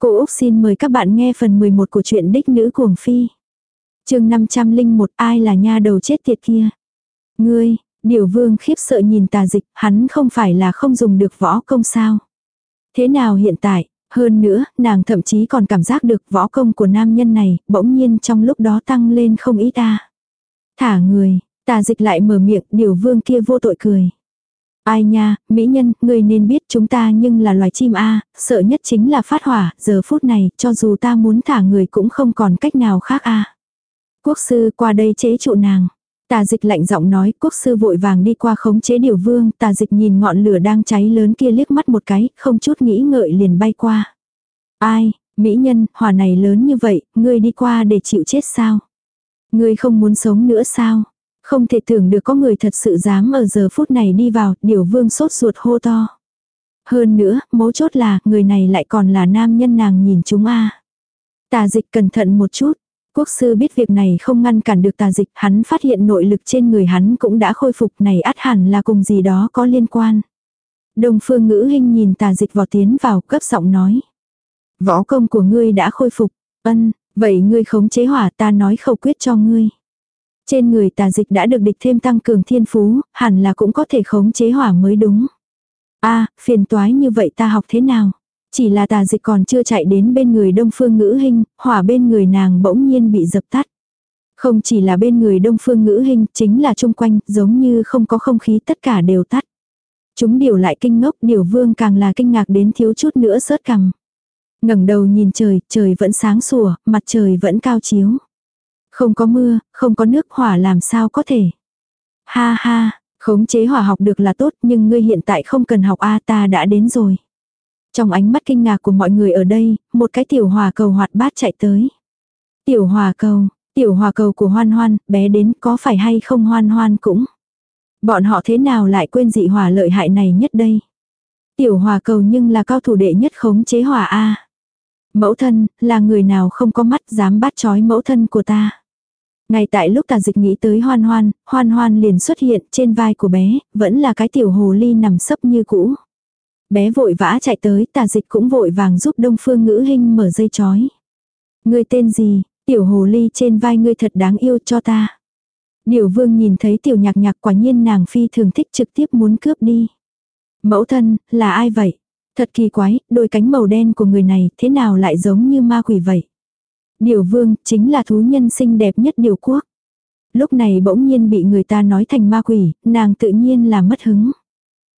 Cô Úc xin mời các bạn nghe phần 11 của truyện Đích Nữ Cuồng Phi. chương 501 ai là nha đầu chết tiệt kia. Ngươi, điều vương khiếp sợ nhìn tà dịch, hắn không phải là không dùng được võ công sao. Thế nào hiện tại, hơn nữa, nàng thậm chí còn cảm giác được võ công của nam nhân này, bỗng nhiên trong lúc đó tăng lên không ít ta. Thả người, tà dịch lại mở miệng, điều vương kia vô tội cười. Ai nha, mỹ nhân, người nên biết chúng ta nhưng là loài chim A, sợ nhất chính là phát hỏa, giờ phút này, cho dù ta muốn thả người cũng không còn cách nào khác A. Quốc sư qua đây chế trụ nàng. Tà dịch lạnh giọng nói, quốc sư vội vàng đi qua khống chế điều vương, tà dịch nhìn ngọn lửa đang cháy lớn kia liếc mắt một cái, không chút nghĩ ngợi liền bay qua. Ai, mỹ nhân, hỏa này lớn như vậy, ngươi đi qua để chịu chết sao? Ngươi không muốn sống nữa sao? Không thể tưởng được có người thật sự dám ở giờ phút này đi vào, điều vương sốt ruột hô to. Hơn nữa, mấu chốt là, người này lại còn là nam nhân nàng nhìn chúng a Tà dịch cẩn thận một chút. Quốc sư biết việc này không ngăn cản được tà dịch, hắn phát hiện nội lực trên người hắn cũng đã khôi phục này át hẳn là cùng gì đó có liên quan. Đông phương ngữ hình nhìn tà dịch vọt tiến vào, cấp giọng nói. Võ công của ngươi đã khôi phục, ân, vậy ngươi khống chế hỏa ta nói khẩu quyết cho ngươi. Trên người tà dịch đã được địch thêm tăng cường thiên phú, hẳn là cũng có thể khống chế hỏa mới đúng. a phiền toái như vậy ta học thế nào? Chỉ là tà dịch còn chưa chạy đến bên người đông phương ngữ hình, hỏa bên người nàng bỗng nhiên bị dập tắt. Không chỉ là bên người đông phương ngữ hình, chính là chung quanh, giống như không có không khí tất cả đều tắt. Chúng điều lại kinh ngốc, điều vương càng là kinh ngạc đến thiếu chút nữa sớt cằm. ngẩng đầu nhìn trời, trời vẫn sáng sủa, mặt trời vẫn cao chiếu. Không có mưa, không có nước hỏa làm sao có thể. Ha ha, khống chế hỏa học được là tốt nhưng ngươi hiện tại không cần học A ta đã đến rồi. Trong ánh mắt kinh ngạc của mọi người ở đây, một cái tiểu hòa cầu hoạt bát chạy tới. Tiểu hòa cầu, tiểu hòa cầu của hoan hoan, bé đến có phải hay không hoan hoan cũng. Bọn họ thế nào lại quên dị hỏa lợi hại này nhất đây. Tiểu hòa cầu nhưng là cao thủ đệ nhất khống chế hỏa A. Mẫu thân, là người nào không có mắt dám bắt chói mẫu thân của ta. Ngay tại lúc tà dịch nghĩ tới hoan hoan, hoan hoan liền xuất hiện trên vai của bé, vẫn là cái tiểu hồ ly nằm sấp như cũ. Bé vội vã chạy tới, tà dịch cũng vội vàng giúp đông phương ngữ hình mở dây chói. Ngươi tên gì, tiểu hồ ly trên vai ngươi thật đáng yêu cho ta. Điều vương nhìn thấy tiểu nhạc nhạc quả nhiên nàng phi thường thích trực tiếp muốn cướp đi. Mẫu thân, là ai vậy? Thật kỳ quái, đôi cánh màu đen của người này thế nào lại giống như ma quỷ vậy? Điều vương chính là thú nhân xinh đẹp nhất điều quốc. Lúc này bỗng nhiên bị người ta nói thành ma quỷ, nàng tự nhiên là mất hứng.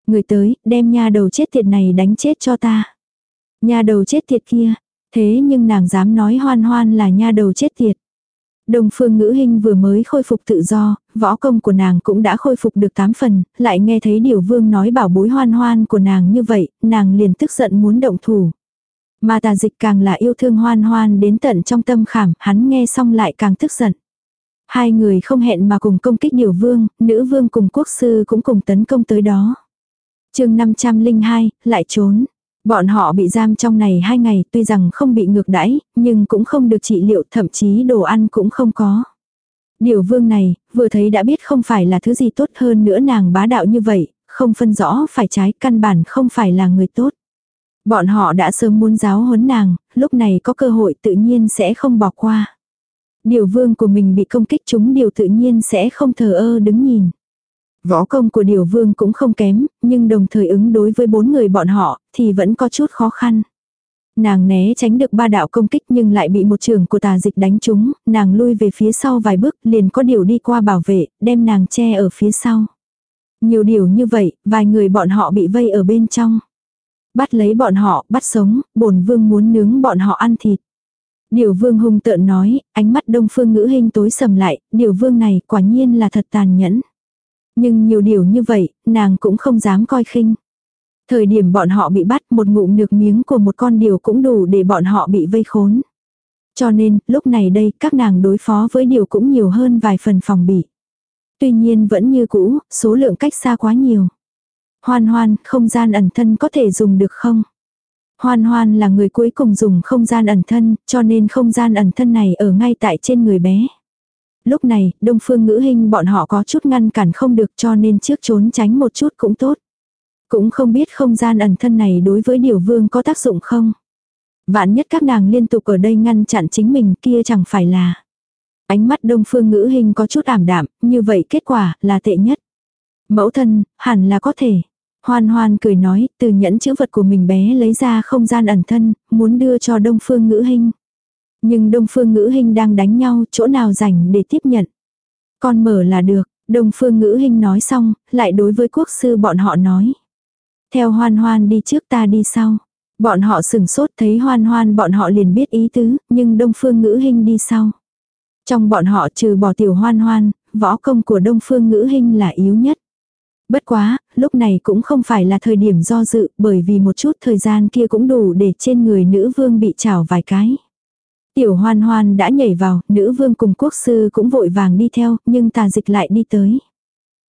Người tới, đem nha đầu chết tiệt này đánh chết cho ta. Nha đầu chết tiệt kia, thế nhưng nàng dám nói hoan hoan là nha đầu chết tiệt. đồng phương ngữ hình vừa mới khôi phục tự do, võ công của nàng cũng đã khôi phục được 8 phần, lại nghe thấy điều vương nói bảo bối hoan hoan của nàng như vậy, nàng liền tức giận muốn động thủ. Mà tà dịch càng là yêu thương hoan hoan đến tận trong tâm khảm, hắn nghe xong lại càng tức giận. Hai người không hẹn mà cùng công kích điều vương, nữ vương cùng quốc sư cũng cùng tấn công tới đó. chương 502, lại trốn. Bọn họ bị giam trong này hai ngày tuy rằng không bị ngược đãi, nhưng cũng không được trị liệu thậm chí đồ ăn cũng không có. Điều vương này, vừa thấy đã biết không phải là thứ gì tốt hơn nữa nàng bá đạo như vậy, không phân rõ phải trái căn bản không phải là người tốt. Bọn họ đã sớm muốn giáo huấn nàng, lúc này có cơ hội tự nhiên sẽ không bỏ qua. Điều vương của mình bị công kích chúng điều tự nhiên sẽ không thờ ơ đứng nhìn. Võ công của điều vương cũng không kém, nhưng đồng thời ứng đối với bốn người bọn họ, thì vẫn có chút khó khăn. Nàng né tránh được ba đạo công kích nhưng lại bị một trường của tà dịch đánh trúng, nàng lui về phía sau vài bước liền có điều đi qua bảo vệ, đem nàng che ở phía sau. Nhiều điều như vậy, vài người bọn họ bị vây ở bên trong. Bắt lấy bọn họ, bắt sống, bổn vương muốn nướng bọn họ ăn thịt. Điều vương hung tợn nói, ánh mắt đông phương ngữ hình tối sầm lại, điều vương này quả nhiên là thật tàn nhẫn. Nhưng nhiều điều như vậy, nàng cũng không dám coi khinh. Thời điểm bọn họ bị bắt một ngụm nược miếng của một con điều cũng đủ để bọn họ bị vây khốn. Cho nên, lúc này đây, các nàng đối phó với điều cũng nhiều hơn vài phần phòng bị. Tuy nhiên vẫn như cũ, số lượng cách xa quá nhiều. Hoan hoan, không gian ẩn thân có thể dùng được không? Hoan hoan là người cuối cùng dùng không gian ẩn thân, cho nên không gian ẩn thân này ở ngay tại trên người bé. Lúc này, đông phương ngữ hình bọn họ có chút ngăn cản không được cho nên trước trốn tránh một chút cũng tốt. Cũng không biết không gian ẩn thân này đối với điều vương có tác dụng không. Vạn nhất các nàng liên tục ở đây ngăn chặn chính mình kia chẳng phải là. Ánh mắt đông phương ngữ hình có chút ảm đạm, như vậy kết quả là tệ nhất. Mẫu thân, hẳn là có thể. Hoan hoan cười nói, từ nhẫn chữ vật của mình bé lấy ra không gian ẩn thân, muốn đưa cho đông phương ngữ hình. Nhưng đông phương ngữ hình đang đánh nhau, chỗ nào rảnh để tiếp nhận. Con mở là được, đông phương ngữ hình nói xong, lại đối với quốc sư bọn họ nói. Theo hoan hoan đi trước ta đi sau. Bọn họ sừng sốt thấy hoan hoan bọn họ liền biết ý tứ, nhưng đông phương ngữ hình đi sau. Trong bọn họ trừ bỏ tiểu hoan hoan, võ công của đông phương ngữ hình là yếu nhất. Bất quá, lúc này cũng không phải là thời điểm do dự bởi vì một chút thời gian kia cũng đủ để trên người nữ vương bị chảo vài cái. Tiểu hoan hoan đã nhảy vào, nữ vương cùng quốc sư cũng vội vàng đi theo, nhưng tà dịch lại đi tới.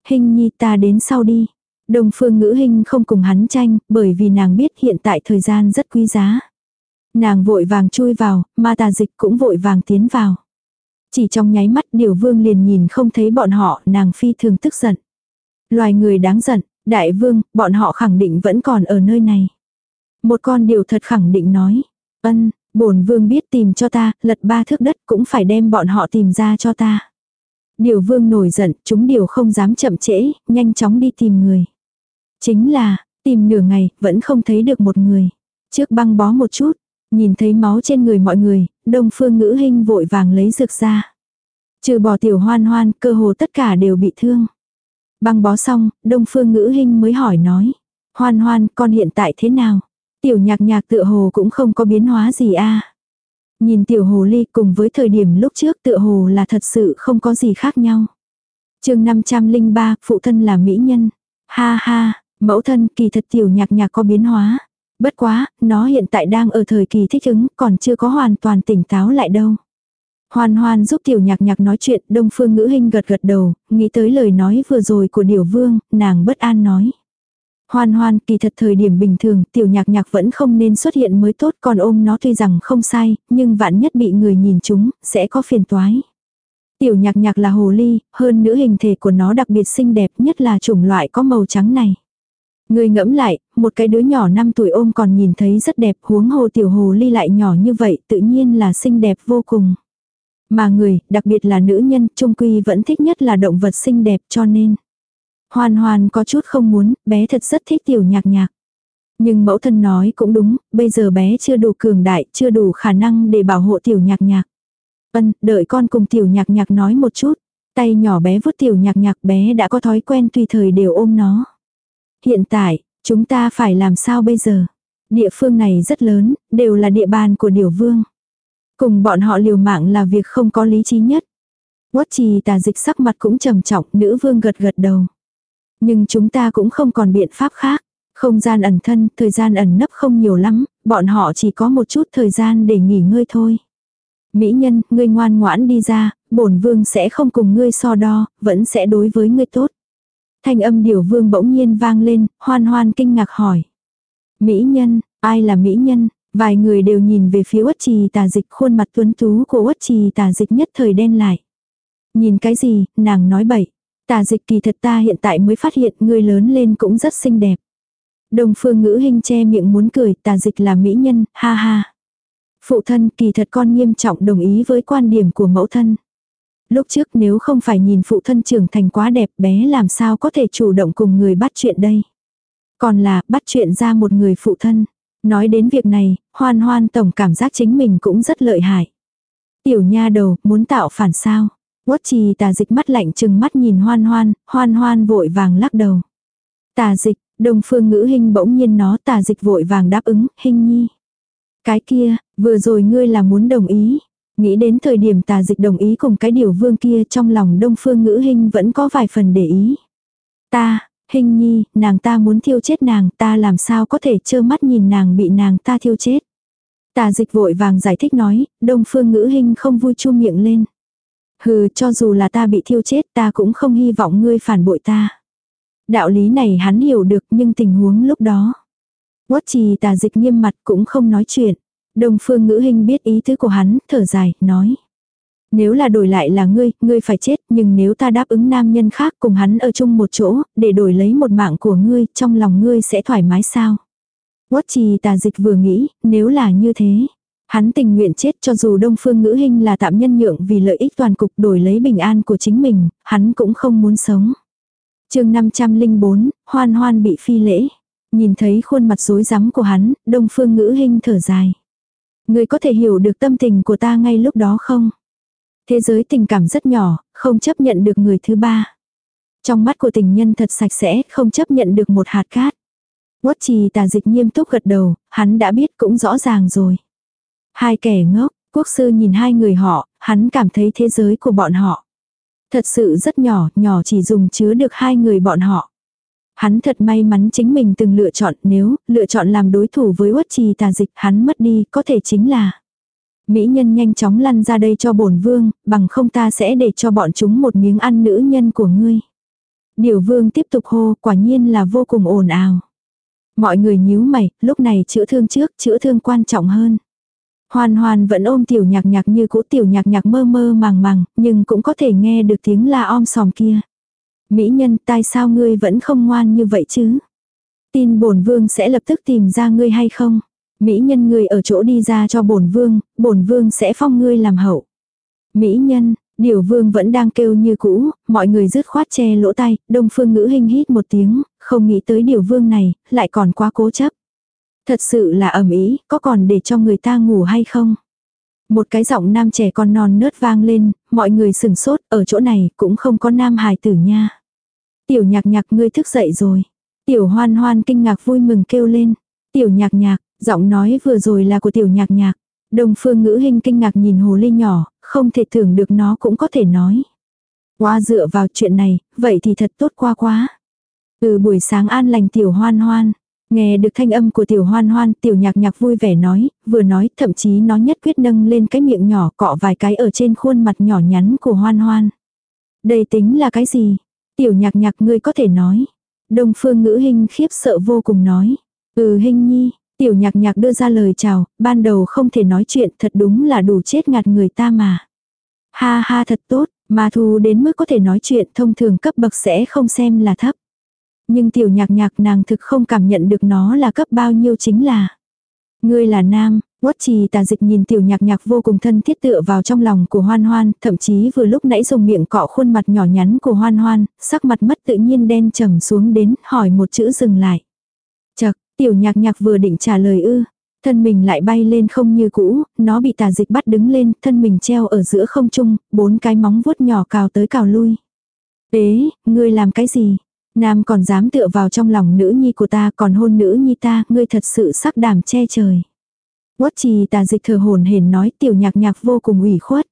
Hình nhi ta đến sau đi. Đồng phương ngữ hình không cùng hắn tranh, bởi vì nàng biết hiện tại thời gian rất quý giá. Nàng vội vàng chui vào, mà tà dịch cũng vội vàng tiến vào. Chỉ trong nháy mắt điều vương liền nhìn không thấy bọn họ, nàng phi thường tức giận. Loài người đáng giận, đại vương, bọn họ khẳng định vẫn còn ở nơi này. Một con điều thật khẳng định nói. Ân, bổn vương biết tìm cho ta, lật ba thước đất cũng phải đem bọn họ tìm ra cho ta. Điều vương nổi giận, chúng điều không dám chậm trễ, nhanh chóng đi tìm người. Chính là, tìm nửa ngày, vẫn không thấy được một người. Trước băng bó một chút, nhìn thấy máu trên người mọi người, đông phương ngữ hình vội vàng lấy dược ra. Trừ bỏ tiểu hoan hoan, cơ hồ tất cả đều bị thương. Băng bó xong, đông phương ngữ hình mới hỏi nói. Hoan hoan, con hiện tại thế nào? Tiểu nhạc nhạc tựa hồ cũng không có biến hóa gì a Nhìn tiểu hồ ly cùng với thời điểm lúc trước tựa hồ là thật sự không có gì khác nhau. chương 503, phụ thân là mỹ nhân. Ha ha, mẫu thân kỳ thật tiểu nhạc nhạc có biến hóa. Bất quá, nó hiện tại đang ở thời kỳ thích ứng, còn chưa có hoàn toàn tỉnh táo lại đâu. Hoan hoan giúp tiểu nhạc nhạc nói chuyện, đông phương ngữ hình gật gật đầu, nghĩ tới lời nói vừa rồi của điều vương, nàng bất an nói. Hoan hoan, kỳ thật thời điểm bình thường, tiểu nhạc nhạc vẫn không nên xuất hiện mới tốt, còn ôm nó tuy rằng không sai, nhưng vạn nhất bị người nhìn chúng, sẽ có phiền toái. Tiểu nhạc nhạc là hồ ly, hơn nữ hình thể của nó đặc biệt xinh đẹp nhất là chủng loại có màu trắng này. Người ngẫm lại, một cái đứa nhỏ 5 tuổi ôm còn nhìn thấy rất đẹp huống hồ tiểu hồ ly lại nhỏ như vậy tự nhiên là xinh đẹp vô cùng. Mà người, đặc biệt là nữ nhân, trung quy vẫn thích nhất là động vật xinh đẹp cho nên. Hoan hoan có chút không muốn, bé thật rất thích tiểu nhạc nhạc. Nhưng mẫu thân nói cũng đúng, bây giờ bé chưa đủ cường đại, chưa đủ khả năng để bảo hộ tiểu nhạc nhạc. Ân, đợi con cùng tiểu nhạc nhạc nói một chút. Tay nhỏ bé vuốt tiểu nhạc nhạc bé đã có thói quen tùy thời đều ôm nó. Hiện tại, chúng ta phải làm sao bây giờ? Địa phương này rất lớn, đều là địa bàn của điểu vương. Cùng bọn họ liều mạng là việc không có lý trí nhất. Quất trì tà dịch sắc mặt cũng trầm trọng, nữ vương gật gật đầu. Nhưng chúng ta cũng không còn biện pháp khác. Không gian ẩn thân, thời gian ẩn nấp không nhiều lắm, bọn họ chỉ có một chút thời gian để nghỉ ngơi thôi. Mỹ nhân, ngươi ngoan ngoãn đi ra, bổn vương sẽ không cùng ngươi so đo, vẫn sẽ đối với ngươi tốt. Thanh âm điều vương bỗng nhiên vang lên, hoan hoan kinh ngạc hỏi. Mỹ nhân, ai là mỹ nhân? Vài người đều nhìn về phía uất trì tà dịch khuôn mặt tuấn tú của uất trì tà dịch nhất thời đen lại. Nhìn cái gì, nàng nói bậy. Tà dịch kỳ thật ta hiện tại mới phát hiện người lớn lên cũng rất xinh đẹp. Đồng phương ngữ hình che miệng muốn cười, tà dịch là mỹ nhân, ha ha. Phụ thân kỳ thật con nghiêm trọng đồng ý với quan điểm của mẫu thân. Lúc trước nếu không phải nhìn phụ thân trưởng thành quá đẹp bé làm sao có thể chủ động cùng người bắt chuyện đây. Còn là bắt chuyện ra một người phụ thân. Nói đến việc này, hoan hoan tổng cảm giác chính mình cũng rất lợi hại. Tiểu nha đầu, muốn tạo phản sao? Quất trì tà dịch mắt lạnh chừng mắt nhìn hoan hoan, hoan hoan vội vàng lắc đầu. Tà dịch, đồng phương ngữ hình bỗng nhiên nó tà dịch vội vàng đáp ứng, hình nhi. Cái kia, vừa rồi ngươi là muốn đồng ý. Nghĩ đến thời điểm tà dịch đồng ý cùng cái điều vương kia trong lòng đông phương ngữ hình vẫn có vài phần để ý. Ta, hình nhi, nàng ta muốn thiêu chết nàng, ta làm sao có thể trơ mắt nhìn nàng bị nàng ta thiêu chết. Tà dịch vội vàng giải thích nói, đông phương ngữ hình không vui chu miệng lên. Hừ, cho dù là ta bị thiêu chết ta cũng không hy vọng ngươi phản bội ta. Đạo lý này hắn hiểu được nhưng tình huống lúc đó. Quất trì tà dịch nghiêm mặt cũng không nói chuyện. Đông phương ngữ hình biết ý tứ của hắn, thở dài, nói. Nếu là đổi lại là ngươi, ngươi phải chết, nhưng nếu ta đáp ứng nam nhân khác cùng hắn ở chung một chỗ, để đổi lấy một mạng của ngươi, trong lòng ngươi sẽ thoải mái sao? Quất trì tà dịch vừa nghĩ, nếu là như thế. Hắn tình nguyện chết cho dù Đông Phương Ngữ hình là tạm nhân nhượng vì lợi ích toàn cục đổi lấy bình an của chính mình, hắn cũng không muốn sống. chương 504, hoan hoan bị phi lễ. Nhìn thấy khuôn mặt rối rắm của hắn, Đông Phương Ngữ hình thở dài. Người có thể hiểu được tâm tình của ta ngay lúc đó không? Thế giới tình cảm rất nhỏ, không chấp nhận được người thứ ba. Trong mắt của tình nhân thật sạch sẽ, không chấp nhận được một hạt cát. Quất trì tà dịch nghiêm túc gật đầu, hắn đã biết cũng rõ ràng rồi. Hai kẻ ngốc, quốc sư nhìn hai người họ, hắn cảm thấy thế giới của bọn họ. Thật sự rất nhỏ, nhỏ chỉ dùng chứa được hai người bọn họ. Hắn thật may mắn chính mình từng lựa chọn nếu lựa chọn làm đối thủ với uất trì tà dịch hắn mất đi có thể chính là. Mỹ nhân nhanh chóng lăn ra đây cho bổn vương, bằng không ta sẽ để cho bọn chúng một miếng ăn nữ nhân của ngươi. Điều vương tiếp tục hô quả nhiên là vô cùng ồn ào. Mọi người nhíu mày, lúc này chữa thương trước, chữa thương quan trọng hơn. hoàn hoàn vẫn ôm tiểu nhạc nhạc như cũ tiểu nhạc nhạc mơ mơ màng màng, nhưng cũng có thể nghe được tiếng la om sòm kia. Mỹ nhân tại sao ngươi vẫn không ngoan như vậy chứ? Tin bổn vương sẽ lập tức tìm ra ngươi hay không? Mỹ nhân ngươi ở chỗ đi ra cho bổn vương, bổn vương sẽ phong ngươi làm hậu. Mỹ nhân, điều vương vẫn đang kêu như cũ, mọi người dứt khoát che lỗ tai, đông phương ngữ hình hít một tiếng, không nghĩ tới điều vương này, lại còn quá cố chấp. Thật sự là ẩm ý, có còn để cho người ta ngủ hay không? Một cái giọng nam trẻ con non nớt vang lên, mọi người sừng sốt, ở chỗ này cũng không có nam hài tử nha. Tiểu nhạc nhạc ngươi thức dậy rồi. Tiểu hoan hoan kinh ngạc vui mừng kêu lên. Tiểu nhạc nhạc, giọng nói vừa rồi là của tiểu nhạc nhạc. Đồng phương ngữ hình kinh ngạc nhìn hồ ly nhỏ, không thể tưởng được nó cũng có thể nói. Qua dựa vào chuyện này, vậy thì thật tốt qua quá. từ buổi sáng an lành tiểu hoan hoan. Nghe được thanh âm của tiểu hoan hoan, tiểu nhạc nhạc vui vẻ nói, vừa nói, thậm chí nó nhất quyết nâng lên cái miệng nhỏ cọ vài cái ở trên khuôn mặt nhỏ nhắn của hoan hoan. Đây tính là cái gì? Tiểu nhạc nhạc ngươi có thể nói. Đông phương ngữ hình khiếp sợ vô cùng nói. Ừ hình nhi, tiểu nhạc nhạc đưa ra lời chào, ban đầu không thể nói chuyện thật đúng là đủ chết ngạt người ta mà. Ha ha thật tốt, mà thù đến mức có thể nói chuyện thông thường cấp bậc sẽ không xem là thấp. Nhưng tiểu nhạc nhạc nàng thực không cảm nhận được nó là cấp bao nhiêu chính là. Ngươi là nam, Quất trì tà dịch nhìn tiểu nhạc nhạc vô cùng thân thiết tựa vào trong lòng của hoan hoan, thậm chí vừa lúc nãy dùng miệng cọ khuôn mặt nhỏ nhắn của hoan hoan, sắc mặt mất tự nhiên đen trầm xuống đến, hỏi một chữ dừng lại. Tiểu nhạc nhạc vừa định trả lời ư, thân mình lại bay lên không như cũ, nó bị tà dịch bắt đứng lên, thân mình treo ở giữa không trung, bốn cái móng vuốt nhỏ cào tới cào lui. Ế, ngươi làm cái gì? Nam còn dám tựa vào trong lòng nữ nhi của ta còn hôn nữ nhi ta, ngươi thật sự sắc đảm che trời. Quất trì tà dịch thờ hồn hển nói tiểu nhạc nhạc vô cùng ủy khuất.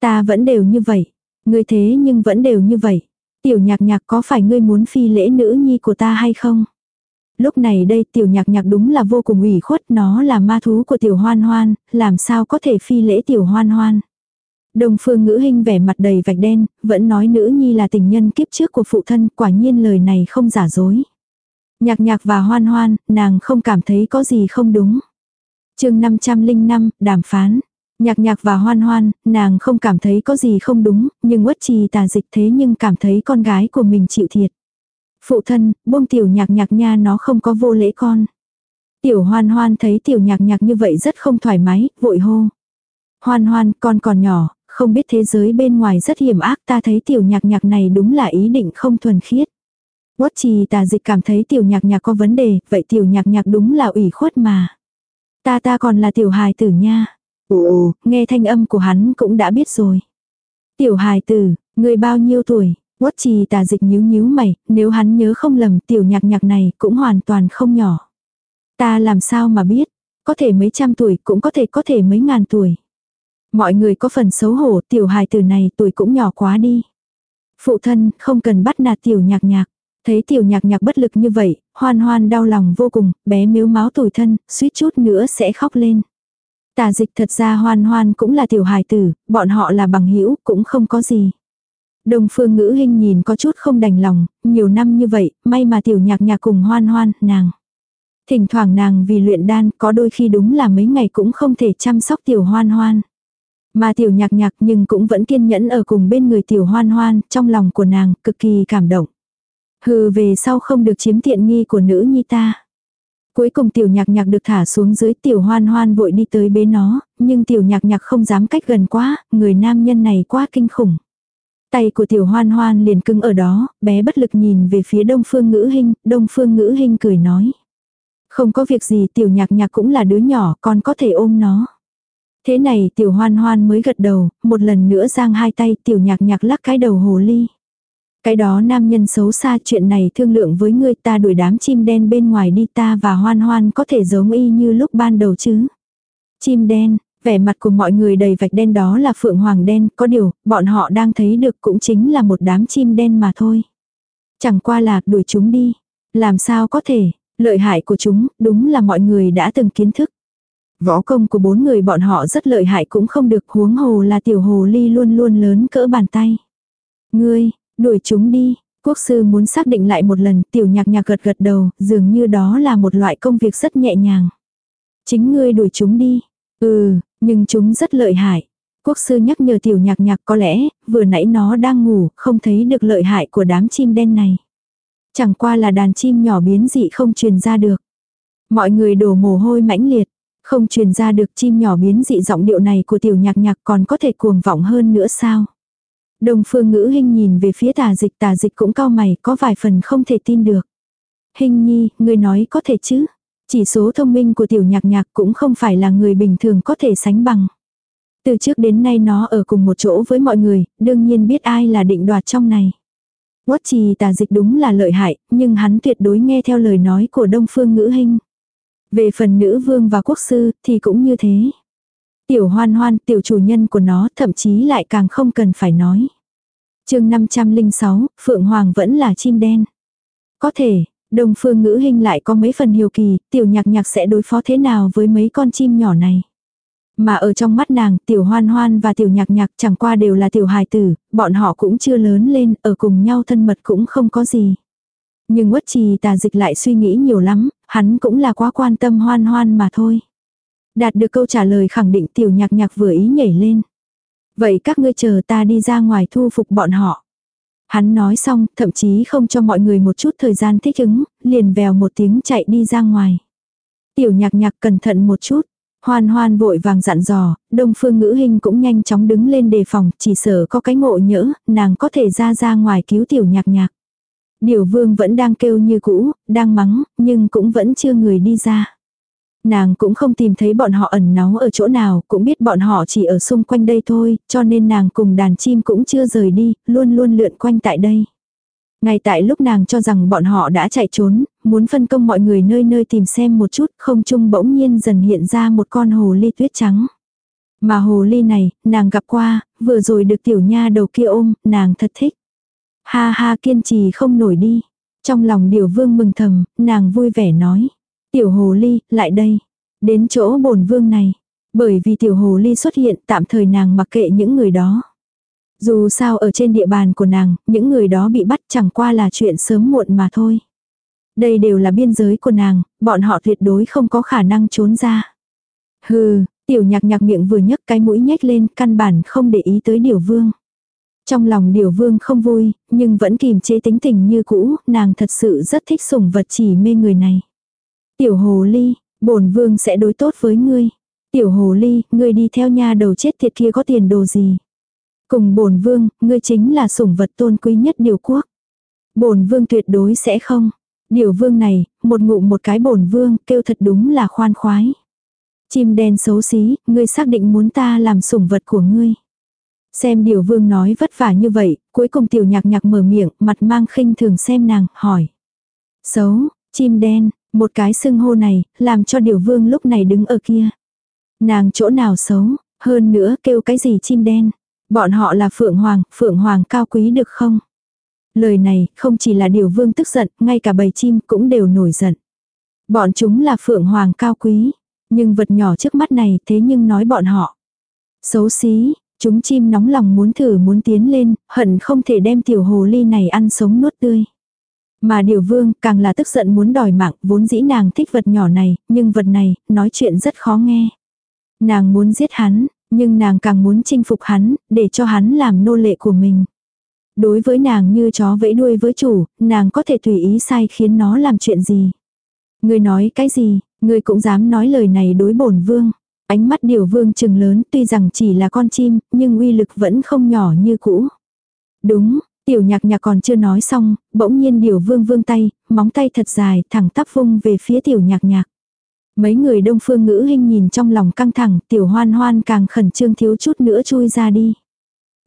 Ta vẫn đều như vậy. Ngươi thế nhưng vẫn đều như vậy. Tiểu nhạc nhạc có phải ngươi muốn phi lễ nữ nhi của ta hay không? Lúc này đây tiểu nhạc nhạc đúng là vô cùng ủy khuất nó là ma thú của tiểu hoan hoan, làm sao có thể phi lễ tiểu hoan hoan. Đồng phương ngữ hình vẻ mặt đầy vạch đen, vẫn nói nữ nhi là tình nhân kiếp trước của phụ thân, quả nhiên lời này không giả dối. Nhạc nhạc và hoan hoan, nàng không cảm thấy có gì không đúng chương 505, đàm phán. Nhạc nhạc và hoan hoan, nàng không cảm thấy có gì không đúng, nhưng uất trì tà dịch thế nhưng cảm thấy con gái của mình chịu thiệt. Phụ thân, buông tiểu nhạc nhạc nha nó không có vô lễ con. Tiểu hoan hoan thấy tiểu nhạc nhạc như vậy rất không thoải mái, vội hô. Hoan hoan, con còn nhỏ, không biết thế giới bên ngoài rất hiểm ác ta thấy tiểu nhạc nhạc này đúng là ý định không thuần khiết. Quất trì tà dịch cảm thấy tiểu nhạc nhạc có vấn đề, vậy tiểu nhạc nhạc đúng là ủy khuất mà. Ta ta còn là tiểu hài tử nha. Ồ, nghe thanh âm của hắn cũng đã biết rồi. Tiểu hài tử, người bao nhiêu tuổi? Quất trì tà dịch nhíu nhíu mày, nếu hắn nhớ không lầm tiểu nhạc nhạc này cũng hoàn toàn không nhỏ. Ta làm sao mà biết, có thể mấy trăm tuổi cũng có thể có thể mấy ngàn tuổi. Mọi người có phần xấu hổ tiểu hài tử này tuổi cũng nhỏ quá đi. Phụ thân không cần bắt nạt tiểu nhạc nhạc. Thấy tiểu nhạc nhạc bất lực như vậy, hoan hoan đau lòng vô cùng, bé miếu máu tủi thân, suýt chút nữa sẽ khóc lên. Tà dịch thật ra hoan hoan cũng là tiểu hài tử, bọn họ là bằng hữu cũng không có gì. Đồng phương ngữ hình nhìn có chút không đành lòng, nhiều năm như vậy, may mà tiểu nhạc nhạc cùng hoan hoan, nàng. Thỉnh thoảng nàng vì luyện đan có đôi khi đúng là mấy ngày cũng không thể chăm sóc tiểu hoan hoan. Mà tiểu nhạc nhạc nhưng cũng vẫn kiên nhẫn ở cùng bên người tiểu hoan hoan, trong lòng của nàng cực kỳ cảm động. Hừ về sau không được chiếm tiện nghi của nữ nhi ta. Cuối cùng tiểu nhạc nhạc được thả xuống dưới tiểu hoan hoan vội đi tới bế nó, nhưng tiểu nhạc nhạc không dám cách gần quá, người nam nhân này quá kinh khủng. Tay của tiểu hoan hoan liền cứng ở đó, bé bất lực nhìn về phía đông phương ngữ hình, đông phương ngữ hình cười nói. Không có việc gì tiểu nhạc nhạc cũng là đứa nhỏ, con có thể ôm nó. Thế này tiểu hoan hoan mới gật đầu, một lần nữa giang hai tay tiểu nhạc nhạc lắc cái đầu hồ ly. Cái đó nam nhân xấu xa chuyện này thương lượng với ngươi ta đuổi đám chim đen bên ngoài đi ta và hoan hoan có thể giống y như lúc ban đầu chứ. Chim đen, vẻ mặt của mọi người đầy vạch đen đó là phượng hoàng đen, có điều, bọn họ đang thấy được cũng chính là một đám chim đen mà thôi. Chẳng qua là đuổi chúng đi. Làm sao có thể, lợi hại của chúng, đúng là mọi người đã từng kiến thức. Võ công của bốn người bọn họ rất lợi hại cũng không được huống hồ là tiểu hồ ly luôn luôn lớn cỡ bàn tay. Ngươi, đuổi chúng đi, quốc sư muốn xác định lại một lần tiểu nhạc nhạc gật gật đầu, dường như đó là một loại công việc rất nhẹ nhàng. Chính ngươi đuổi chúng đi. Ừ, nhưng chúng rất lợi hại. Quốc sư nhắc nhở tiểu nhạc nhạc có lẽ, vừa nãy nó đang ngủ, không thấy được lợi hại của đám chim đen này. Chẳng qua là đàn chim nhỏ biến dị không truyền ra được. Mọi người đổ mồ hôi mãnh liệt. Không truyền ra được chim nhỏ biến dị giọng điệu này của tiểu nhạc nhạc còn có thể cuồng vọng hơn nữa sao? Đồng phương ngữ hình nhìn về phía tà dịch tà dịch cũng cao mày có vài phần không thể tin được. Hình nhi, người nói có thể chứ? Chỉ số thông minh của tiểu nhạc nhạc cũng không phải là người bình thường có thể sánh bằng. Từ trước đến nay nó ở cùng một chỗ với mọi người, đương nhiên biết ai là định đoạt trong này. Quất trì tà dịch đúng là lợi hại, nhưng hắn tuyệt đối nghe theo lời nói của đông phương ngữ hình. Về phần nữ vương và quốc sư thì cũng như thế. Tiểu hoan hoan, tiểu chủ nhân của nó thậm chí lại càng không cần phải nói. chương 506, Phượng Hoàng vẫn là chim đen. Có thể, Đông phương ngữ hình lại có mấy phần hiếu kỳ, tiểu nhạc nhạc sẽ đối phó thế nào với mấy con chim nhỏ này. Mà ở trong mắt nàng, tiểu hoan hoan và tiểu nhạc nhạc chẳng qua đều là tiểu hài tử, bọn họ cũng chưa lớn lên, ở cùng nhau thân mật cũng không có gì. Nhưng quất trì tà dịch lại suy nghĩ nhiều lắm, hắn cũng là quá quan tâm hoan hoan mà thôi. Đạt được câu trả lời khẳng định tiểu nhạc nhạc vừa ý nhảy lên. Vậy các ngươi chờ ta đi ra ngoài thu phục bọn họ. Hắn nói xong, thậm chí không cho mọi người một chút thời gian thích ứng, liền vèo một tiếng chạy đi ra ngoài. Tiểu nhạc nhạc cẩn thận một chút. Hoan hoan vội vàng dặn dò, đông phương ngữ hình cũng nhanh chóng đứng lên đề phòng, chỉ sợ có cái ngộ nhỡ, nàng có thể ra ra ngoài cứu tiểu nhạc nhạc. Điều vương vẫn đang kêu như cũ, đang mắng, nhưng cũng vẫn chưa người đi ra. Nàng cũng không tìm thấy bọn họ ẩn náu ở chỗ nào, cũng biết bọn họ chỉ ở xung quanh đây thôi, cho nên nàng cùng đàn chim cũng chưa rời đi, luôn luôn lượn quanh tại đây. Ngay tại lúc nàng cho rằng bọn họ đã chạy trốn, muốn phân công mọi người nơi nơi tìm xem một chút, không trung bỗng nhiên dần hiện ra một con hồ ly tuyết trắng. Mà hồ ly này, nàng gặp qua, vừa rồi được tiểu nha đầu kia ôm, nàng thật thích. Ha ha kiên trì không nổi đi. Trong lòng điều vương mừng thầm, nàng vui vẻ nói. Tiểu hồ ly, lại đây. Đến chỗ bổn vương này. Bởi vì tiểu hồ ly xuất hiện tạm thời nàng mặc kệ những người đó. Dù sao ở trên địa bàn của nàng, những người đó bị bắt chẳng qua là chuyện sớm muộn mà thôi. Đây đều là biên giới của nàng, bọn họ tuyệt đối không có khả năng trốn ra. Hừ, tiểu nhạc nhạc miệng vừa nhấc cái mũi nhếch lên, căn bản không để ý tới điều vương. Trong lòng điều vương không vui, nhưng vẫn kìm chế tính tình như cũ, nàng thật sự rất thích sủng vật chỉ mê người này. Tiểu hồ ly, bổn vương sẽ đối tốt với ngươi. Tiểu hồ ly, ngươi đi theo nha đầu chết thiệt kia có tiền đồ gì. Cùng bổn vương, ngươi chính là sủng vật tôn quý nhất điều quốc. Bổn vương tuyệt đối sẽ không. Điều vương này, một ngụ một cái bổn vương, kêu thật đúng là khoan khoái. Chim đen xấu xí, ngươi xác định muốn ta làm sủng vật của ngươi. Xem điều vương nói vất vả như vậy, cuối cùng tiểu nhạc nhạc mở miệng, mặt mang khinh thường xem nàng, hỏi. Xấu, chim đen, một cái xưng hô này, làm cho điều vương lúc này đứng ở kia. Nàng chỗ nào xấu, hơn nữa kêu cái gì chim đen. Bọn họ là Phượng Hoàng, Phượng Hoàng cao quý được không? Lời này không chỉ là điều vương tức giận, ngay cả bầy chim cũng đều nổi giận. Bọn chúng là Phượng Hoàng cao quý, nhưng vật nhỏ trước mắt này thế nhưng nói bọn họ. Xấu xí, chúng chim nóng lòng muốn thử muốn tiến lên, hận không thể đem tiểu hồ ly này ăn sống nuốt tươi. Mà điều vương càng là tức giận muốn đòi mạng, vốn dĩ nàng thích vật nhỏ này, nhưng vật này, nói chuyện rất khó nghe. Nàng muốn giết hắn, nhưng nàng càng muốn chinh phục hắn, để cho hắn làm nô lệ của mình. Đối với nàng như chó vẫy đuôi với chủ, nàng có thể tùy ý sai khiến nó làm chuyện gì. người nói cái gì, người cũng dám nói lời này đối bổn vương. Ánh mắt điều vương trừng lớn tuy rằng chỉ là con chim, nhưng uy lực vẫn không nhỏ như cũ. Đúng, tiểu nhạc nhạc còn chưa nói xong, bỗng nhiên điều vương vương tay, móng tay thật dài, thẳng tắp vung về phía tiểu nhạc nhạc. Mấy người đông phương ngữ hình nhìn trong lòng căng thẳng, tiểu hoan hoan càng khẩn trương thiếu chút nữa chui ra đi.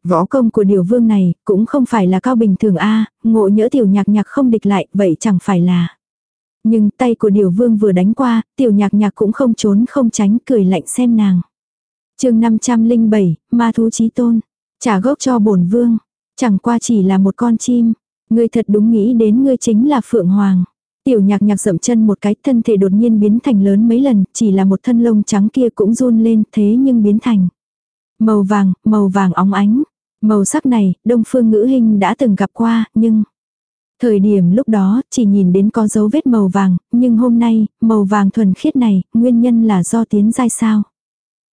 Võ công của điều vương này cũng không phải là cao bình thường a ngộ nhỡ tiểu nhạc nhạc không địch lại, vậy chẳng phải là. Nhưng tay của điều vương vừa đánh qua, tiểu nhạc nhạc cũng không trốn không tránh cười lạnh xem nàng. chương 507, ma thú chí tôn. Trả gốc cho bổn vương. Chẳng qua chỉ là một con chim. Ngươi thật đúng nghĩ đến ngươi chính là Phượng Hoàng. Tiểu nhạc nhạc dậm chân một cái thân thể đột nhiên biến thành lớn mấy lần, chỉ là một thân lông trắng kia cũng run lên thế nhưng biến thành. Màu vàng, màu vàng óng ánh. Màu sắc này, đông phương ngữ hình đã từng gặp qua, nhưng... Thời điểm lúc đó, chỉ nhìn đến có dấu vết màu vàng, nhưng hôm nay, màu vàng thuần khiết này, nguyên nhân là do tiến giai sao.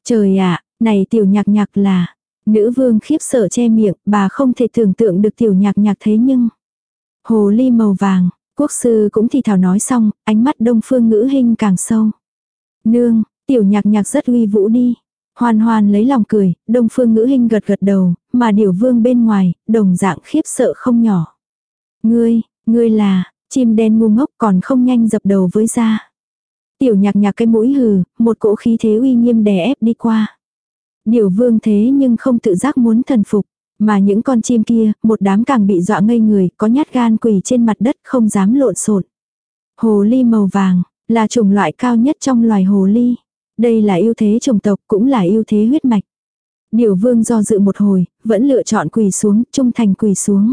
Trời ạ, này tiểu nhạc nhạc là... Nữ vương khiếp sợ che miệng, bà không thể tưởng tượng được tiểu nhạc nhạc thế nhưng... Hồ ly màu vàng, quốc sư cũng thì thảo nói xong, ánh mắt đông phương ngữ hình càng sâu. Nương, tiểu nhạc nhạc rất uy vũ đi. Hoan hoan lấy lòng cười, đông phương ngữ hình gật gật đầu, mà điều vương bên ngoài, đồng dạng khiếp sợ không nhỏ. Ngươi, ngươi là, chim đen ngu ngốc còn không nhanh dập đầu với ra. Tiểu nhạc nhạc cái mũi hừ, một cỗ khí thế uy nghiêm đè ép đi qua. Điều vương thế nhưng không tự giác muốn thần phục, mà những con chim kia, một đám càng bị dọa ngây người, có nhát gan quỳ trên mặt đất không dám lộn xộn. Hồ ly màu vàng, là chủng loại cao nhất trong loài hồ ly. Đây là ưu thế chủng tộc cũng là ưu thế huyết mạch. Điều vương do dự một hồi, vẫn lựa chọn quỳ xuống, trung thành quỳ xuống.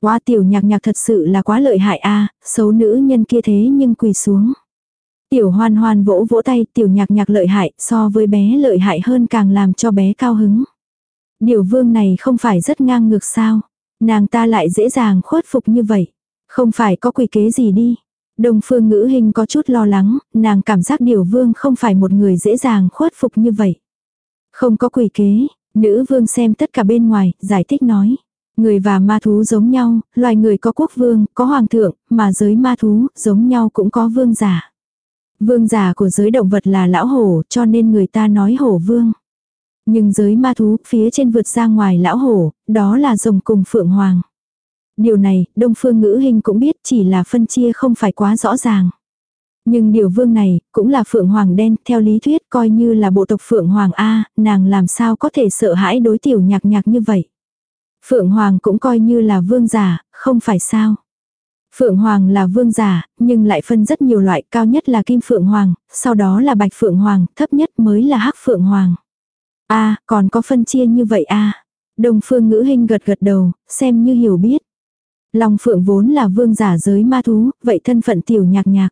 Quá tiểu nhạc nhạc thật sự là quá lợi hại a xấu nữ nhân kia thế nhưng quỳ xuống. Tiểu hoan hoan vỗ vỗ tay tiểu nhạc nhạc lợi hại so với bé lợi hại hơn càng làm cho bé cao hứng. Điều vương này không phải rất ngang ngược sao. Nàng ta lại dễ dàng khuất phục như vậy. Không phải có quỷ kế gì đi. Đông phương ngữ hình có chút lo lắng, nàng cảm giác điều vương không phải một người dễ dàng khuất phục như vậy. Không có quỷ kế, nữ vương xem tất cả bên ngoài, giải thích nói. Người và ma thú giống nhau, loài người có quốc vương, có hoàng thượng, mà giới ma thú, giống nhau cũng có vương giả. Vương giả của giới động vật là lão hổ, cho nên người ta nói hổ vương. Nhưng giới ma thú, phía trên vượt ra ngoài lão hổ, đó là rồng cùng phượng hoàng. Điều này, đông phương ngữ hình cũng biết chỉ là phân chia không phải quá rõ ràng. Nhưng điều vương này, cũng là phượng hoàng đen, theo lý thuyết coi như là bộ tộc phượng hoàng A, nàng làm sao có thể sợ hãi đối tiểu nhạc nhạc như vậy. Phượng Hoàng cũng coi như là vương giả, không phải sao. Phượng Hoàng là vương giả, nhưng lại phân rất nhiều loại, cao nhất là Kim Phượng Hoàng, sau đó là Bạch Phượng Hoàng, thấp nhất mới là Hắc Phượng Hoàng. a còn có phân chia như vậy a Đồng phương ngữ hình gật gật đầu, xem như hiểu biết. Long Phượng vốn là vương giả giới ma thú, vậy thân phận tiểu nhạc nhạc.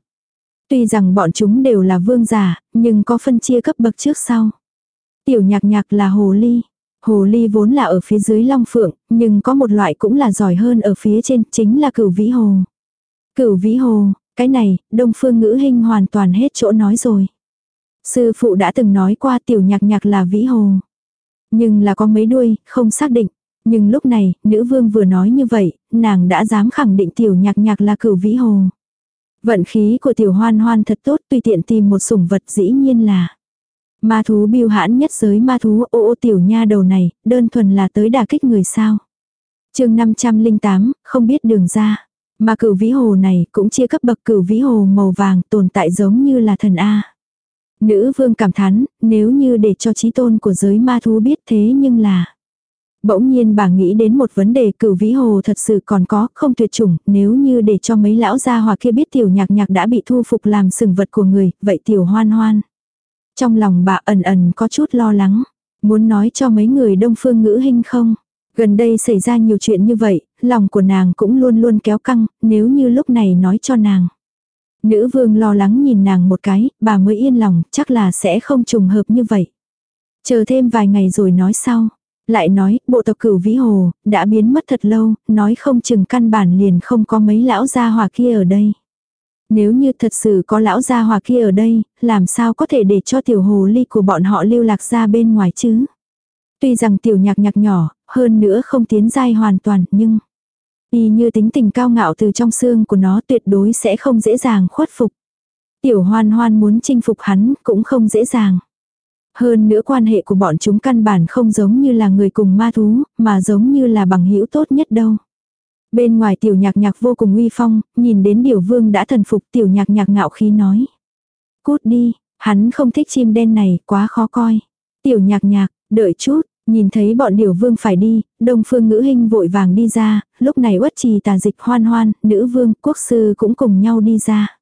Tuy rằng bọn chúng đều là vương giả, nhưng có phân chia cấp bậc trước sau. Tiểu nhạc nhạc là hồ ly. Hồ ly vốn là ở phía dưới long phượng, nhưng có một loại cũng là giỏi hơn ở phía trên, chính là cửu vĩ hồ. Cửu vĩ hồ, cái này, đông phương ngữ hình hoàn toàn hết chỗ nói rồi. Sư phụ đã từng nói qua tiểu nhạc nhạc là vĩ hồ. Nhưng là có mấy đuôi, không xác định. Nhưng lúc này, nữ vương vừa nói như vậy, nàng đã dám khẳng định tiểu nhạc nhạc là cửu vĩ hồ. Vận khí của tiểu hoan hoan thật tốt tùy tiện tìm một sủng vật dĩ nhiên là. Ma thú biêu hãn nhất giới ma thú ô ô tiểu nha đầu này, đơn thuần là tới đả kích người sao. chương 508, không biết đường ra. Mà cửu vĩ hồ này cũng chia cấp bậc cửu vĩ hồ màu vàng tồn tại giống như là thần A. Nữ vương cảm thán, nếu như để cho trí tôn của giới ma thú biết thế nhưng là. Bỗng nhiên bà nghĩ đến một vấn đề cửu vĩ hồ thật sự còn có, không tuyệt chủng, nếu như để cho mấy lão gia hòa kia biết tiểu nhạc nhạc đã bị thu phục làm sừng vật của người, vậy tiểu hoan hoan. Trong lòng bà ẩn ẩn có chút lo lắng. Muốn nói cho mấy người đông phương ngữ hình không? Gần đây xảy ra nhiều chuyện như vậy, lòng của nàng cũng luôn luôn kéo căng, nếu như lúc này nói cho nàng. Nữ vương lo lắng nhìn nàng một cái, bà mới yên lòng, chắc là sẽ không trùng hợp như vậy. Chờ thêm vài ngày rồi nói sau. Lại nói, bộ tộc cửu vĩ hồ, đã biến mất thật lâu, nói không chừng căn bản liền không có mấy lão gia hòa kia ở đây. Nếu như thật sự có lão gia hòa kia ở đây, làm sao có thể để cho tiểu hồ ly của bọn họ lưu lạc ra bên ngoài chứ? Tuy rằng tiểu nhạc nhạc nhỏ, hơn nữa không tiến giai hoàn toàn, nhưng y như tính tình cao ngạo từ trong xương của nó tuyệt đối sẽ không dễ dàng khuất phục. Tiểu hoan hoan muốn chinh phục hắn cũng không dễ dàng. Hơn nữa quan hệ của bọn chúng căn bản không giống như là người cùng ma thú, mà giống như là bằng hữu tốt nhất đâu. Bên ngoài tiểu nhạc nhạc vô cùng uy phong, nhìn đến điều vương đã thần phục tiểu nhạc nhạc ngạo khí nói. Cút đi, hắn không thích chim đen này, quá khó coi. Tiểu nhạc nhạc, đợi chút, nhìn thấy bọn điều vương phải đi, đông phương ngữ hình vội vàng đi ra, lúc này uất trì tà dịch hoan hoan, nữ vương, quốc sư cũng cùng nhau đi ra.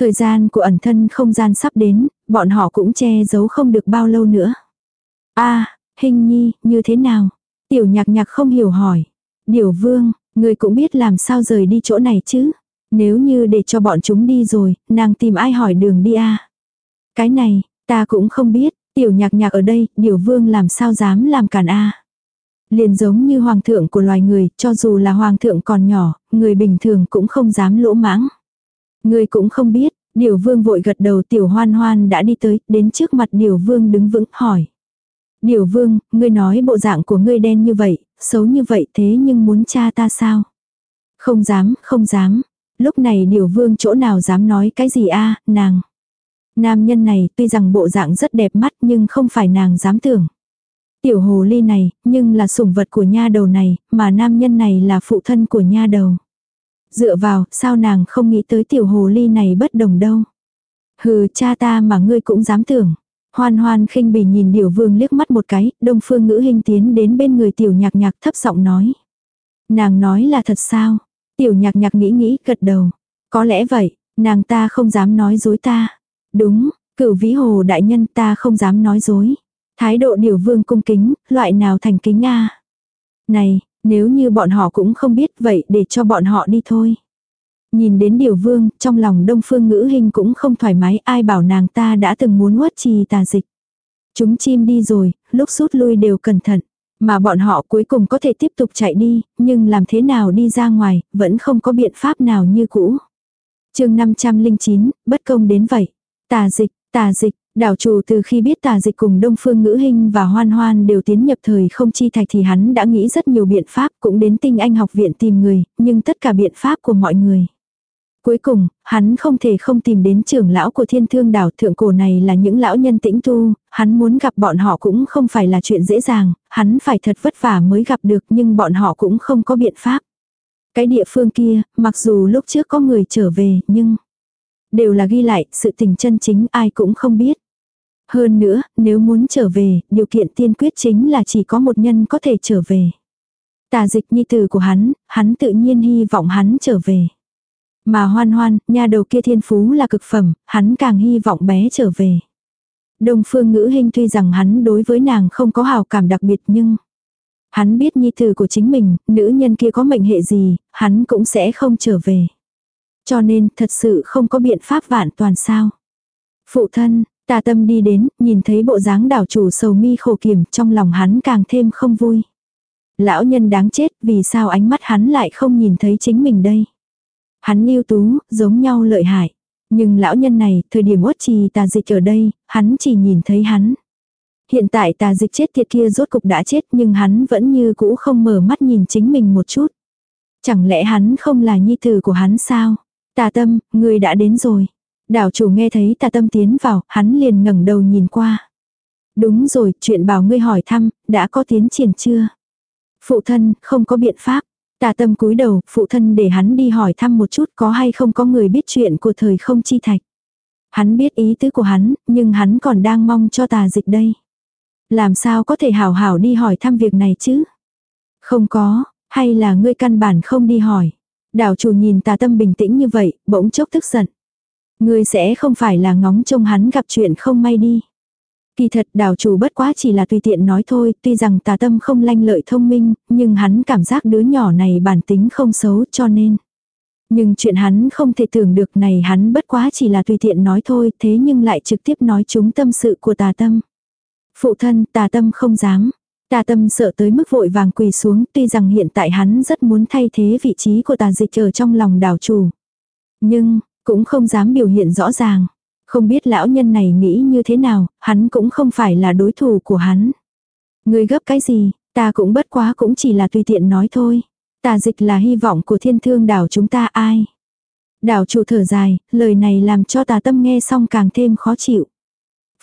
Thời gian của ẩn thân không gian sắp đến, bọn họ cũng che giấu không được bao lâu nữa. a hình nhi, như thế nào? Tiểu nhạc nhạc không hiểu hỏi. Điều vương, người cũng biết làm sao rời đi chỗ này chứ? Nếu như để cho bọn chúng đi rồi, nàng tìm ai hỏi đường đi a Cái này, ta cũng không biết, tiểu nhạc nhạc ở đây, điều vương làm sao dám làm cản a Liền giống như hoàng thượng của loài người, cho dù là hoàng thượng còn nhỏ, người bình thường cũng không dám lỗ mãng. Người cũng không biết, điều vương vội gật đầu tiểu hoan hoan đã đi tới, đến trước mặt điều vương đứng vững, hỏi. Điều vương, ngươi nói bộ dạng của ngươi đen như vậy, xấu như vậy thế nhưng muốn cha ta sao? Không dám, không dám. Lúc này điều vương chỗ nào dám nói cái gì a nàng. Nam nhân này tuy rằng bộ dạng rất đẹp mắt nhưng không phải nàng dám tưởng. Tiểu hồ ly này, nhưng là sủng vật của nha đầu này, mà nam nhân này là phụ thân của nha đầu. Dựa vào, sao nàng không nghĩ tới tiểu hồ ly này bất đồng đâu. Hừ, cha ta mà ngươi cũng dám tưởng. Hoan hoan khinh bỉ nhìn điểu vương liếc mắt một cái, đông phương ngữ hình tiến đến bên người tiểu nhạc nhạc thấp giọng nói. Nàng nói là thật sao? Tiểu nhạc nhạc nghĩ nghĩ gật đầu. Có lẽ vậy, nàng ta không dám nói dối ta. Đúng, cửu vĩ hồ đại nhân ta không dám nói dối. Thái độ điều vương cung kính, loại nào thành kính a Này, nếu như bọn họ cũng không biết vậy để cho bọn họ đi thôi. Nhìn đến điều vương, trong lòng đông phương ngữ hình cũng không thoải mái ai bảo nàng ta đã từng muốn uất trì tà dịch. Chúng chim đi rồi, lúc rút lui đều cẩn thận. Mà bọn họ cuối cùng có thể tiếp tục chạy đi, nhưng làm thế nào đi ra ngoài, vẫn không có biện pháp nào như cũ. chương 509, bất công đến vậy. Tà dịch, tà dịch, Đảo chủ từ khi biết tà dịch cùng Đông Phương Ngữ Hinh và Hoan Hoan đều tiến nhập thời không chi thạch thì hắn đã nghĩ rất nhiều biện pháp cũng đến tinh anh học viện tìm người, nhưng tất cả biện pháp của mọi người. Cuối cùng, hắn không thể không tìm đến trưởng lão của thiên thương đảo thượng cổ này là những lão nhân tĩnh tu, hắn muốn gặp bọn họ cũng không phải là chuyện dễ dàng, hắn phải thật vất vả mới gặp được nhưng bọn họ cũng không có biện pháp. Cái địa phương kia, mặc dù lúc trước có người trở về nhưng đều là ghi lại sự tình chân chính ai cũng không biết. Hơn nữa, nếu muốn trở về, điều kiện tiên quyết chính là chỉ có một nhân có thể trở về. Tà dịch nhi tử của hắn, hắn tự nhiên hy vọng hắn trở về. Mà hoan hoan, nhà đầu kia thiên phú là cực phẩm, hắn càng hy vọng bé trở về. Đông phương ngữ hình tuy rằng hắn đối với nàng không có hào cảm đặc biệt nhưng hắn biết nhi tử của chính mình, nữ nhân kia có mệnh hệ gì, hắn cũng sẽ không trở về. Cho nên thật sự không có biện pháp vạn toàn sao. Phụ thân, Tà tâm đi đến, nhìn thấy bộ dáng đảo chủ sầu mi khổ kiểm trong lòng hắn càng thêm không vui. Lão nhân đáng chết vì sao ánh mắt hắn lại không nhìn thấy chính mình đây. Hắn yêu tú, giống nhau lợi hại. Nhưng lão nhân này, thời điểm uất trì tà dịch ở đây, hắn chỉ nhìn thấy hắn. Hiện tại tà dịch chết tiệt kia rốt cục đã chết nhưng hắn vẫn như cũ không mở mắt nhìn chính mình một chút. Chẳng lẽ hắn không là nhi tử của hắn sao? Tà tâm, người đã đến rồi. Đảo chủ nghe thấy tà tâm tiến vào, hắn liền ngẩng đầu nhìn qua. Đúng rồi, chuyện bảo ngươi hỏi thăm, đã có tiến triển chưa? Phụ thân, không có biện pháp. Tà tâm cúi đầu, phụ thân để hắn đi hỏi thăm một chút có hay không có người biết chuyện của thời không chi thạch. Hắn biết ý tứ của hắn, nhưng hắn còn đang mong cho tà dịch đây. Làm sao có thể hảo hảo đi hỏi thăm việc này chứ? Không có, hay là ngươi căn bản không đi hỏi. Đảo chủ nhìn tà tâm bình tĩnh như vậy, bỗng chốc tức giận. Ngươi sẽ không phải là ngóng trông hắn gặp chuyện không may đi. Kỳ thật đảo chủ bất quá chỉ là tùy tiện nói thôi, tuy rằng tà tâm không lanh lợi thông minh, nhưng hắn cảm giác đứa nhỏ này bản tính không xấu cho nên. Nhưng chuyện hắn không thể tưởng được này hắn bất quá chỉ là tùy tiện nói thôi, thế nhưng lại trực tiếp nói chúng tâm sự của tà tâm. Phụ thân tà tâm không dám. Tà tâm sợ tới mức vội vàng quỳ xuống tuy rằng hiện tại hắn rất muốn thay thế vị trí của tà dịch ở trong lòng đảo chủ. Nhưng, cũng không dám biểu hiện rõ ràng. Không biết lão nhân này nghĩ như thế nào, hắn cũng không phải là đối thủ của hắn. Người gấp cái gì, ta cũng bất quá cũng chỉ là tùy tiện nói thôi. Tà dịch là hy vọng của thiên thương đảo chúng ta ai. Đảo chủ thở dài, lời này làm cho tà tâm nghe xong càng thêm khó chịu.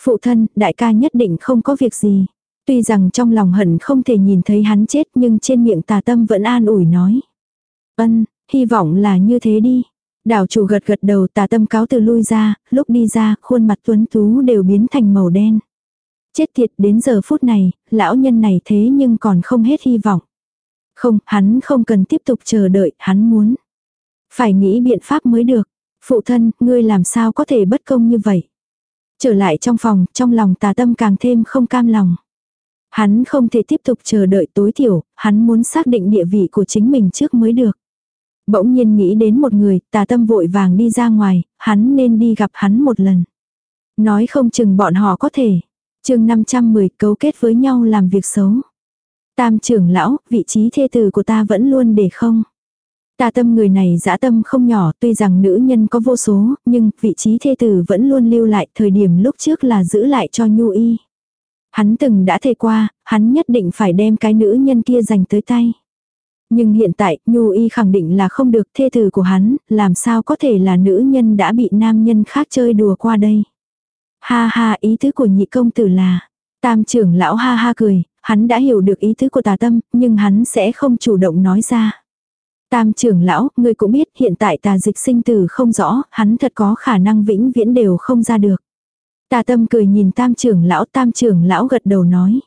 Phụ thân, đại ca nhất định không có việc gì. Tuy rằng trong lòng hận không thể nhìn thấy hắn chết nhưng trên miệng tà tâm vẫn an ủi nói. Ân, hy vọng là như thế đi. Đảo chủ gật gật đầu tà tâm cáo từ lui ra, lúc đi ra, khuôn mặt tuấn tú đều biến thành màu đen. Chết tiệt đến giờ phút này, lão nhân này thế nhưng còn không hết hy vọng. Không, hắn không cần tiếp tục chờ đợi, hắn muốn. Phải nghĩ biện pháp mới được. Phụ thân, ngươi làm sao có thể bất công như vậy? Trở lại trong phòng, trong lòng tà tâm càng thêm không cam lòng. Hắn không thể tiếp tục chờ đợi tối thiểu, hắn muốn xác định địa vị của chính mình trước mới được. Bỗng nhiên nghĩ đến một người, tà tâm vội vàng đi ra ngoài, hắn nên đi gặp hắn một lần. Nói không chừng bọn họ có thể. chương 510 cấu kết với nhau làm việc xấu. Tam trưởng lão, vị trí thê tử của ta vẫn luôn để không. Tà tâm người này dã tâm không nhỏ, tuy rằng nữ nhân có vô số, nhưng vị trí thê tử vẫn luôn lưu lại thời điểm lúc trước là giữ lại cho nhu y. Hắn từng đã thề qua, hắn nhất định phải đem cái nữ nhân kia dành tới tay. Nhưng hiện tại, nhu y khẳng định là không được thê tử của hắn, làm sao có thể là nữ nhân đã bị nam nhân khác chơi đùa qua đây. Ha ha, ý tứ của nhị công tử là, tam trưởng lão ha ha cười, hắn đã hiểu được ý tứ của tà tâm, nhưng hắn sẽ không chủ động nói ra. Tam trưởng lão, ngươi cũng biết hiện tại tà dịch sinh tử không rõ, hắn thật có khả năng vĩnh viễn đều không ra được. Tà tâm cười nhìn tam trưởng lão, tam trưởng lão gật đầu nói.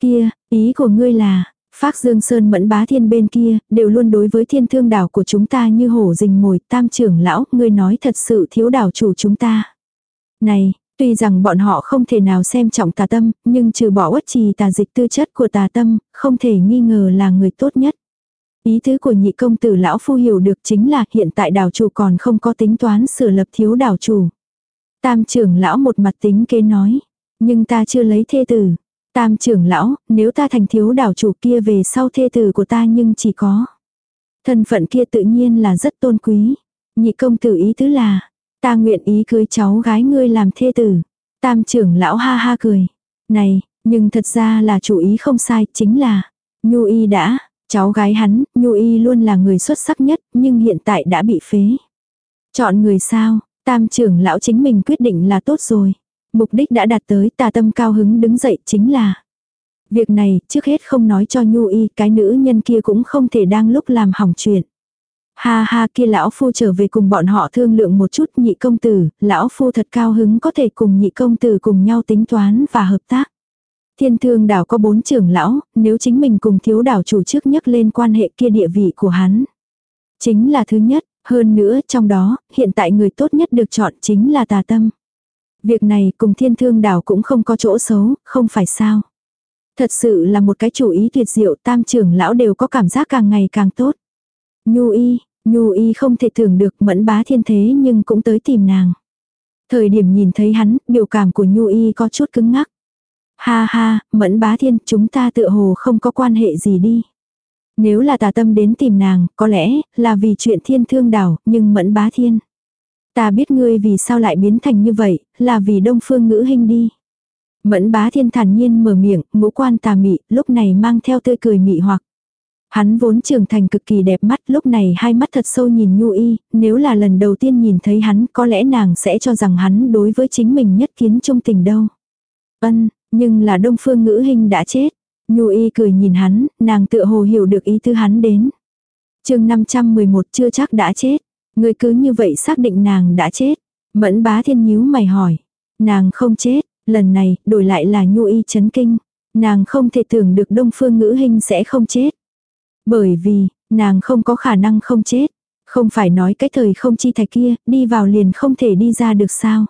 Kia, ý của ngươi là, Phác Dương Sơn mẫn bá thiên bên kia, đều luôn đối với thiên thương đảo của chúng ta như hổ rình mồi, tam trưởng lão, ngươi nói thật sự thiếu đảo chủ chúng ta. Này, tuy rằng bọn họ không thể nào xem trọng tà tâm, nhưng trừ bỏ uất trì tà dịch tư chất của tà tâm, không thể nghi ngờ là người tốt nhất. Ý tứ của nhị công tử lão phu hiểu được chính là hiện tại đảo chủ còn không có tính toán sửa lập thiếu đảo chủ. Tam trưởng lão một mặt tính kế nói, nhưng ta chưa lấy thê tử. Tam trưởng lão, nếu ta thành thiếu đảo chủ kia về sau thê tử của ta nhưng chỉ có. Thân phận kia tự nhiên là rất tôn quý. Nhị công tử ý tứ là, ta nguyện ý cưới cháu gái ngươi làm thê tử. Tam trưởng lão ha ha cười. Này, nhưng thật ra là chủ ý không sai, chính là, Nhu y đã, cháu gái hắn, Nhu y luôn là người xuất sắc nhất, nhưng hiện tại đã bị phế. Chọn người sao, tam trưởng lão chính mình quyết định là tốt rồi. Mục đích đã đạt tới tà tâm cao hứng đứng dậy chính là. Việc này trước hết không nói cho Nhu y cái nữ nhân kia cũng không thể đang lúc làm hỏng chuyện. Ha ha kia lão phu trở về cùng bọn họ thương lượng một chút nhị công tử, lão phu thật cao hứng có thể cùng nhị công tử cùng nhau tính toán và hợp tác. Thiên thương đảo có bốn trưởng lão, nếu chính mình cùng thiếu đảo chủ trước nhắc lên quan hệ kia địa vị của hắn. Chính là thứ nhất, hơn nữa trong đó, hiện tại người tốt nhất được chọn chính là tà tâm. Việc này cùng thiên thương đảo cũng không có chỗ xấu, không phải sao. Thật sự là một cái chủ ý tuyệt diệu tam trưởng lão đều có cảm giác càng ngày càng tốt. Nhu y, nhu y không thể tưởng được mẫn bá thiên thế nhưng cũng tới tìm nàng. Thời điểm nhìn thấy hắn, biểu cảm của nhu y có chút cứng ngắc. Ha ha, mẫn bá thiên, chúng ta tựa hồ không có quan hệ gì đi. Nếu là tà tâm đến tìm nàng, có lẽ là vì chuyện thiên thương đảo, nhưng mẫn bá thiên. Ta biết ngươi vì sao lại biến thành như vậy, là vì đông phương ngữ hình đi. Mẫn bá thiên thản nhiên mở miệng, ngũ quan tà mị, lúc này mang theo tươi cười mị hoặc. Hắn vốn trưởng thành cực kỳ đẹp mắt, lúc này hai mắt thật sâu nhìn Nhu Y, nếu là lần đầu tiên nhìn thấy hắn, có lẽ nàng sẽ cho rằng hắn đối với chính mình nhất kiến trung tình đâu. Ân, nhưng là đông phương ngữ hình đã chết. Nhu Y cười nhìn hắn, nàng tựa hồ hiểu được ý tư hắn đến. chương 511 chưa chắc đã chết. Người cứ như vậy xác định nàng đã chết. Mẫn bá thiên nhíu mày hỏi. Nàng không chết, lần này đổi lại là nhu y chấn kinh. Nàng không thể tưởng được đông phương ngữ hình sẽ không chết. Bởi vì, nàng không có khả năng không chết. Không phải nói cái thời không chi thạch kia, đi vào liền không thể đi ra được sao.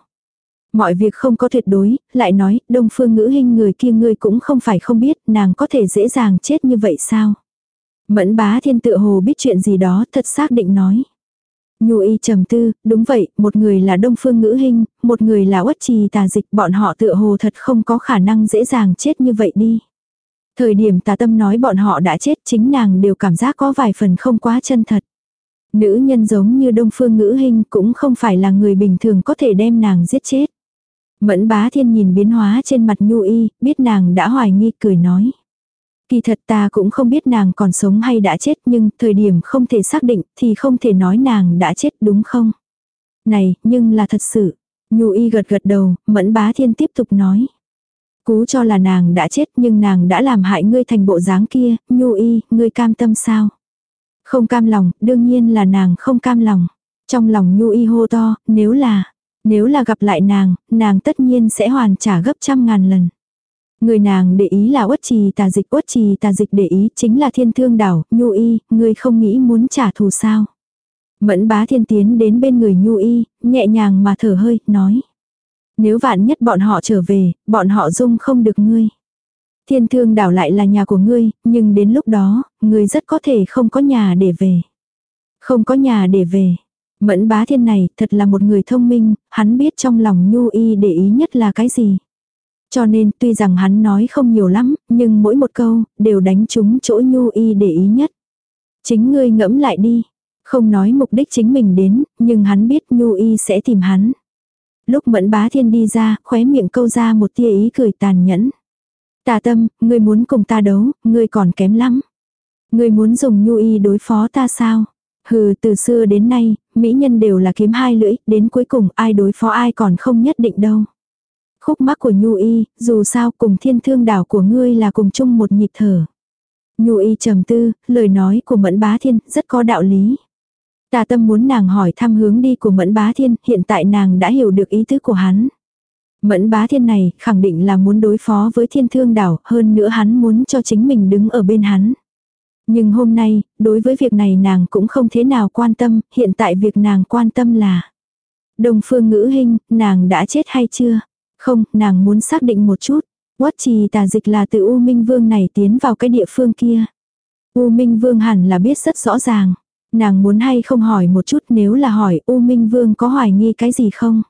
Mọi việc không có tuyệt đối, lại nói, đông phương ngữ hình người kia ngươi cũng không phải không biết, nàng có thể dễ dàng chết như vậy sao. Mẫn bá thiên tự hồ biết chuyện gì đó, thật xác định nói. Nhu y trầm tư, đúng vậy, một người là đông phương ngữ hình, một người là uất trì tà dịch, bọn họ tựa hồ thật không có khả năng dễ dàng chết như vậy đi. Thời điểm tà tâm nói bọn họ đã chết chính nàng đều cảm giác có vài phần không quá chân thật. Nữ nhân giống như đông phương ngữ hình cũng không phải là người bình thường có thể đem nàng giết chết. Mẫn bá thiên nhìn biến hóa trên mặt nhu y, biết nàng đã hoài nghi cười nói. Kỳ thật ta cũng không biết nàng còn sống hay đã chết nhưng thời điểm không thể xác định thì không thể nói nàng đã chết đúng không? Này, nhưng là thật sự. Nhu y gật gật đầu, mẫn bá thiên tiếp tục nói. Cú cho là nàng đã chết nhưng nàng đã làm hại ngươi thành bộ dáng kia, Nhu y, ngươi cam tâm sao? Không cam lòng, đương nhiên là nàng không cam lòng. Trong lòng Nhu y hô to, nếu là, nếu là gặp lại nàng, nàng tất nhiên sẽ hoàn trả gấp trăm ngàn lần. Người nàng để ý là uất trì tà dịch uất trì tà dịch để ý chính là thiên thương đảo, nhu y, người không nghĩ muốn trả thù sao. Mẫn bá thiên tiến đến bên người nhu y, nhẹ nhàng mà thở hơi, nói. Nếu vạn nhất bọn họ trở về, bọn họ dung không được ngươi. Thiên thương đảo lại là nhà của ngươi, nhưng đến lúc đó, ngươi rất có thể không có nhà để về. Không có nhà để về. Mẫn bá thiên này thật là một người thông minh, hắn biết trong lòng nhu y để ý nhất là cái gì. Cho nên tuy rằng hắn nói không nhiều lắm, nhưng mỗi một câu, đều đánh trúng chỗ nhu y để ý nhất. Chính ngươi ngẫm lại đi. Không nói mục đích chính mình đến, nhưng hắn biết nhu y sẽ tìm hắn. Lúc mẫn bá thiên đi ra, khóe miệng câu ra một tia ý cười tàn nhẫn. Tà tâm, ngươi muốn cùng ta đấu, ngươi còn kém lắm. Ngươi muốn dùng nhu y đối phó ta sao? Hừ, từ xưa đến nay, mỹ nhân đều là kiếm hai lưỡi, đến cuối cùng ai đối phó ai còn không nhất định đâu. Khúc mắc của Nhu Y, dù sao cùng thiên thương đảo của ngươi là cùng chung một nhịp thở. Nhu Y trầm tư, lời nói của Mẫn Bá Thiên rất có đạo lý. Tà tâm muốn nàng hỏi thăm hướng đi của Mẫn Bá Thiên, hiện tại nàng đã hiểu được ý tứ của hắn. Mẫn Bá Thiên này khẳng định là muốn đối phó với thiên thương đảo, hơn nữa hắn muốn cho chính mình đứng ở bên hắn. Nhưng hôm nay, đối với việc này nàng cũng không thế nào quan tâm, hiện tại việc nàng quan tâm là Đồng phương ngữ hình, nàng đã chết hay chưa? Không, nàng muốn xác định một chút. Quất trì tà dịch là từ U Minh Vương này tiến vào cái địa phương kia. U Minh Vương hẳn là biết rất rõ ràng. Nàng muốn hay không hỏi một chút nếu là hỏi U Minh Vương có hoài nghi cái gì không?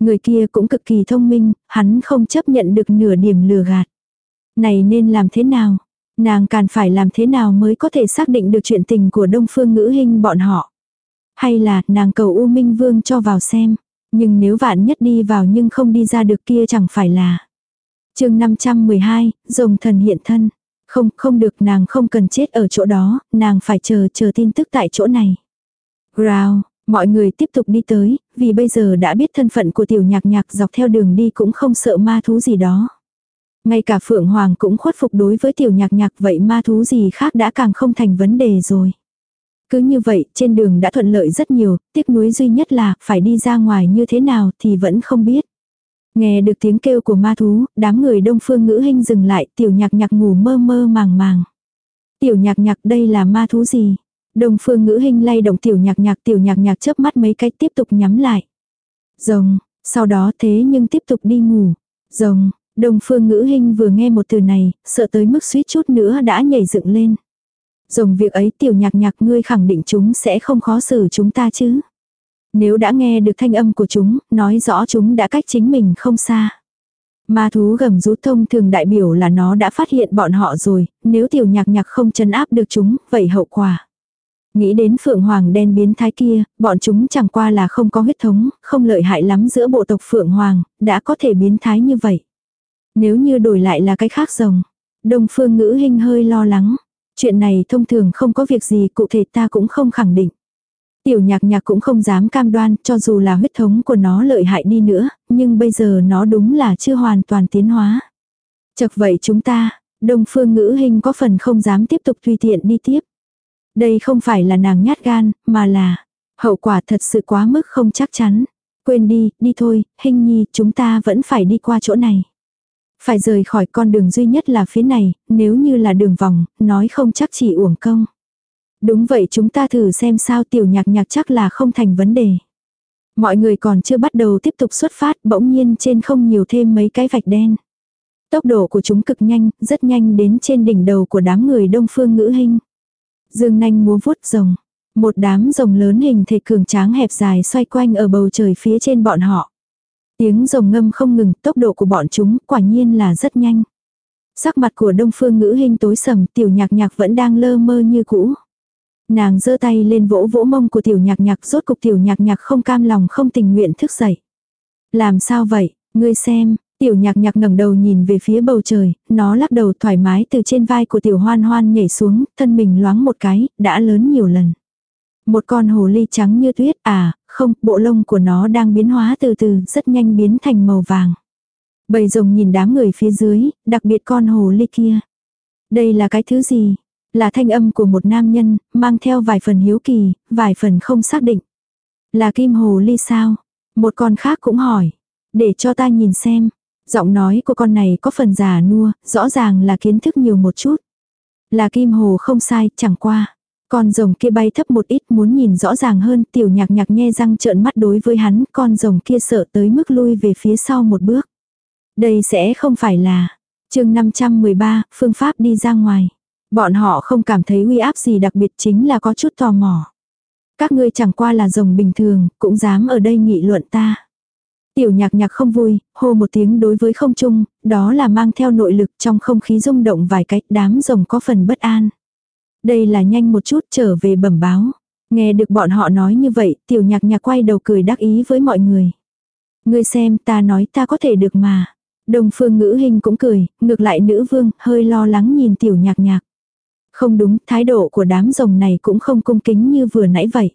Người kia cũng cực kỳ thông minh, hắn không chấp nhận được nửa điểm lừa gạt. Này nên làm thế nào? Nàng càng phải làm thế nào mới có thể xác định được chuyện tình của Đông Phương Ngữ Hinh bọn họ? Hay là nàng cầu U Minh Vương cho vào xem? Nhưng nếu vạn nhất đi vào nhưng không đi ra được kia chẳng phải là. chương 512, rồng thần hiện thân. Không, không được nàng không cần chết ở chỗ đó, nàng phải chờ chờ tin tức tại chỗ này. Growl, mọi người tiếp tục đi tới, vì bây giờ đã biết thân phận của tiểu nhạc nhạc dọc theo đường đi cũng không sợ ma thú gì đó. Ngay cả Phượng Hoàng cũng khuất phục đối với tiểu nhạc nhạc vậy ma thú gì khác đã càng không thành vấn đề rồi. Cứ như vậy, trên đường đã thuận lợi rất nhiều, tiếc nuối duy nhất là phải đi ra ngoài như thế nào thì vẫn không biết. Nghe được tiếng kêu của ma thú, đám người đông phương ngữ hình dừng lại, tiểu nhạc nhạc ngủ mơ mơ màng màng. Tiểu nhạc nhạc đây là ma thú gì? Đông phương ngữ hình lay động tiểu nhạc nhạc tiểu nhạc nhạc chớp mắt mấy cái tiếp tục nhắm lại. Rồng, sau đó thế nhưng tiếp tục đi ngủ. Rồng, đông phương ngữ hình vừa nghe một từ này, sợ tới mức suýt chút nữa đã nhảy dựng lên. Rồng việc ấy tiểu nhạc nhạc ngươi khẳng định chúng sẽ không khó xử chúng ta chứ. Nếu đã nghe được thanh âm của chúng, nói rõ chúng đã cách chính mình không xa. Ma thú gầm rú thông thường đại biểu là nó đã phát hiện bọn họ rồi, nếu tiểu nhạc nhạc không chấn áp được chúng, vậy hậu quả. Nghĩ đến phượng hoàng đen biến thái kia, bọn chúng chẳng qua là không có huyết thống, không lợi hại lắm giữa bộ tộc phượng hoàng, đã có thể biến thái như vậy. Nếu như đổi lại là cái khác rồng. Đông phương ngữ hình hơi lo lắng. Chuyện này thông thường không có việc gì cụ thể ta cũng không khẳng định. Tiểu nhạc nhạc cũng không dám cam đoan cho dù là huyết thống của nó lợi hại đi nữa, nhưng bây giờ nó đúng là chưa hoàn toàn tiến hóa. Chật vậy chúng ta, đông phương ngữ hình có phần không dám tiếp tục tùy tiện đi tiếp. Đây không phải là nàng nhát gan, mà là hậu quả thật sự quá mức không chắc chắn. Quên đi, đi thôi, hình nhi, chúng ta vẫn phải đi qua chỗ này. Phải rời khỏi con đường duy nhất là phía này, nếu như là đường vòng, nói không chắc chỉ uổng công. Đúng vậy chúng ta thử xem sao tiểu nhạc nhạc chắc là không thành vấn đề. Mọi người còn chưa bắt đầu tiếp tục xuất phát bỗng nhiên trên không nhiều thêm mấy cái vạch đen. Tốc độ của chúng cực nhanh, rất nhanh đến trên đỉnh đầu của đám người đông phương ngữ hình. Dương nanh múa vuốt rồng. Một đám rồng lớn hình thể cường tráng hẹp dài xoay quanh ở bầu trời phía trên bọn họ. Tiếng rồng ngâm không ngừng, tốc độ của bọn chúng quả nhiên là rất nhanh. Sắc mặt của đông phương ngữ hình tối sầm, tiểu nhạc nhạc vẫn đang lơ mơ như cũ. Nàng giơ tay lên vỗ vỗ mông của tiểu nhạc nhạc rốt cục tiểu nhạc nhạc không cam lòng không tình nguyện thức dậy. Làm sao vậy, ngươi xem, Tiểu nhạc nhạc ngẩng đầu nhìn về phía bầu trời, nó lắc đầu thoải mái từ trên vai của tiểu hoan hoan nhảy xuống, thân mình loáng một cái, đã lớn nhiều lần. Một con hồ ly trắng như tuyết, à, không, bộ lông của nó đang biến hóa từ từ, rất nhanh biến thành màu vàng. Bầy rồng nhìn đám người phía dưới, đặc biệt con hồ ly kia. Đây là cái thứ gì? Là thanh âm của một nam nhân, mang theo vài phần hiếu kỳ, vài phần không xác định. Là kim hồ ly sao? Một con khác cũng hỏi. Để cho ta nhìn xem. Giọng nói của con này có phần già nua, rõ ràng là kiến thức nhiều một chút. Là kim hồ không sai, chẳng qua. Con rồng kia bay thấp một ít muốn nhìn rõ ràng hơn, tiểu nhạc nhạc nhe răng trợn mắt đối với hắn, con rồng kia sợ tới mức lui về phía sau một bước. Đây sẽ không phải là chương 513, phương pháp đi ra ngoài. Bọn họ không cảm thấy uy áp gì đặc biệt chính là có chút tò mò. Các ngươi chẳng qua là rồng bình thường, cũng dám ở đây nghị luận ta. Tiểu nhạc nhạc không vui, hô một tiếng đối với không trung, đó là mang theo nội lực trong không khí rung động vài cách đám rồng có phần bất an. Đây là nhanh một chút trở về bẩm báo. Nghe được bọn họ nói như vậy, tiểu nhạc nhạc quay đầu cười đắc ý với mọi người. Ngươi xem ta nói ta có thể được mà. Đồng phương ngữ hình cũng cười, ngược lại nữ vương hơi lo lắng nhìn tiểu nhạc nhạc. Không đúng, thái độ của đám rồng này cũng không cung kính như vừa nãy vậy.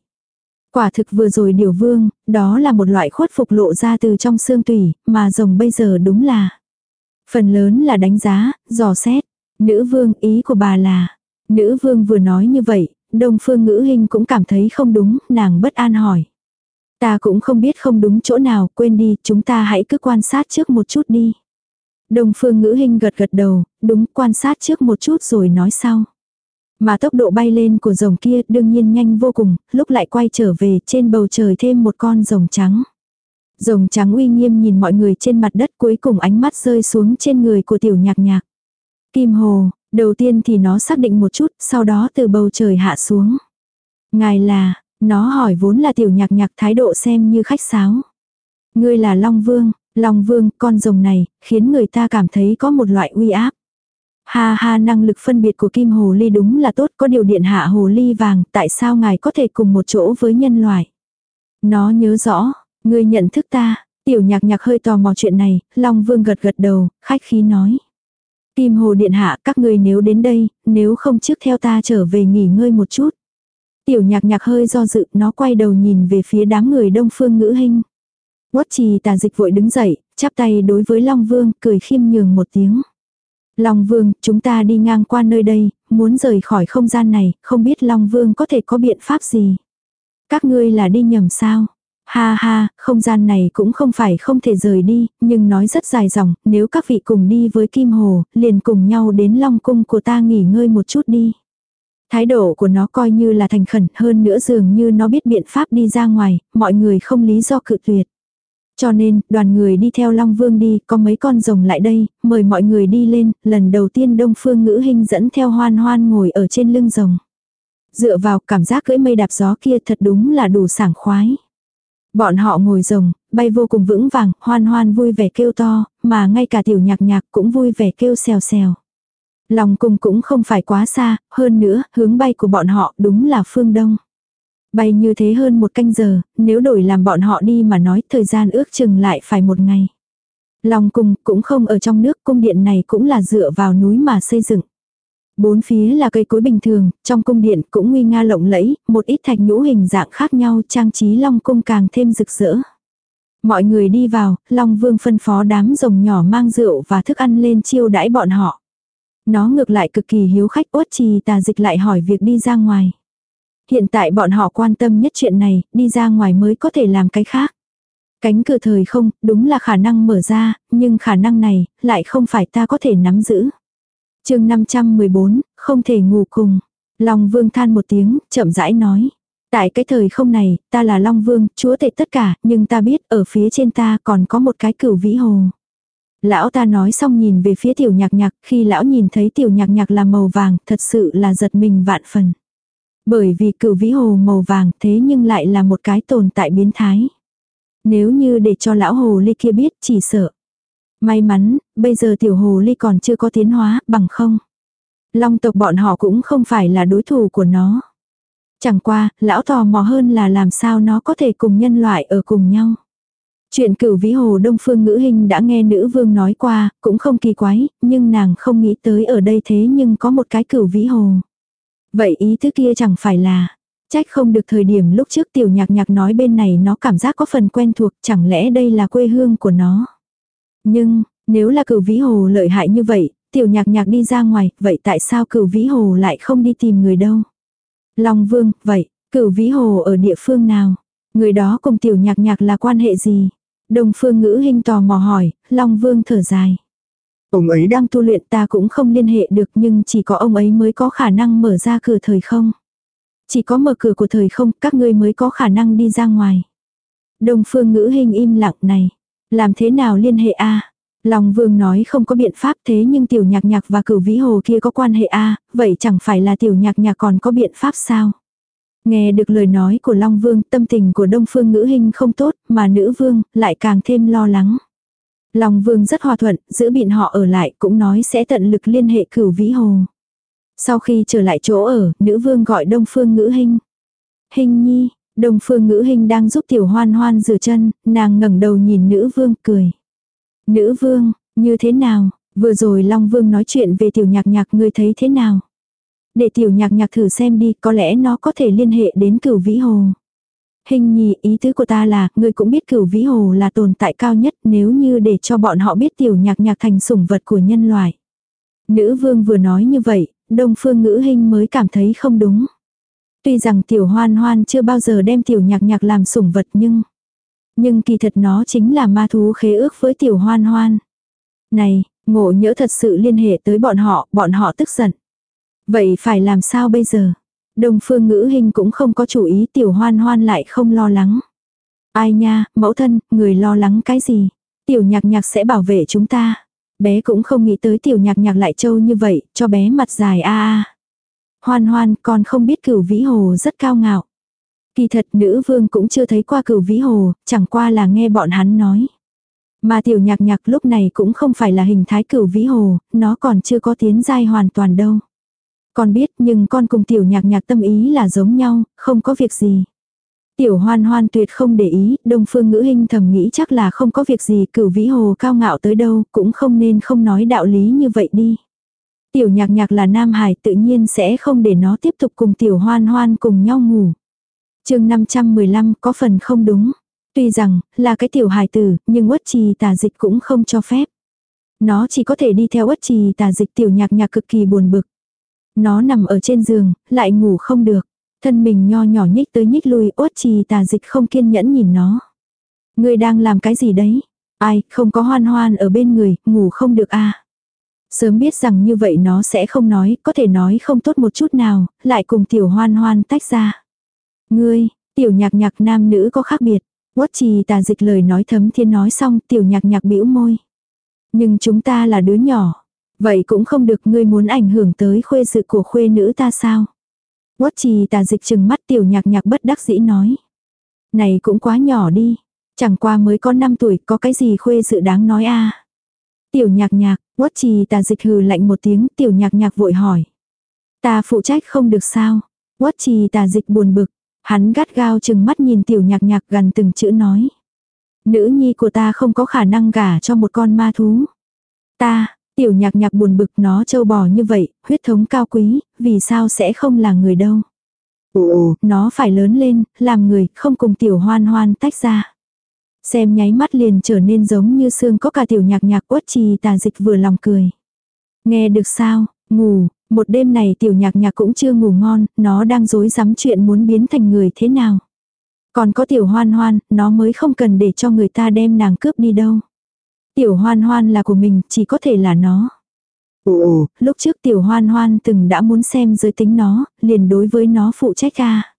Quả thực vừa rồi điều vương, đó là một loại khuất phục lộ ra từ trong xương tủy, mà rồng bây giờ đúng là. Phần lớn là đánh giá, dò xét. Nữ vương ý của bà là. Nữ vương vừa nói như vậy, đông phương ngữ hình cũng cảm thấy không đúng, nàng bất an hỏi. Ta cũng không biết không đúng chỗ nào, quên đi, chúng ta hãy cứ quan sát trước một chút đi. Đông phương ngữ hình gật gật đầu, đúng quan sát trước một chút rồi nói sau. Mà tốc độ bay lên của rồng kia đương nhiên nhanh vô cùng, lúc lại quay trở về trên bầu trời thêm một con rồng trắng. Rồng trắng uy nghiêm nhìn mọi người trên mặt đất cuối cùng ánh mắt rơi xuống trên người của tiểu nhạc nhạc. Kim hồ, đầu tiên thì nó xác định một chút, sau đó từ bầu trời hạ xuống. Ngài là, nó hỏi vốn là tiểu nhạc nhạc thái độ xem như khách sáo. Ngươi là Long Vương, Long Vương, con rồng này, khiến người ta cảm thấy có một loại uy áp. Ha ha năng lực phân biệt của kim hồ ly đúng là tốt có điều điện hạ hồ ly vàng tại sao ngài có thể cùng một chỗ với nhân loại. Nó nhớ rõ, ngươi nhận thức ta, tiểu nhạc nhạc hơi tò mò chuyện này, Long Vương gật gật đầu, khách khí nói. Kim hồ điện hạ các ngươi nếu đến đây, nếu không trước theo ta trở về nghỉ ngơi một chút. Tiểu nhạc nhạc hơi do dự, nó quay đầu nhìn về phía đám người đông phương ngữ hình. Quất trì tà dịch vội đứng dậy, chắp tay đối với Long Vương, cười khiêm nhường một tiếng. Long Vương, chúng ta đi ngang qua nơi đây, muốn rời khỏi không gian này, không biết Long Vương có thể có biện pháp gì. Các ngươi là đi nhầm sao? Ha ha, không gian này cũng không phải không thể rời đi, nhưng nói rất dài dòng, nếu các vị cùng đi với Kim Hồ, liền cùng nhau đến Long Cung của ta nghỉ ngơi một chút đi. Thái độ của nó coi như là thành khẩn hơn nữa dường như nó biết biện pháp đi ra ngoài, mọi người không lý do cự tuyệt. Cho nên, đoàn người đi theo Long Vương đi, có mấy con rồng lại đây, mời mọi người đi lên, lần đầu tiên Đông Phương Ngữ Hinh dẫn theo hoan hoan ngồi ở trên lưng rồng. Dựa vào cảm giác cưỡi mây đạp gió kia thật đúng là đủ sảng khoái. Bọn họ ngồi rồng, bay vô cùng vững vàng, hoan hoan vui vẻ kêu to, mà ngay cả tiểu nhạc nhạc cũng vui vẻ kêu xèo xèo. Lòng cung cũng không phải quá xa, hơn nữa, hướng bay của bọn họ đúng là phương đông. Bay như thế hơn một canh giờ, nếu đổi làm bọn họ đi mà nói thời gian ước chừng lại phải một ngày. Long cung cũng không ở trong nước, cung điện này cũng là dựa vào núi mà xây dựng. Bốn phía là cây cối bình thường, trong cung điện cũng nguy nga lộng lẫy, một ít thạch nhũ hình dạng khác nhau trang trí long cung càng thêm rực rỡ. Mọi người đi vào, Long Vương phân phó đám rồng nhỏ mang rượu và thức ăn lên chiêu đãi bọn họ. Nó ngược lại cực kỳ hiếu khách uất trì tà dịch lại hỏi việc đi ra ngoài. Hiện tại bọn họ quan tâm nhất chuyện này, đi ra ngoài mới có thể làm cái khác. Cánh cửa thời không, đúng là khả năng mở ra, nhưng khả năng này, lại không phải ta có thể nắm giữ chương 514, không thể ngủ cùng. Long vương than một tiếng, chậm rãi nói. Tại cái thời không này, ta là Long Vương, chúa tệ tất cả, nhưng ta biết ở phía trên ta còn có một cái cửu vĩ hồ. Lão ta nói xong nhìn về phía tiểu nhạc nhạc, khi lão nhìn thấy tiểu nhạc nhạc là màu vàng, thật sự là giật mình vạn phần. Bởi vì cửu vĩ hồ màu vàng thế nhưng lại là một cái tồn tại biến thái. Nếu như để cho lão hồ ly kia biết chỉ sợ. May mắn, bây giờ tiểu hồ ly còn chưa có tiến hóa, bằng không. Long tộc bọn họ cũng không phải là đối thủ của nó. Chẳng qua, lão tò mò hơn là làm sao nó có thể cùng nhân loại ở cùng nhau. Chuyện cửu vĩ hồ đông phương ngữ hình đã nghe nữ vương nói qua, cũng không kỳ quái, nhưng nàng không nghĩ tới ở đây thế nhưng có một cái cửu vĩ hồ. Vậy ý thứ kia chẳng phải là, trách không được thời điểm lúc trước tiểu nhạc nhạc nói bên này nó cảm giác có phần quen thuộc, chẳng lẽ đây là quê hương của nó. Nhưng, nếu là cửu vĩ hồ lợi hại như vậy, tiểu nhạc nhạc đi ra ngoài, vậy tại sao cửu vĩ hồ lại không đi tìm người đâu? Long vương, vậy, cửu vĩ hồ ở địa phương nào? Người đó cùng tiểu nhạc nhạc là quan hệ gì? Đồng phương ngữ hình tò mò hỏi, Long vương thở dài. Ông ấy đang tu luyện ta cũng không liên hệ được nhưng chỉ có ông ấy mới có khả năng mở ra cửa thời không. Chỉ có mở cửa của thời không các ngươi mới có khả năng đi ra ngoài. Đồng phương ngữ hình im lặng này. Làm thế nào liên hệ a Long Vương nói không có biện pháp thế nhưng tiểu nhạc nhạc và cửu vĩ hồ kia có quan hệ a vậy chẳng phải là tiểu nhạc nhạc còn có biện pháp sao? Nghe được lời nói của Long Vương tâm tình của Đông Phương ngữ hình không tốt mà nữ vương lại càng thêm lo lắng. Long Vương rất hòa thuận, giữ bịn họ ở lại cũng nói sẽ tận lực liên hệ cửu vĩ hồ. Sau khi trở lại chỗ ở, nữ vương gọi Đông Phương ngữ hình. Hình nhi, Đông Phương ngữ hình đang giúp tiểu hoan hoan rửa chân, nàng ngẩng đầu nhìn nữ vương cười. Nữ vương, như thế nào? Vừa rồi Long Vương nói chuyện về tiểu nhạc nhạc ngươi thấy thế nào? Để tiểu nhạc nhạc thử xem đi, có lẽ nó có thể liên hệ đến cửu vĩ hồ. Hình nhì, ý tứ của ta là, ngươi cũng biết cửu vĩ hồ là tồn tại cao nhất nếu như để cho bọn họ biết tiểu nhạc nhạc thành sủng vật của nhân loại. Nữ vương vừa nói như vậy, đông phương ngữ hình mới cảm thấy không đúng. Tuy rằng tiểu hoan hoan chưa bao giờ đem tiểu nhạc nhạc làm sủng vật nhưng... Nhưng kỳ thật nó chính là ma thú khế ước với tiểu hoan hoan. Này, ngộ nhỡ thật sự liên hệ tới bọn họ, bọn họ tức giận. Vậy phải làm sao bây giờ? Đông phương ngữ hình cũng không có chủ ý tiểu hoan hoan lại không lo lắng. Ai nha, mẫu thân, người lo lắng cái gì? Tiểu nhạc nhạc sẽ bảo vệ chúng ta. Bé cũng không nghĩ tới tiểu nhạc nhạc lại trâu như vậy, cho bé mặt dài a a. Hoan hoan còn không biết cửu vĩ hồ rất cao ngạo. Kỳ thật nữ vương cũng chưa thấy qua cửu vĩ hồ, chẳng qua là nghe bọn hắn nói. Mà tiểu nhạc nhạc lúc này cũng không phải là hình thái cửu vĩ hồ, nó còn chưa có tiến giai hoàn toàn đâu. Con biết nhưng con cùng tiểu nhạc nhạc tâm ý là giống nhau, không có việc gì. Tiểu hoan hoan tuyệt không để ý, đông phương ngữ hình thầm nghĩ chắc là không có việc gì cửu vĩ hồ cao ngạo tới đâu, cũng không nên không nói đạo lý như vậy đi. Tiểu nhạc nhạc là nam hải tự nhiên sẽ không để nó tiếp tục cùng tiểu hoan hoan cùng nhau ngủ chương 515 có phần không đúng. Tuy rằng, là cái tiểu hài tử, nhưng uất trì tà dịch cũng không cho phép. Nó chỉ có thể đi theo uất trì tà dịch tiểu nhạc nhạc cực kỳ buồn bực. Nó nằm ở trên giường, lại ngủ không được. Thân mình nho nhỏ nhích tới nhích lui, uất trì tà dịch không kiên nhẫn nhìn nó. Người đang làm cái gì đấy? Ai, không có hoan hoan ở bên người, ngủ không được à? Sớm biết rằng như vậy nó sẽ không nói, có thể nói không tốt một chút nào, lại cùng tiểu hoan hoan tách ra. Ngươi, tiểu nhạc nhạc nam nữ có khác biệt. Quất trì tà dịch lời nói thấm thiên nói xong tiểu nhạc nhạc bĩu môi. Nhưng chúng ta là đứa nhỏ. Vậy cũng không được ngươi muốn ảnh hưởng tới khuê sự của khuê nữ ta sao. Quất trì tà dịch chừng mắt tiểu nhạc nhạc bất đắc dĩ nói. Này cũng quá nhỏ đi. Chẳng qua mới có 5 tuổi có cái gì khuê sự đáng nói a Tiểu nhạc nhạc, quất trì tà dịch hừ lạnh một tiếng tiểu nhạc nhạc vội hỏi. Ta phụ trách không được sao. Quất trì tà dịch buồn bực. Hắn gắt gao chừng mắt nhìn tiểu nhạc nhạc gần từng chữ nói. Nữ nhi của ta không có khả năng gả cho một con ma thú. Ta, tiểu nhạc nhạc buồn bực nó trâu bò như vậy, huyết thống cao quý, vì sao sẽ không là người đâu. Ồ, nó phải lớn lên, làm người, không cùng tiểu hoan hoan tách ra. Xem nháy mắt liền trở nên giống như xương có cả tiểu nhạc nhạc quất trì tà dịch vừa lòng cười. Nghe được sao, ngủ, một đêm này tiểu nhạc nhạc cũng chưa ngủ ngon, nó đang dối rắm chuyện muốn biến thành người thế nào. Còn có tiểu hoan hoan, nó mới không cần để cho người ta đem nàng cướp đi đâu. Tiểu hoan hoan là của mình, chỉ có thể là nó. Ồ, lúc trước tiểu hoan hoan từng đã muốn xem giới tính nó, liền đối với nó phụ trách ca.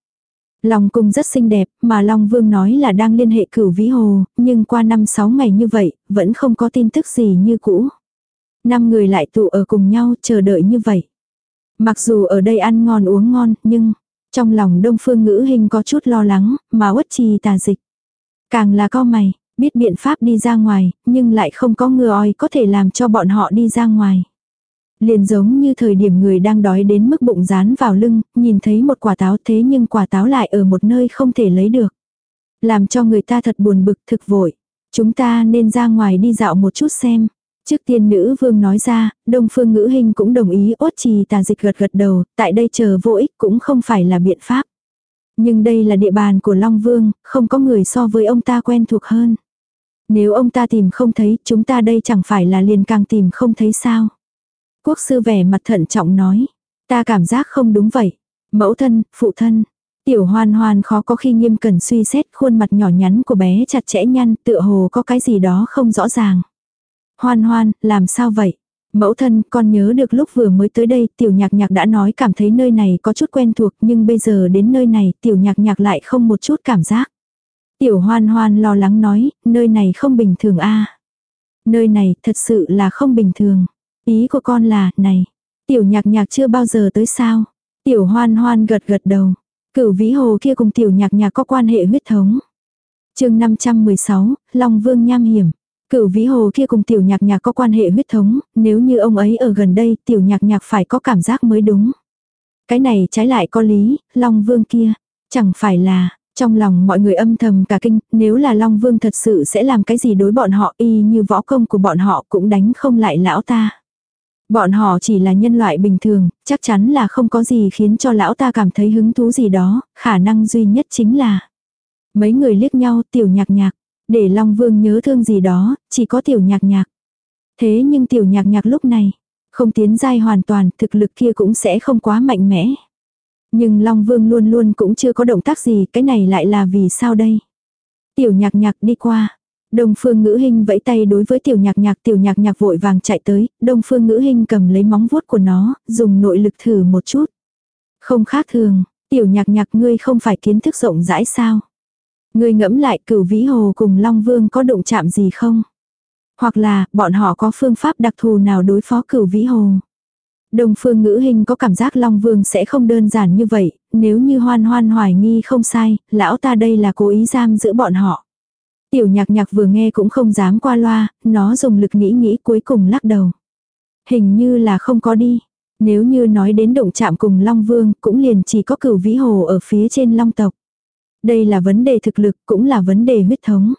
Long cung rất xinh đẹp, mà Long Vương nói là đang liên hệ cửu vĩ hồ, nhưng qua năm sáu ngày như vậy, vẫn không có tin tức gì như cũ. Năm người lại tụ ở cùng nhau chờ đợi như vậy. Mặc dù ở đây ăn ngon uống ngon, nhưng trong lòng đông phương ngữ hình có chút lo lắng, mà uất trì tà dịch. Càng là co mày, biết biện pháp đi ra ngoài, nhưng lại không có ngừa oi có thể làm cho bọn họ đi ra ngoài. Liền giống như thời điểm người đang đói đến mức bụng rán vào lưng, nhìn thấy một quả táo thế nhưng quả táo lại ở một nơi không thể lấy được. Làm cho người ta thật buồn bực thực vội. Chúng ta nên ra ngoài đi dạo một chút xem. Trước tiên nữ vương nói ra, đông phương ngữ hình cũng đồng ý ốt trì tà dịch gật gật đầu, tại đây chờ vô ích cũng không phải là biện pháp. Nhưng đây là địa bàn của Long Vương, không có người so với ông ta quen thuộc hơn. Nếu ông ta tìm không thấy, chúng ta đây chẳng phải là liền càng tìm không thấy sao. Quốc sư vẻ mặt thận trọng nói, ta cảm giác không đúng vậy. Mẫu thân, phụ thân, tiểu hoan hoan khó có khi nghiêm cẩn suy xét khuôn mặt nhỏ nhắn của bé chặt chẽ nhăn tựa hồ có cái gì đó không rõ ràng. Hoan hoan, làm sao vậy? Mẫu thân, con nhớ được lúc vừa mới tới đây, tiểu nhạc nhạc đã nói cảm thấy nơi này có chút quen thuộc, nhưng bây giờ đến nơi này, tiểu nhạc nhạc lại không một chút cảm giác. Tiểu hoan hoan lo lắng nói, nơi này không bình thường a Nơi này thật sự là không bình thường. Ý của con là, này, tiểu nhạc nhạc chưa bao giờ tới sao. Tiểu hoan hoan gật gật đầu. Cửu vĩ hồ kia cùng tiểu nhạc nhạc có quan hệ huyết thống. chương 516, Long Vương nham hiểm. Cửu vĩ hồ kia cùng tiểu nhạc nhạc có quan hệ huyết thống, nếu như ông ấy ở gần đây tiểu nhạc nhạc phải có cảm giác mới đúng. Cái này trái lại có lý, Long Vương kia, chẳng phải là, trong lòng mọi người âm thầm cả kinh, nếu là Long Vương thật sự sẽ làm cái gì đối bọn họ y như võ công của bọn họ cũng đánh không lại lão ta. Bọn họ chỉ là nhân loại bình thường, chắc chắn là không có gì khiến cho lão ta cảm thấy hứng thú gì đó, khả năng duy nhất chính là. Mấy người liếc nhau tiểu nhạc nhạc, để Long Vương nhớ thương gì đó, chỉ có tiểu nhạc nhạc. Thế nhưng tiểu nhạc nhạc lúc này, không tiến giai hoàn toàn, thực lực kia cũng sẽ không quá mạnh mẽ. Nhưng Long Vương luôn luôn cũng chưa có động tác gì, cái này lại là vì sao đây? Tiểu nhạc nhạc đi qua. Đông phương ngữ hình vẫy tay đối với tiểu nhạc nhạc tiểu nhạc nhạc vội vàng chạy tới, đông phương ngữ hình cầm lấy móng vuốt của nó, dùng nội lực thử một chút. Không khác thường, tiểu nhạc nhạc ngươi không phải kiến thức rộng rãi sao? Ngươi ngẫm lại cửu vĩ hồ cùng Long Vương có động chạm gì không? Hoặc là, bọn họ có phương pháp đặc thù nào đối phó cửu vĩ hồ? Đông phương ngữ hình có cảm giác Long Vương sẽ không đơn giản như vậy, nếu như hoan hoan hoài nghi không sai, lão ta đây là cố ý giam giữ bọn họ. Tiểu nhạc nhạc vừa nghe cũng không dám qua loa, nó dùng lực nghĩ nghĩ cuối cùng lắc đầu. Hình như là không có đi. Nếu như nói đến động chạm cùng Long Vương cũng liền chỉ có cửu vĩ hồ ở phía trên Long tộc. Đây là vấn đề thực lực cũng là vấn đề huyết thống.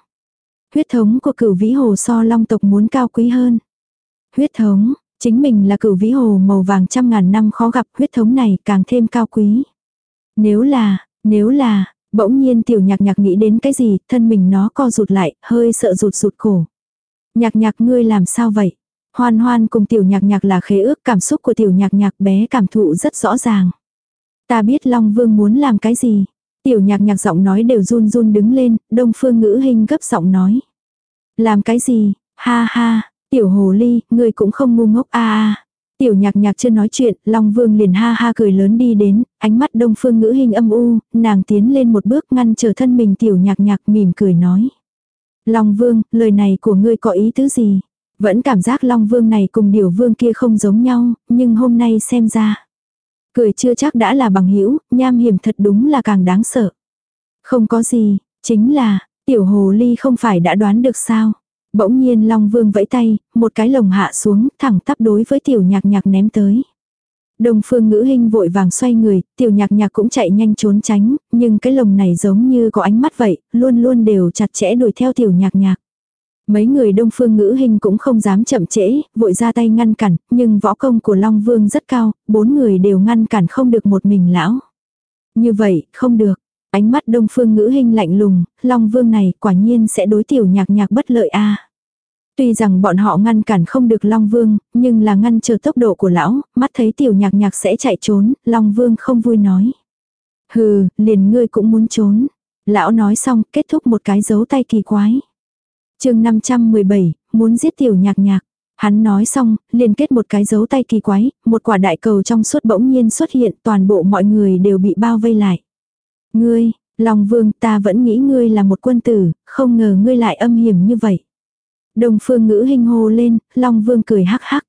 Huyết thống của cửu vĩ hồ so Long tộc muốn cao quý hơn. Huyết thống, chính mình là cửu vĩ hồ màu vàng trăm ngàn năm khó gặp huyết thống này càng thêm cao quý. Nếu là, nếu là, Bỗng nhiên tiểu nhạc nhạc nghĩ đến cái gì, thân mình nó co rụt lại, hơi sợ rụt rụt cổ. Nhạc nhạc ngươi làm sao vậy? Hoan hoan cùng tiểu nhạc nhạc là khế ước cảm xúc của tiểu nhạc nhạc bé cảm thụ rất rõ ràng. Ta biết Long Vương muốn làm cái gì. Tiểu nhạc nhạc giọng nói đều run run đứng lên, đông phương ngữ hình gấp giọng nói. Làm cái gì, ha ha, tiểu hồ ly, ngươi cũng không ngu ngốc a a. Tiểu nhạc nhạc chưa nói chuyện, Long Vương liền ha ha cười lớn đi đến, ánh mắt đông phương ngữ hình âm u, nàng tiến lên một bước ngăn trở thân mình tiểu nhạc nhạc mỉm cười nói. Long Vương, lời này của ngươi có ý tứ gì? Vẫn cảm giác Long Vương này cùng điều vương kia không giống nhau, nhưng hôm nay xem ra. Cười chưa chắc đã là bằng hữu nham hiểm thật đúng là càng đáng sợ. Không có gì, chính là, tiểu hồ ly không phải đã đoán được sao? Bỗng nhiên Long Vương vẫy tay, một cái lồng hạ xuống, thẳng tắp đối với tiểu nhạc nhạc ném tới. Đông phương ngữ hình vội vàng xoay người, tiểu nhạc nhạc cũng chạy nhanh trốn tránh, nhưng cái lồng này giống như có ánh mắt vậy, luôn luôn đều chặt chẽ đuổi theo tiểu nhạc nhạc. Mấy người đông phương ngữ hình cũng không dám chậm trễ, vội ra tay ngăn cản, nhưng võ công của Long Vương rất cao, bốn người đều ngăn cản không được một mình lão. Như vậy, không được. Ánh mắt đông phương ngữ hình lạnh lùng, Long Vương này quả nhiên sẽ đối tiểu nhạc nhạc bất lợi a Tuy rằng bọn họ ngăn cản không được Long Vương, nhưng là ngăn chờ tốc độ của lão, mắt thấy tiểu nhạc nhạc sẽ chạy trốn, Long Vương không vui nói. Hừ, liền ngươi cũng muốn trốn. Lão nói xong, kết thúc một cái dấu tay kỳ quái. chương 517, muốn giết tiểu nhạc nhạc. Hắn nói xong, liền kết một cái dấu tay kỳ quái, một quả đại cầu trong suốt bỗng nhiên xuất hiện, toàn bộ mọi người đều bị bao vây lại. Ngươi, Long Vương ta vẫn nghĩ ngươi là một quân tử, không ngờ ngươi lại âm hiểm như vậy. Đồng phương ngữ hình hô lên, Long Vương cười hắc hắc.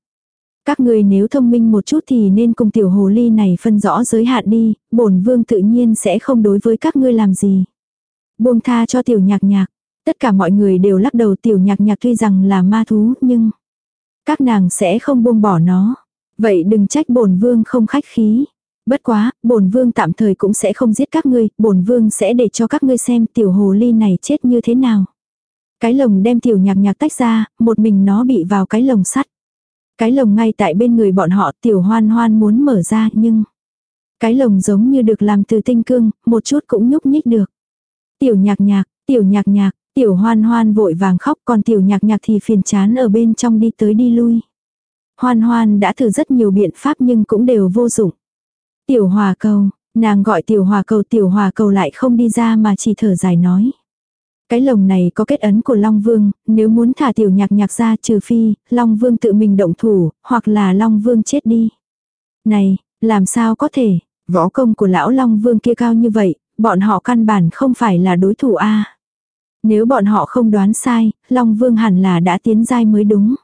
Các người nếu thông minh một chút thì nên cùng tiểu hồ ly này phân rõ giới hạn đi, bổn vương tự nhiên sẽ không đối với các ngươi làm gì. Buông tha cho tiểu nhạc nhạc. Tất cả mọi người đều lắc đầu tiểu nhạc nhạc tuy rằng là ma thú nhưng các nàng sẽ không buông bỏ nó. Vậy đừng trách bổn vương không khách khí. Bất quá, bổn vương tạm thời cũng sẽ không giết các ngươi, bổn vương sẽ để cho các ngươi xem tiểu hồ ly này chết như thế nào. Cái lồng đem tiểu nhạc nhạc tách ra, một mình nó bị vào cái lồng sắt. Cái lồng ngay tại bên người bọn họ tiểu hoan hoan muốn mở ra nhưng... Cái lồng giống như được làm từ tinh cương, một chút cũng nhúc nhích được. Tiểu nhạc nhạc, tiểu nhạc nhạc, tiểu hoan hoan vội vàng khóc còn tiểu nhạc nhạc thì phiền chán ở bên trong đi tới đi lui. Hoan hoan đã thử rất nhiều biện pháp nhưng cũng đều vô dụng. Tiểu hòa cầu, nàng gọi tiểu hòa cầu tiểu hòa cầu lại không đi ra mà chỉ thở dài nói. Cái lồng này có kết ấn của Long Vương, nếu muốn thả tiểu nhạc nhạc ra trừ phi, Long Vương tự mình động thủ, hoặc là Long Vương chết đi. Này, làm sao có thể, võ công của lão Long Vương kia cao như vậy, bọn họ căn bản không phải là đối thủ a Nếu bọn họ không đoán sai, Long Vương hẳn là đã tiến giai mới đúng.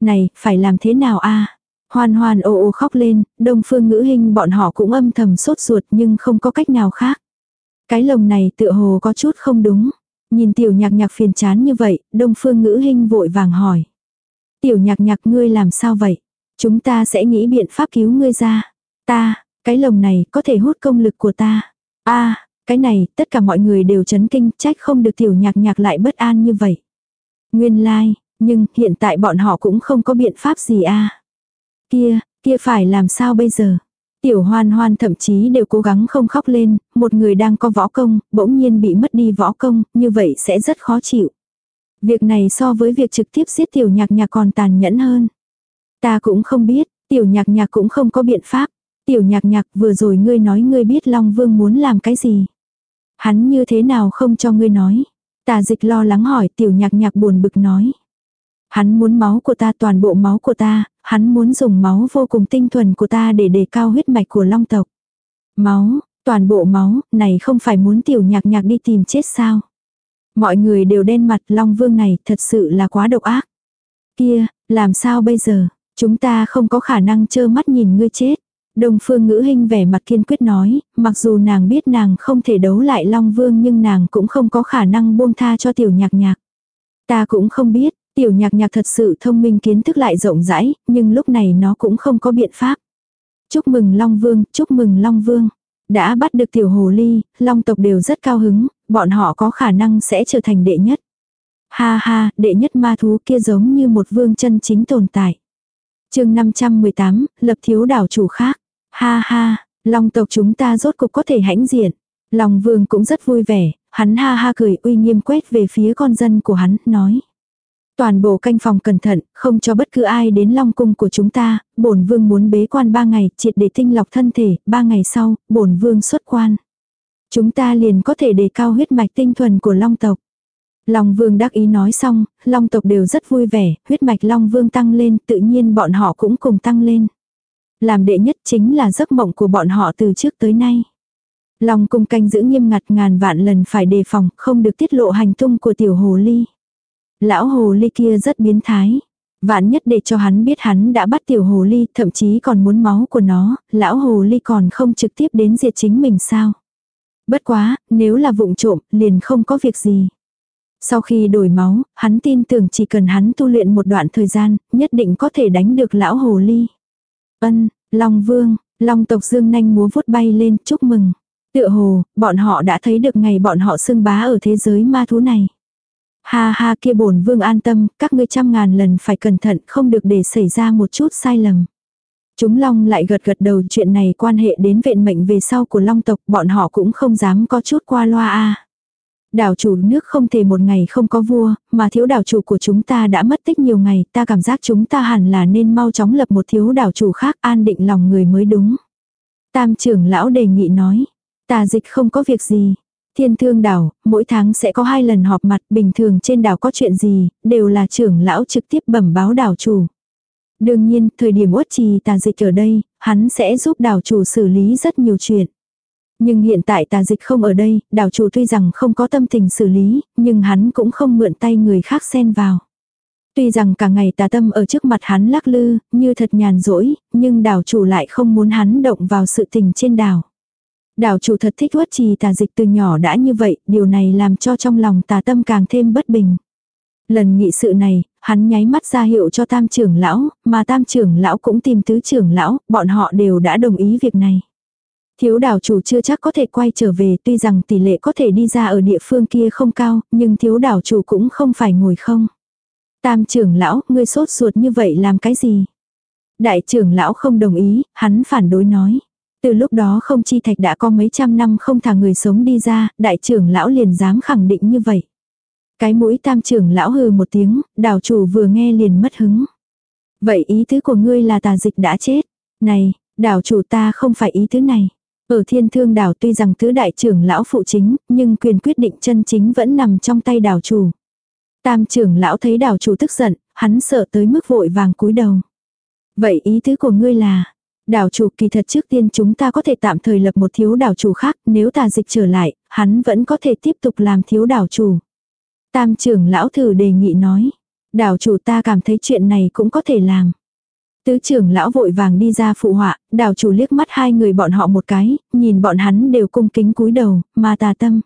Này, phải làm thế nào a Hoan hoan ô ô khóc lên, đông phương ngữ hình bọn họ cũng âm thầm sốt ruột nhưng không có cách nào khác. Cái lồng này tựa hồ có chút không đúng. Nhìn tiểu nhạc nhạc phiền chán như vậy, đông phương ngữ hình vội vàng hỏi. Tiểu nhạc nhạc ngươi làm sao vậy? Chúng ta sẽ nghĩ biện pháp cứu ngươi ra. Ta, cái lồng này có thể hút công lực của ta. a cái này, tất cả mọi người đều chấn kinh, trách không được tiểu nhạc nhạc lại bất an như vậy. Nguyên lai, like, nhưng hiện tại bọn họ cũng không có biện pháp gì a Kia, kia phải làm sao bây giờ? Tiểu hoan hoan thậm chí đều cố gắng không khóc lên, một người đang có võ công, bỗng nhiên bị mất đi võ công, như vậy sẽ rất khó chịu. Việc này so với việc trực tiếp giết tiểu nhạc nhạc còn tàn nhẫn hơn. Ta cũng không biết, tiểu nhạc nhạc cũng không có biện pháp. Tiểu nhạc nhạc vừa rồi ngươi nói ngươi biết Long Vương muốn làm cái gì. Hắn như thế nào không cho ngươi nói. Tà dịch lo lắng hỏi tiểu nhạc nhạc buồn bực nói. Hắn muốn máu của ta toàn bộ máu của ta, hắn muốn dùng máu vô cùng tinh thuần của ta để đề cao huyết mạch của long tộc. Máu, toàn bộ máu, này không phải muốn tiểu nhạc nhạc đi tìm chết sao. Mọi người đều đen mặt long vương này thật sự là quá độc ác. Kia, làm sao bây giờ, chúng ta không có khả năng trơ mắt nhìn ngươi chết. đồng phương ngữ hình vẻ mặt kiên quyết nói, mặc dù nàng biết nàng không thể đấu lại Long Vương nhưng nàng cũng không có khả năng buông tha cho tiểu nhạc nhạc. Ta cũng không biết, Tiểu nhạc nhạc thật sự thông minh kiến thức lại rộng rãi, nhưng lúc này nó cũng không có biện pháp. Chúc mừng Long Vương, chúc mừng Long Vương. Đã bắt được tiểu hồ ly, Long tộc đều rất cao hứng, bọn họ có khả năng sẽ trở thành đệ nhất. Ha ha, đệ nhất ma thú kia giống như một vương chân chính tồn tại. chương 518, lập thiếu đảo chủ khác. Ha ha, Long tộc chúng ta rốt cục có thể hãnh diện. Long vương cũng rất vui vẻ, hắn ha ha cười uy nghiêm quét về phía con dân của hắn, nói. Toàn bộ canh phòng cẩn thận, không cho bất cứ ai đến long cung của chúng ta, bổn vương muốn bế quan ba ngày, triệt để tinh lọc thân thể, ba ngày sau, bổn vương xuất quan. Chúng ta liền có thể đề cao huyết mạch tinh thuần của long tộc. Long vương đắc ý nói xong, long tộc đều rất vui vẻ, huyết mạch long vương tăng lên, tự nhiên bọn họ cũng cùng tăng lên. Làm đệ nhất chính là giấc mộng của bọn họ từ trước tới nay. Long cung canh giữ nghiêm ngặt ngàn vạn lần phải đề phòng, không được tiết lộ hành tung của tiểu hồ ly. Lão hồ ly kia rất biến thái. Vạn nhất để cho hắn biết hắn đã bắt tiểu hồ ly, thậm chí còn muốn máu của nó, lão hồ ly còn không trực tiếp đến diệt chính mình sao. Bất quá, nếu là vụng trộm, liền không có việc gì. Sau khi đổi máu, hắn tin tưởng chỉ cần hắn tu luyện một đoạn thời gian, nhất định có thể đánh được lão hồ ly. Ân, Long Vương, Long tộc Dương nanh múa vuốt bay lên, chúc mừng. Tựa hồ, bọn họ đã thấy được ngày bọn họ xưng bá ở thế giới ma thú này. Ha ha kia bổn vương an tâm, các ngươi trăm ngàn lần phải cẩn thận, không được để xảy ra một chút sai lầm. Chúng long lại gật gật đầu chuyện này quan hệ đến vện mệnh về sau của long tộc, bọn họ cũng không dám có chút qua loa a. Đảo chủ nước không thể một ngày không có vua, mà thiếu đảo chủ của chúng ta đã mất tích nhiều ngày, ta cảm giác chúng ta hẳn là nên mau chóng lập một thiếu đảo chủ khác an định lòng người mới đúng. Tam trưởng lão đề nghị nói, tà dịch không có việc gì, Thiên thương đảo, mỗi tháng sẽ có hai lần họp mặt, bình thường trên đảo có chuyện gì, đều là trưởng lão trực tiếp bẩm báo đảo chủ. Đương nhiên, thời điểm uất trì tà dịch ở đây, hắn sẽ giúp đảo chủ xử lý rất nhiều chuyện. Nhưng hiện tại tà dịch không ở đây, đảo chủ tuy rằng không có tâm tình xử lý, nhưng hắn cũng không mượn tay người khác xen vào. Tuy rằng cả ngày tà tâm ở trước mặt hắn lắc lư, như thật nhàn rỗi, nhưng đảo chủ lại không muốn hắn động vào sự tình trên đảo. Đảo chủ thật thích huất trì tà dịch từ nhỏ đã như vậy, điều này làm cho trong lòng tà tâm càng thêm bất bình. Lần nghị sự này, hắn nháy mắt ra hiệu cho tam trưởng lão, mà tam trưởng lão cũng tìm tứ trưởng lão, bọn họ đều đã đồng ý việc này. Thiếu đảo chủ chưa chắc có thể quay trở về tuy rằng tỷ lệ có thể đi ra ở địa phương kia không cao, nhưng thiếu đảo chủ cũng không phải ngồi không. Tam trưởng lão, ngươi sốt ruột như vậy làm cái gì? Đại trưởng lão không đồng ý, hắn phản đối nói. Từ lúc đó không chi thạch đã có mấy trăm năm không thả người sống đi ra, đại trưởng lão liền dám khẳng định như vậy. Cái mũi tam trưởng lão hừ một tiếng, đảo chủ vừa nghe liền mất hứng. Vậy ý tứ của ngươi là tà dịch đã chết. Này, đảo chủ ta không phải ý tứ này. Ở thiên thương đảo tuy rằng tứ đại trưởng lão phụ chính, nhưng quyền quyết định chân chính vẫn nằm trong tay đảo chủ. Tam trưởng lão thấy đảo chủ tức giận, hắn sợ tới mức vội vàng cúi đầu. Vậy ý tứ của ngươi là, đảo chủ kỳ thật trước tiên chúng ta có thể tạm thời lập một thiếu đảo chủ khác, nếu tà dịch trở lại, hắn vẫn có thể tiếp tục làm thiếu đảo chủ. Tam trưởng lão thử đề nghị nói, đảo chủ ta cảm thấy chuyện này cũng có thể làm. Tứ trưởng lão vội vàng đi ra phụ họa, đảo chủ liếc mắt hai người bọn họ một cái, nhìn bọn hắn đều cung kính cúi đầu, mà tà tâm.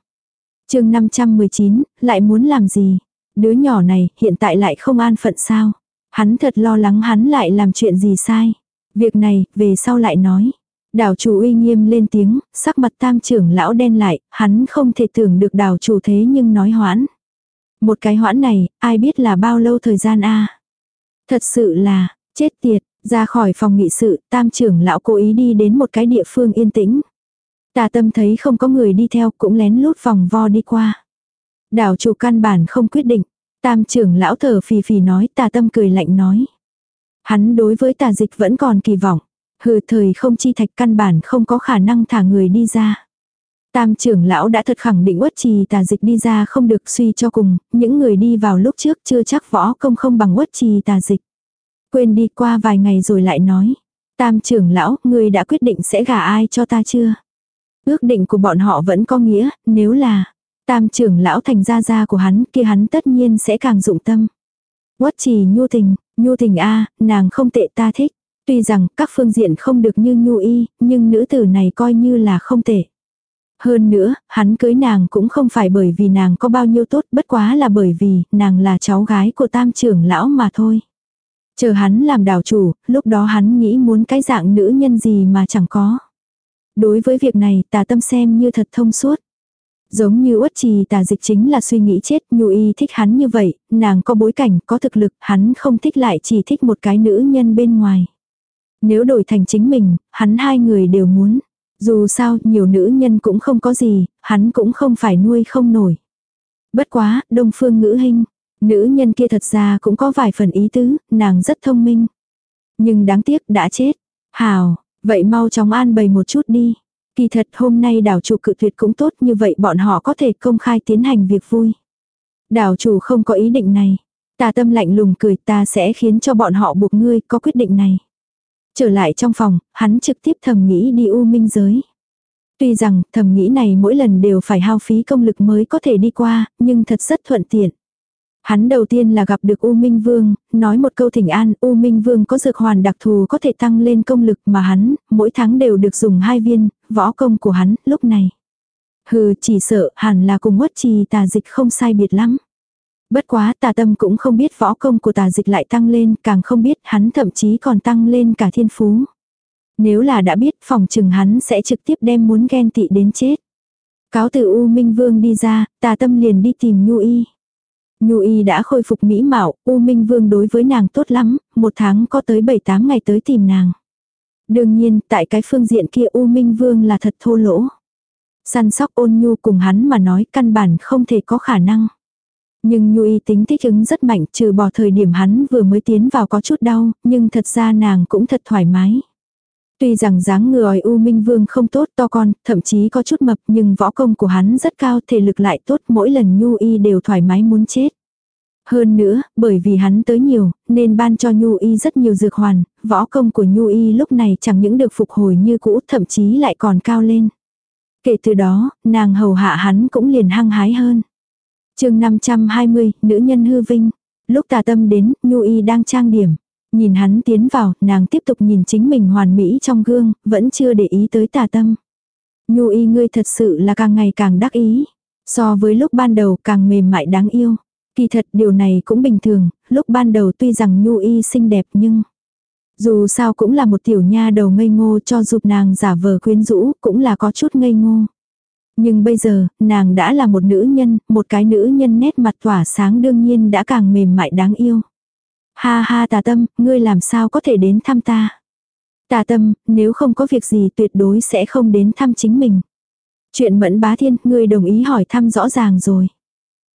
chương 519, lại muốn làm gì? Đứa nhỏ này hiện tại lại không an phận sao? Hắn thật lo lắng hắn lại làm chuyện gì sai. Việc này, về sau lại nói. Đảo chủ uy nghiêm lên tiếng, sắc mặt tam trưởng lão đen lại, hắn không thể tưởng được đảo chủ thế nhưng nói hoãn. Một cái hoãn này, ai biết là bao lâu thời gian a Thật sự là, chết tiệt, ra khỏi phòng nghị sự, tam trưởng lão cố ý đi đến một cái địa phương yên tĩnh. Tà tâm thấy không có người đi theo cũng lén lút vòng vo đi qua. Đảo chủ căn bản không quyết định. Tam trưởng lão thở phì phì nói tà tâm cười lạnh nói. Hắn đối với tà dịch vẫn còn kỳ vọng. Hừ thời không chi thạch căn bản không có khả năng thả người đi ra. Tam trưởng lão đã thật khẳng định uất trì tà dịch đi ra không được suy cho cùng, những người đi vào lúc trước chưa chắc võ công không bằng uất trì tà dịch. Quên đi qua vài ngày rồi lại nói. Tam trưởng lão, người đã quyết định sẽ gả ai cho ta chưa? Ước định của bọn họ vẫn có nghĩa, nếu là tam trưởng lão thành gia gia của hắn kia hắn tất nhiên sẽ càng dụng tâm. Quất trì nhu tình, nhu tình a nàng không tệ ta thích. Tuy rằng các phương diện không được như nhu y, nhưng nữ tử này coi như là không tệ. Hơn nữa, hắn cưới nàng cũng không phải bởi vì nàng có bao nhiêu tốt, bất quá là bởi vì nàng là cháu gái của tam trưởng lão mà thôi. Chờ hắn làm đảo chủ, lúc đó hắn nghĩ muốn cái dạng nữ nhân gì mà chẳng có. Đối với việc này tà tâm xem như thật thông suốt. Giống như uất trì tà dịch chính là suy nghĩ chết, nhu y thích hắn như vậy, nàng có bối cảnh, có thực lực, hắn không thích lại chỉ thích một cái nữ nhân bên ngoài. Nếu đổi thành chính mình, hắn hai người đều muốn. Dù sao, nhiều nữ nhân cũng không có gì, hắn cũng không phải nuôi không nổi. Bất quá, đông phương ngữ hình, nữ nhân kia thật ra cũng có vài phần ý tứ, nàng rất thông minh. Nhưng đáng tiếc đã chết. Hào, vậy mau chóng an bày một chút đi. Kỳ thật hôm nay đảo chủ cự tuyệt cũng tốt như vậy bọn họ có thể công khai tiến hành việc vui. Đảo chủ không có ý định này. Ta tâm lạnh lùng cười ta sẽ khiến cho bọn họ buộc ngươi có quyết định này. Trở lại trong phòng, hắn trực tiếp thầm nghĩ đi u minh giới. Tuy rằng thầm nghĩ này mỗi lần đều phải hao phí công lực mới có thể đi qua, nhưng thật rất thuận tiện. Hắn đầu tiên là gặp được U Minh Vương, nói một câu thỉnh an, U Minh Vương có dược hoàn đặc thù có thể tăng lên công lực mà hắn, mỗi tháng đều được dùng hai viên, võ công của hắn, lúc này. Hừ, chỉ sợ, hẳn là cùng quất trì tà dịch không sai biệt lắm. Bất quá tà tâm cũng không biết võ công của tà dịch lại tăng lên, càng không biết hắn thậm chí còn tăng lên cả thiên phú. Nếu là đã biết phòng chừng hắn sẽ trực tiếp đem muốn ghen tị đến chết. Cáo từ U Minh Vương đi ra, tà tâm liền đi tìm Nhu Y. Nhu Y đã khôi phục mỹ mạo, U Minh Vương đối với nàng tốt lắm, một tháng có tới 7-8 ngày tới tìm nàng. Đương nhiên, tại cái phương diện kia U Minh Vương là thật thô lỗ. Săn sóc ôn nhu cùng hắn mà nói căn bản không thể có khả năng. Nhưng Nhu Y tính thích ứng rất mạnh trừ bỏ thời điểm hắn vừa mới tiến vào có chút đau, nhưng thật ra nàng cũng thật thoải mái. Tuy rằng dáng người U Minh Vương không tốt to con, thậm chí có chút mập nhưng võ công của hắn rất cao thể lực lại tốt mỗi lần Nhu Y đều thoải mái muốn chết. Hơn nữa, bởi vì hắn tới nhiều, nên ban cho Nhu Y rất nhiều dược hoàn, võ công của Nhu Y lúc này chẳng những được phục hồi như cũ thậm chí lại còn cao lên. Kể từ đó, nàng hầu hạ hắn cũng liền hăng hái hơn. chương 520, nữ nhân hư vinh. Lúc tà tâm đến, Nhu Y đang trang điểm. Nhìn hắn tiến vào, nàng tiếp tục nhìn chính mình hoàn mỹ trong gương, vẫn chưa để ý tới tà tâm. Nhu Y ngươi thật sự là càng ngày càng đắc ý. So với lúc ban đầu càng mềm mại đáng yêu. Kỳ thật điều này cũng bình thường, lúc ban đầu tuy rằng Nhu Y xinh đẹp nhưng Dù sao cũng là một tiểu nha đầu ngây ngô cho dù nàng giả vờ quyến rũ cũng là có chút ngây ngô. Nhưng bây giờ, nàng đã là một nữ nhân, một cái nữ nhân nét mặt tỏa sáng đương nhiên đã càng mềm mại đáng yêu. Ha ha tà tâm, ngươi làm sao có thể đến thăm ta. Tà tâm, nếu không có việc gì tuyệt đối sẽ không đến thăm chính mình. Chuyện mẫn bá thiên, ngươi đồng ý hỏi thăm rõ ràng rồi.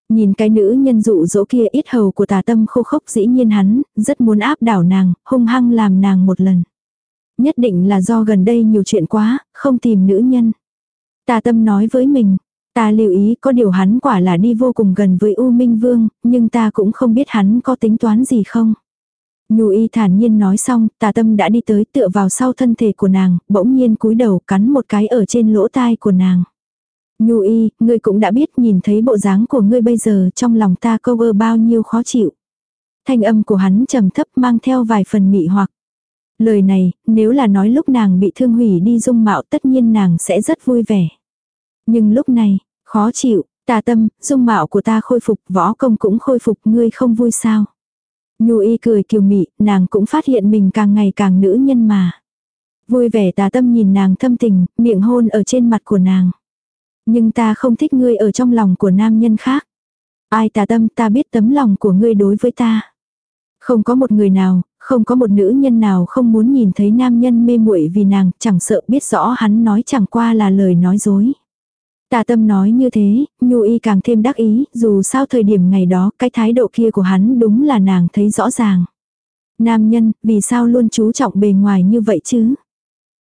Nhìn cái nữ nhân dụ dỗ kia ít hầu của tà tâm khô khốc dĩ nhiên hắn, rất muốn áp đảo nàng, hung hăng làm nàng một lần. Nhất định là do gần đây nhiều chuyện quá, không tìm nữ nhân. Tà tâm nói với mình, ta lưu ý có điều hắn quả là đi vô cùng gần với U Minh Vương, nhưng ta cũng không biết hắn có tính toán gì không. Nhu y thản nhiên nói xong, tà tâm đã đi tới tựa vào sau thân thể của nàng, bỗng nhiên cúi đầu cắn một cái ở trên lỗ tai của nàng. Nhu y, ngươi cũng đã biết nhìn thấy bộ dáng của ngươi bây giờ trong lòng ta câu ơ bao nhiêu khó chịu. Thanh âm của hắn trầm thấp mang theo vài phần mị hoặc. Lời này, nếu là nói lúc nàng bị thương hủy đi dung mạo tất nhiên nàng sẽ rất vui vẻ. Nhưng lúc này, khó chịu, tà tâm, dung mạo của ta khôi phục, võ công cũng khôi phục, ngươi không vui sao. Nhu y cười kiều mị, nàng cũng phát hiện mình càng ngày càng nữ nhân mà. Vui vẻ tà tâm nhìn nàng thâm tình, miệng hôn ở trên mặt của nàng. Nhưng ta không thích ngươi ở trong lòng của nam nhân khác. Ai tà tâm ta biết tấm lòng của ngươi đối với ta. Không có một người nào, không có một nữ nhân nào không muốn nhìn thấy nam nhân mê muội vì nàng, chẳng sợ biết rõ hắn nói chẳng qua là lời nói dối. Tà tâm nói như thế, Nhu y càng thêm đắc ý, dù sao thời điểm ngày đó cái thái độ kia của hắn đúng là nàng thấy rõ ràng. Nam nhân, vì sao luôn chú trọng bề ngoài như vậy chứ?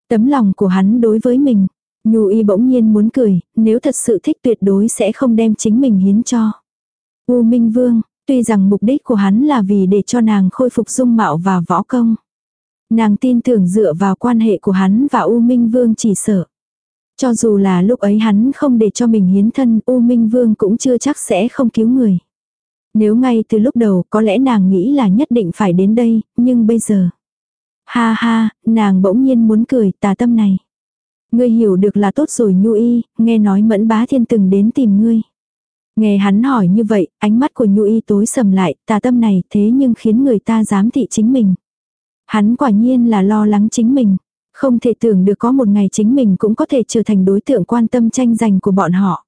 Tấm lòng của hắn đối với mình. Nhu y bỗng nhiên muốn cười, nếu thật sự thích tuyệt đối sẽ không đem chính mình hiến cho. U Minh Vương, tuy rằng mục đích của hắn là vì để cho nàng khôi phục dung mạo và võ công. Nàng tin tưởng dựa vào quan hệ của hắn và U Minh Vương chỉ sợ. Cho dù là lúc ấy hắn không để cho mình hiến thân, U Minh Vương cũng chưa chắc sẽ không cứu người. Nếu ngay từ lúc đầu có lẽ nàng nghĩ là nhất định phải đến đây, nhưng bây giờ. Ha ha, nàng bỗng nhiên muốn cười tà tâm này. Ngươi hiểu được là tốt rồi Nhu Y, nghe nói mẫn bá thiên từng đến tìm ngươi. Nghe hắn hỏi như vậy, ánh mắt của Nhu Y tối sầm lại, tà tâm này thế nhưng khiến người ta dám thị chính mình. Hắn quả nhiên là lo lắng chính mình. Không thể tưởng được có một ngày chính mình cũng có thể trở thành đối tượng quan tâm tranh giành của bọn họ.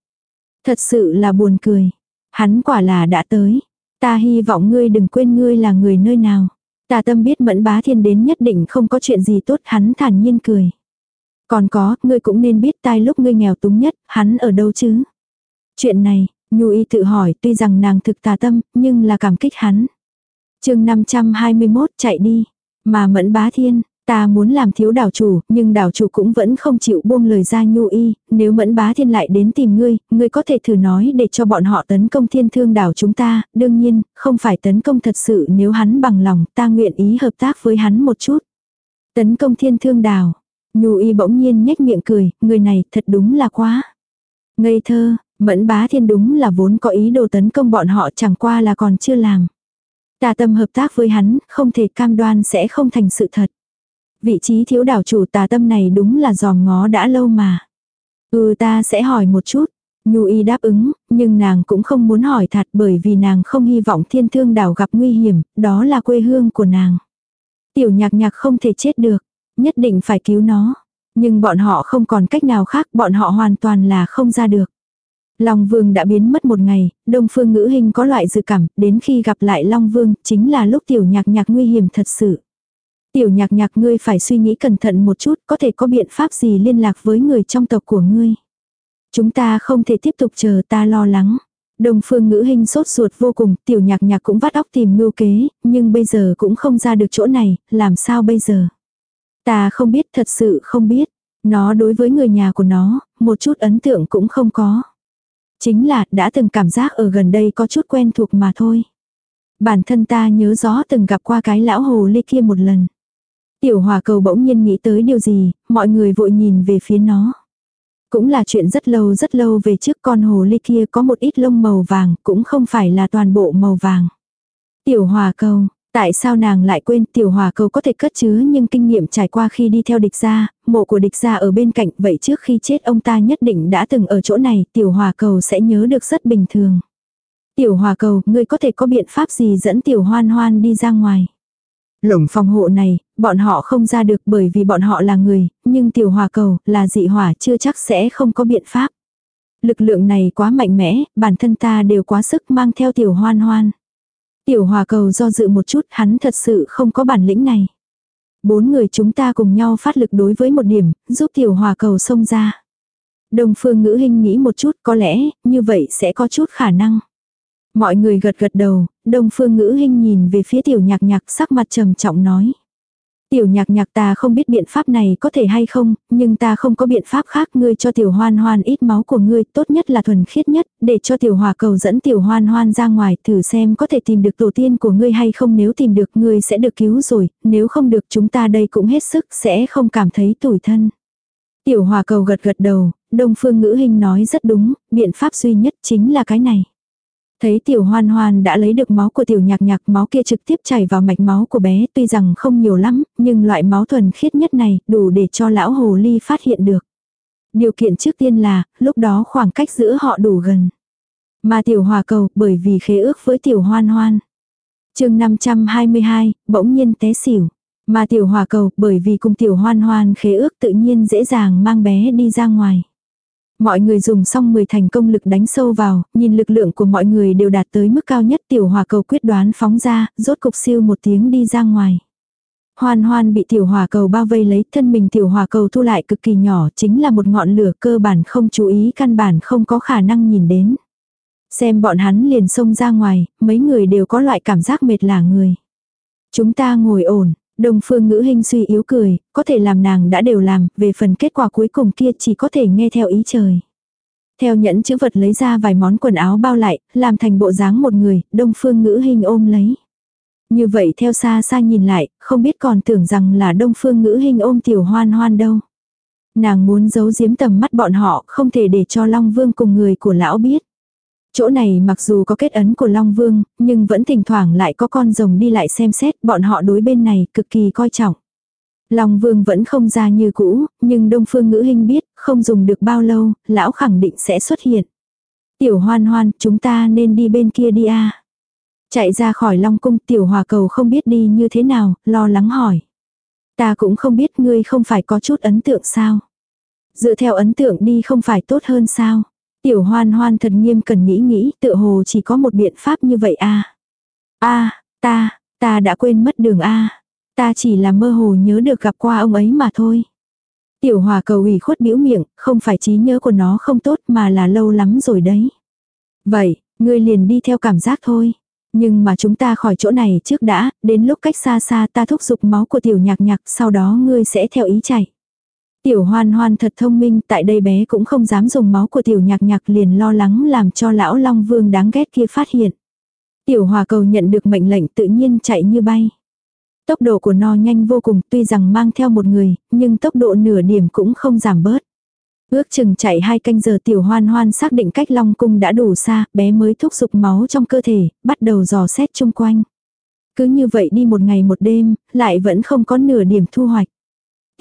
Thật sự là buồn cười. Hắn quả là đã tới. Ta hy vọng ngươi đừng quên ngươi là người nơi nào. Ta tâm biết mẫn bá thiên đến nhất định không có chuyện gì tốt hắn thản nhiên cười. Còn có, ngươi cũng nên biết tai lúc ngươi nghèo túng nhất, hắn ở đâu chứ? Chuyện này, Nhu y tự hỏi tuy rằng nàng thực tà tâm, nhưng là cảm kích hắn. chương 521 chạy đi. Mà mẫn bá thiên, Ta muốn làm thiếu đảo chủ, nhưng đảo chủ cũng vẫn không chịu buông lời ra nhu y, nếu mẫn bá thiên lại đến tìm ngươi, ngươi có thể thử nói để cho bọn họ tấn công thiên thương đảo chúng ta, đương nhiên, không phải tấn công thật sự nếu hắn bằng lòng, ta nguyện ý hợp tác với hắn một chút. Tấn công thiên thương đảo, nhu y bỗng nhiên nhếch miệng cười, người này thật đúng là quá. Ngây thơ, mẫn bá thiên đúng là vốn có ý đồ tấn công bọn họ chẳng qua là còn chưa làm. ta tâm hợp tác với hắn, không thể cam đoan sẽ không thành sự thật. Vị trí thiếu đảo chủ tà tâm này đúng là giòm ngó đã lâu mà. Ừ ta sẽ hỏi một chút. Nhu y đáp ứng, nhưng nàng cũng không muốn hỏi thật bởi vì nàng không hy vọng thiên thương đảo gặp nguy hiểm, đó là quê hương của nàng. Tiểu nhạc nhạc không thể chết được, nhất định phải cứu nó. Nhưng bọn họ không còn cách nào khác, bọn họ hoàn toàn là không ra được. Long Vương đã biến mất một ngày, Đông Phương Ngữ Hình có loại dự cảm, đến khi gặp lại Long Vương, chính là lúc tiểu nhạc nhạc nguy hiểm thật sự. Tiểu nhạc nhạc ngươi phải suy nghĩ cẩn thận một chút, có thể có biện pháp gì liên lạc với người trong tộc của ngươi. Chúng ta không thể tiếp tục chờ ta lo lắng. Đồng phương ngữ hình sốt ruột vô cùng, tiểu nhạc nhạc cũng vắt óc tìm mưu kế, nhưng bây giờ cũng không ra được chỗ này, làm sao bây giờ? Ta không biết, thật sự không biết. Nó đối với người nhà của nó, một chút ấn tượng cũng không có. Chính là đã từng cảm giác ở gần đây có chút quen thuộc mà thôi. Bản thân ta nhớ rõ từng gặp qua cái lão hồ ly kia một lần. Tiểu hòa cầu bỗng nhiên nghĩ tới điều gì, mọi người vội nhìn về phía nó. Cũng là chuyện rất lâu rất lâu về trước con hồ ly kia có một ít lông màu vàng, cũng không phải là toàn bộ màu vàng. Tiểu hòa cầu, tại sao nàng lại quên tiểu hòa cầu có thể cất chứa nhưng kinh nghiệm trải qua khi đi theo địch gia, mộ của địch gia ở bên cạnh vậy trước khi chết ông ta nhất định đã từng ở chỗ này, tiểu hòa cầu sẽ nhớ được rất bình thường. Tiểu hòa cầu, ngươi có thể có biện pháp gì dẫn tiểu hoan hoan đi ra ngoài. Lồng phòng hộ này, bọn họ không ra được bởi vì bọn họ là người, nhưng tiểu hòa cầu là dị hỏa chưa chắc sẽ không có biện pháp. Lực lượng này quá mạnh mẽ, bản thân ta đều quá sức mang theo tiểu hoan hoan. Tiểu hòa cầu do dự một chút, hắn thật sự không có bản lĩnh này. Bốn người chúng ta cùng nhau phát lực đối với một điểm, giúp tiểu hòa cầu xông ra. Đồng phương ngữ hình nghĩ một chút có lẽ, như vậy sẽ có chút khả năng. Mọi người gật gật đầu, đông phương ngữ hình nhìn về phía tiểu nhạc nhạc sắc mặt trầm trọng nói. Tiểu nhạc nhạc ta không biết biện pháp này có thể hay không, nhưng ta không có biện pháp khác ngươi cho tiểu hoan hoan ít máu của ngươi tốt nhất là thuần khiết nhất, để cho tiểu hòa cầu dẫn tiểu hoan hoan ra ngoài thử xem có thể tìm được tổ tiên của ngươi hay không nếu tìm được ngươi sẽ được cứu rồi, nếu không được chúng ta đây cũng hết sức sẽ không cảm thấy tủi thân. Tiểu hòa cầu gật gật đầu, đông phương ngữ hình nói rất đúng, biện pháp duy nhất chính là cái này. Thấy tiểu hoan hoan đã lấy được máu của tiểu nhạc nhạc máu kia trực tiếp chảy vào mạch máu của bé tuy rằng không nhiều lắm, nhưng loại máu thuần khiết nhất này đủ để cho lão hồ ly phát hiện được. Điều kiện trước tiên là, lúc đó khoảng cách giữa họ đủ gần. Mà tiểu hòa cầu bởi vì khế ước với tiểu hoan hoan. chương 522, bỗng nhiên té xỉu. Mà tiểu hòa cầu bởi vì cùng tiểu hoan hoan khế ước tự nhiên dễ dàng mang bé đi ra ngoài. Mọi người dùng xong 10 thành công lực đánh sâu vào, nhìn lực lượng của mọi người đều đạt tới mức cao nhất tiểu hòa cầu quyết đoán phóng ra, rốt cục siêu một tiếng đi ra ngoài. Hoan hoan bị tiểu hòa cầu bao vây lấy thân mình tiểu hòa cầu thu lại cực kỳ nhỏ chính là một ngọn lửa cơ bản không chú ý căn bản không có khả năng nhìn đến. Xem bọn hắn liền xông ra ngoài, mấy người đều có loại cảm giác mệt lả người. Chúng ta ngồi ổn, Đông phương ngữ hình suy yếu cười, có thể làm nàng đã đều làm, về phần kết quả cuối cùng kia chỉ có thể nghe theo ý trời. Theo nhẫn chữ vật lấy ra vài món quần áo bao lại, làm thành bộ dáng một người, đông phương ngữ hình ôm lấy. Như vậy theo xa xa nhìn lại, không biết còn tưởng rằng là đông phương ngữ hình ôm tiểu hoan hoan đâu. Nàng muốn giấu giếm tầm mắt bọn họ, không thể để cho Long Vương cùng người của lão biết. Chỗ này mặc dù có kết ấn của Long Vương, nhưng vẫn thỉnh thoảng lại có con rồng đi lại xem xét, bọn họ đối bên này cực kỳ coi trọng. Long Vương vẫn không ra như cũ, nhưng Đông Phương Ngữ Hinh biết, không dùng được bao lâu, lão khẳng định sẽ xuất hiện. Tiểu hoan hoan, chúng ta nên đi bên kia đi a Chạy ra khỏi Long Cung, tiểu hòa cầu không biết đi như thế nào, lo lắng hỏi. Ta cũng không biết ngươi không phải có chút ấn tượng sao. Dựa theo ấn tượng đi không phải tốt hơn sao. Tiểu hoan hoan thật nghiêm cần nghĩ nghĩ, tựa hồ chỉ có một biện pháp như vậy a a ta, ta đã quên mất đường a Ta chỉ là mơ hồ nhớ được gặp qua ông ấy mà thôi. Tiểu hòa cầu ủy khuất bĩu miệng, không phải trí nhớ của nó không tốt mà là lâu lắm rồi đấy. Vậy, ngươi liền đi theo cảm giác thôi. Nhưng mà chúng ta khỏi chỗ này trước đã, đến lúc cách xa xa ta thúc giục máu của tiểu nhạc nhạc, sau đó ngươi sẽ theo ý chạy. Tiểu hoan hoan thật thông minh, tại đây bé cũng không dám dùng máu của tiểu nhạc nhạc liền lo lắng làm cho lão Long Vương đáng ghét kia phát hiện. Tiểu hòa cầu nhận được mệnh lệnh tự nhiên chạy như bay. Tốc độ của nó nhanh vô cùng tuy rằng mang theo một người, nhưng tốc độ nửa điểm cũng không giảm bớt. Ước chừng chạy hai canh giờ tiểu hoan hoan xác định cách Long Cung đã đủ xa, bé mới thúc giục máu trong cơ thể, bắt đầu dò xét chung quanh. Cứ như vậy đi một ngày một đêm, lại vẫn không có nửa điểm thu hoạch.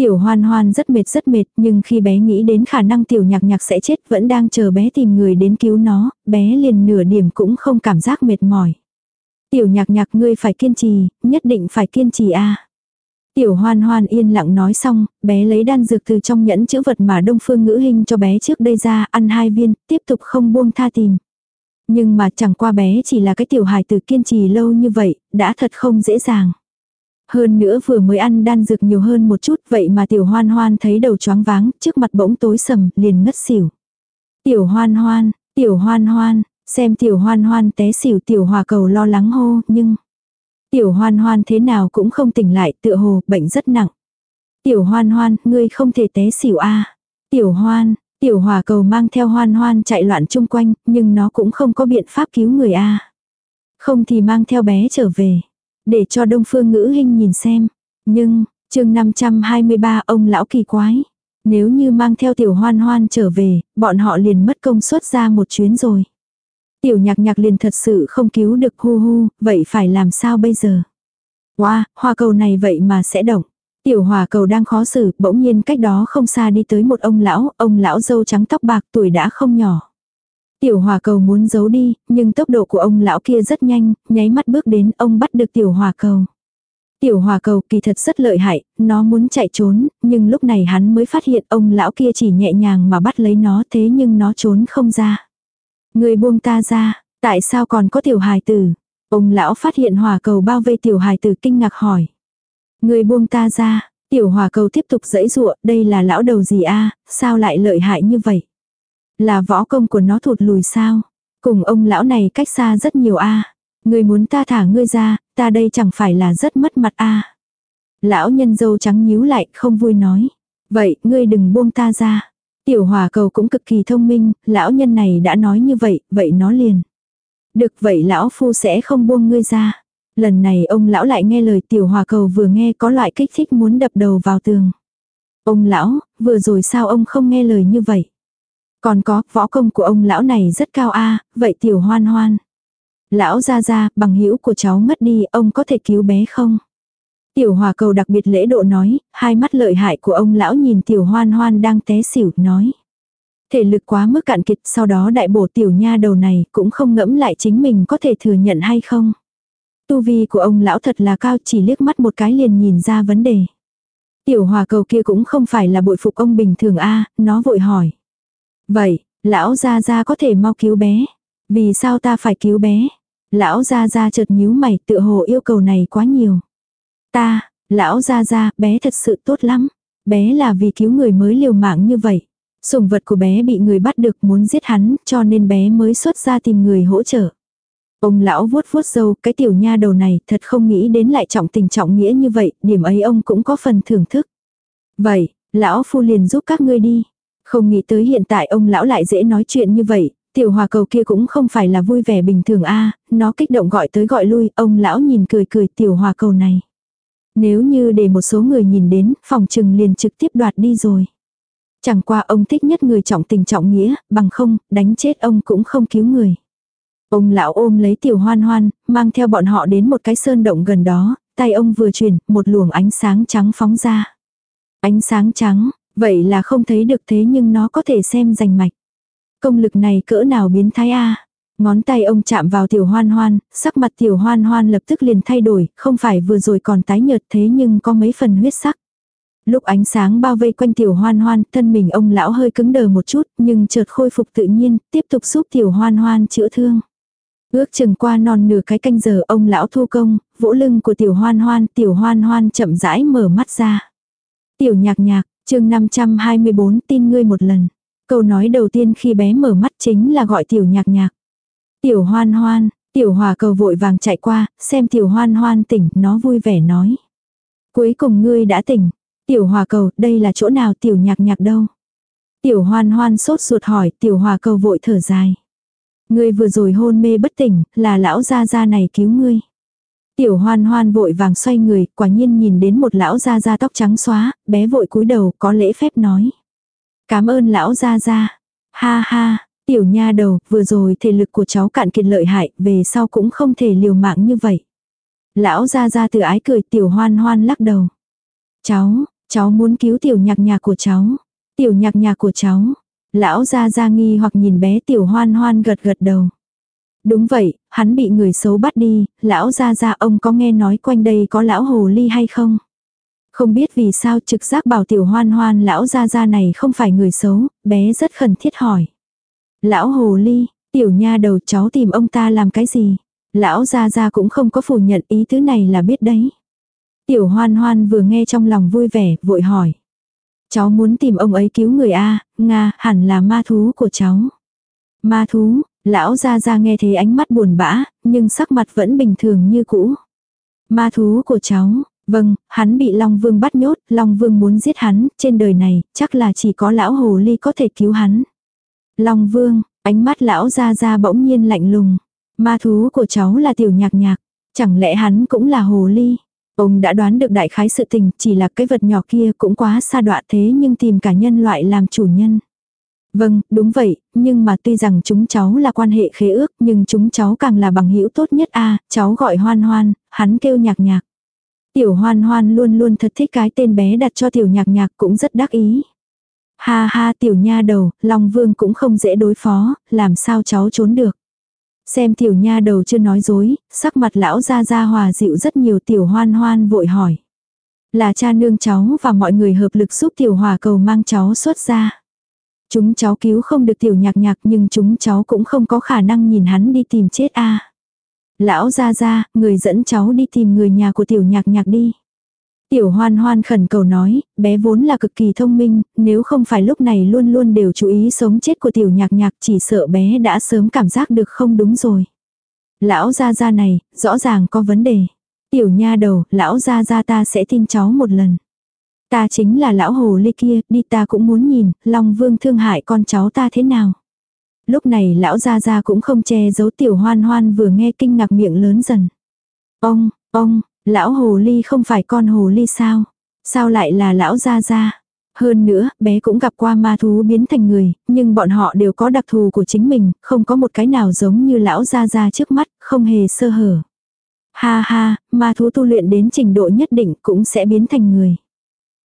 Tiểu hoan hoan rất mệt rất mệt, nhưng khi bé nghĩ đến khả năng tiểu nhạc nhạc sẽ chết vẫn đang chờ bé tìm người đến cứu nó, bé liền nửa điểm cũng không cảm giác mệt mỏi. Tiểu nhạc nhạc ngươi phải kiên trì, nhất định phải kiên trì a. Tiểu hoan hoan yên lặng nói xong, bé lấy đan dược từ trong nhẫn chữ vật mà đông phương ngữ hình cho bé trước đây ra, ăn hai viên, tiếp tục không buông tha tìm. Nhưng mà chẳng qua bé chỉ là cái tiểu hài từ kiên trì lâu như vậy, đã thật không dễ dàng. Hơn nữa vừa mới ăn đan dược nhiều hơn một chút vậy mà tiểu hoan hoan thấy đầu choáng váng, trước mặt bỗng tối sầm, liền ngất xỉu. Tiểu hoan hoan, tiểu hoan hoan, xem tiểu hoan hoan té xỉu tiểu hòa cầu lo lắng hô, nhưng... Tiểu hoan hoan thế nào cũng không tỉnh lại, tựa hồ, bệnh rất nặng. Tiểu hoan hoan, ngươi không thể té xỉu a Tiểu hoan, tiểu hòa cầu mang theo hoan hoan chạy loạn chung quanh, nhưng nó cũng không có biện pháp cứu người a Không thì mang theo bé trở về để cho đông phương ngữ hình nhìn xem. Nhưng, chương 523 ông lão kỳ quái. Nếu như mang theo tiểu hoan hoan trở về, bọn họ liền mất công suất ra một chuyến rồi. Tiểu nhạc nhạc liền thật sự không cứu được hu hu, vậy phải làm sao bây giờ? Wow, hoa cầu này vậy mà sẽ động. Tiểu hòa cầu đang khó xử, bỗng nhiên cách đó không xa đi tới một ông lão, ông lão dâu trắng tóc bạc tuổi đã không nhỏ. Tiểu hòa cầu muốn giấu đi, nhưng tốc độ của ông lão kia rất nhanh, nháy mắt bước đến ông bắt được tiểu hòa cầu. Tiểu hòa cầu kỳ thật rất lợi hại, nó muốn chạy trốn, nhưng lúc này hắn mới phát hiện ông lão kia chỉ nhẹ nhàng mà bắt lấy nó thế nhưng nó trốn không ra. Người buông ta ra, tại sao còn có tiểu hài tử? Ông lão phát hiện hòa cầu bao vây tiểu hài tử kinh ngạc hỏi. Người buông ta ra, tiểu hòa cầu tiếp tục dẫy dụa, đây là lão đầu gì a sao lại lợi hại như vậy? Là võ công của nó thụt lùi sao? Cùng ông lão này cách xa rất nhiều a Người muốn ta thả ngươi ra, ta đây chẳng phải là rất mất mặt a Lão nhân dâu trắng nhíu lại, không vui nói. Vậy, ngươi đừng buông ta ra. Tiểu hòa cầu cũng cực kỳ thông minh, lão nhân này đã nói như vậy, vậy nó liền. Được vậy lão phu sẽ không buông ngươi ra. Lần này ông lão lại nghe lời tiểu hòa cầu vừa nghe có loại kích thích muốn đập đầu vào tường. Ông lão, vừa rồi sao ông không nghe lời như vậy? Còn có, võ công của ông lão này rất cao a vậy tiểu hoan hoan. Lão ra ra, bằng hữu của cháu mất đi, ông có thể cứu bé không? Tiểu hòa cầu đặc biệt lễ độ nói, hai mắt lợi hại của ông lão nhìn tiểu hoan hoan đang té xỉu, nói. Thể lực quá mức cạn kiệt, sau đó đại bổ tiểu nha đầu này cũng không ngẫm lại chính mình có thể thừa nhận hay không. Tu vi của ông lão thật là cao chỉ liếc mắt một cái liền nhìn ra vấn đề. Tiểu hòa cầu kia cũng không phải là bội phục ông bình thường a nó vội hỏi. Vậy, lão gia gia có thể mau cứu bé. Vì sao ta phải cứu bé? Lão gia gia chợt nhíu mày tự hồ yêu cầu này quá nhiều. Ta, lão gia gia, bé thật sự tốt lắm. Bé là vì cứu người mới liều mạng như vậy. Sủng vật của bé bị người bắt được muốn giết hắn, cho nên bé mới xuất ra tìm người hỗ trợ. Ông lão vuốt vuốt râu, cái tiểu nha đầu này thật không nghĩ đến lại trọng tình trọng nghĩa như vậy, điểm ấy ông cũng có phần thưởng thức. Vậy, lão phu liền giúp các ngươi đi. Không nghĩ tới hiện tại ông lão lại dễ nói chuyện như vậy, tiểu hòa cầu kia cũng không phải là vui vẻ bình thường a nó kích động gọi tới gọi lui, ông lão nhìn cười cười tiểu hòa cầu này. Nếu như để một số người nhìn đến, phòng trừng liền trực tiếp đoạt đi rồi. Chẳng qua ông thích nhất người trọng tình trọng nghĩa, bằng không, đánh chết ông cũng không cứu người. Ông lão ôm lấy tiểu hoan hoan, mang theo bọn họ đến một cái sơn động gần đó, tay ông vừa chuyển, một luồng ánh sáng trắng phóng ra. Ánh sáng trắng, vậy là không thấy được thế nhưng nó có thể xem rành mạch. Công lực này cỡ nào biến thái a Ngón tay ông chạm vào tiểu hoan hoan, sắc mặt tiểu hoan hoan lập tức liền thay đổi, không phải vừa rồi còn tái nhợt thế nhưng có mấy phần huyết sắc. Lúc ánh sáng bao vây quanh tiểu hoan hoan, thân mình ông lão hơi cứng đờ một chút, nhưng chợt khôi phục tự nhiên, tiếp tục giúp tiểu hoan hoan chữa thương. Ước chừng qua non nửa cái canh giờ ông lão thu công, vỗ lưng của tiểu hoan hoan, tiểu hoan hoan chậm rãi mở mắt ra. Tiểu nhạc nhạc, chương 524 tin ngươi một lần. Câu nói đầu tiên khi bé mở mắt chính là gọi tiểu nhạc nhạc. Tiểu hoan hoan, tiểu hòa cầu vội vàng chạy qua, xem tiểu hoan hoan tỉnh, nó vui vẻ nói. Cuối cùng ngươi đã tỉnh. Tiểu hòa cầu, đây là chỗ nào tiểu nhạc nhạc đâu? Tiểu hoan hoan sốt ruột hỏi, tiểu hòa cầu vội thở dài. Ngươi vừa rồi hôn mê bất tỉnh, là lão gia gia này cứu ngươi. Tiểu hoan hoan vội vàng xoay người, quả nhiên nhìn đến một lão gia gia tóc trắng xóa, bé vội cúi đầu, có lễ phép nói. Cảm ơn lão gia gia. Ha ha, tiểu nha đầu, vừa rồi thể lực của cháu cạn kiệt lợi hại, về sau cũng không thể liều mạng như vậy. Lão gia gia từ ái cười tiểu hoan hoan lắc đầu. Cháu, cháu muốn cứu tiểu nhạc nhà của cháu. Tiểu nhạc nhà của cháu. Lão gia gia nghi hoặc nhìn bé tiểu hoan hoan gật gật đầu. Đúng vậy, hắn bị người xấu bắt đi, lão gia gia ông có nghe nói quanh đây có lão hồ ly hay không? Không biết vì sao trực giác bảo tiểu hoan hoan lão gia gia này không phải người xấu, bé rất khẩn thiết hỏi. Lão hồ ly, tiểu nha đầu cháu tìm ông ta làm cái gì? Lão gia gia cũng không có phủ nhận ý thứ này là biết đấy. Tiểu hoan hoan vừa nghe trong lòng vui vẻ, vội hỏi. Cháu muốn tìm ông ấy cứu người A, Nga, hẳn là ma thú của cháu. Ma thú, lão gia gia nghe thấy ánh mắt buồn bã, nhưng sắc mặt vẫn bình thường như cũ. Ma thú của cháu, vâng, hắn bị Long Vương bắt nhốt, Long Vương muốn giết hắn, trên đời này, chắc là chỉ có lão hồ ly có thể cứu hắn. Long Vương, ánh mắt lão gia gia bỗng nhiên lạnh lùng. Ma thú của cháu là tiểu nhạc nhạc, chẳng lẽ hắn cũng là hồ ly? Ông đã đoán được đại khái sự tình, chỉ là cái vật nhỏ kia cũng quá xa đọa thế nhưng tìm cả nhân loại làm chủ nhân. Vâng, đúng vậy, nhưng mà tuy rằng chúng cháu là quan hệ khế ước, nhưng chúng cháu càng là bằng hữu tốt nhất a cháu gọi hoan hoan, hắn kêu nhạc nhạc. Tiểu hoan hoan luôn luôn thật thích cái tên bé đặt cho tiểu nhạc nhạc cũng rất đắc ý. Ha ha tiểu nha đầu, Long Vương cũng không dễ đối phó, làm sao cháu trốn được. Xem tiểu nha đầu chưa nói dối, sắc mặt lão ra ra hòa dịu rất nhiều tiểu hoan hoan vội hỏi. Là cha nương cháu và mọi người hợp lực giúp tiểu hòa cầu mang cháu xuất ra. Chúng cháu cứu không được tiểu nhạc nhạc nhưng chúng cháu cũng không có khả năng nhìn hắn đi tìm chết a Lão ra ra, người dẫn cháu đi tìm người nhà của tiểu nhạc nhạc đi. Tiểu hoan hoan khẩn cầu nói, bé vốn là cực kỳ thông minh, nếu không phải lúc này luôn luôn đều chú ý sống chết của tiểu nhạc nhạc chỉ sợ bé đã sớm cảm giác được không đúng rồi. Lão gia gia này, rõ ràng có vấn đề. Tiểu nha đầu, lão gia gia ta sẽ tin cháu một lần. Ta chính là lão hồ ly kia, đi ta cũng muốn nhìn, Long Vương thương hại con cháu ta thế nào. Lúc này lão gia gia cũng không che giấu tiểu hoan hoan vừa nghe kinh ngạc miệng lớn dần. Ông, ông, lão hồ ly không phải con hồ ly sao? Sao lại là lão gia gia? Hơn nữa, bé cũng gặp qua ma thú biến thành người, nhưng bọn họ đều có đặc thù của chính mình, không có một cái nào giống như lão gia gia trước mắt, không hề sơ hở. Ha ha, ma thú tu luyện đến trình độ nhất định cũng sẽ biến thành người.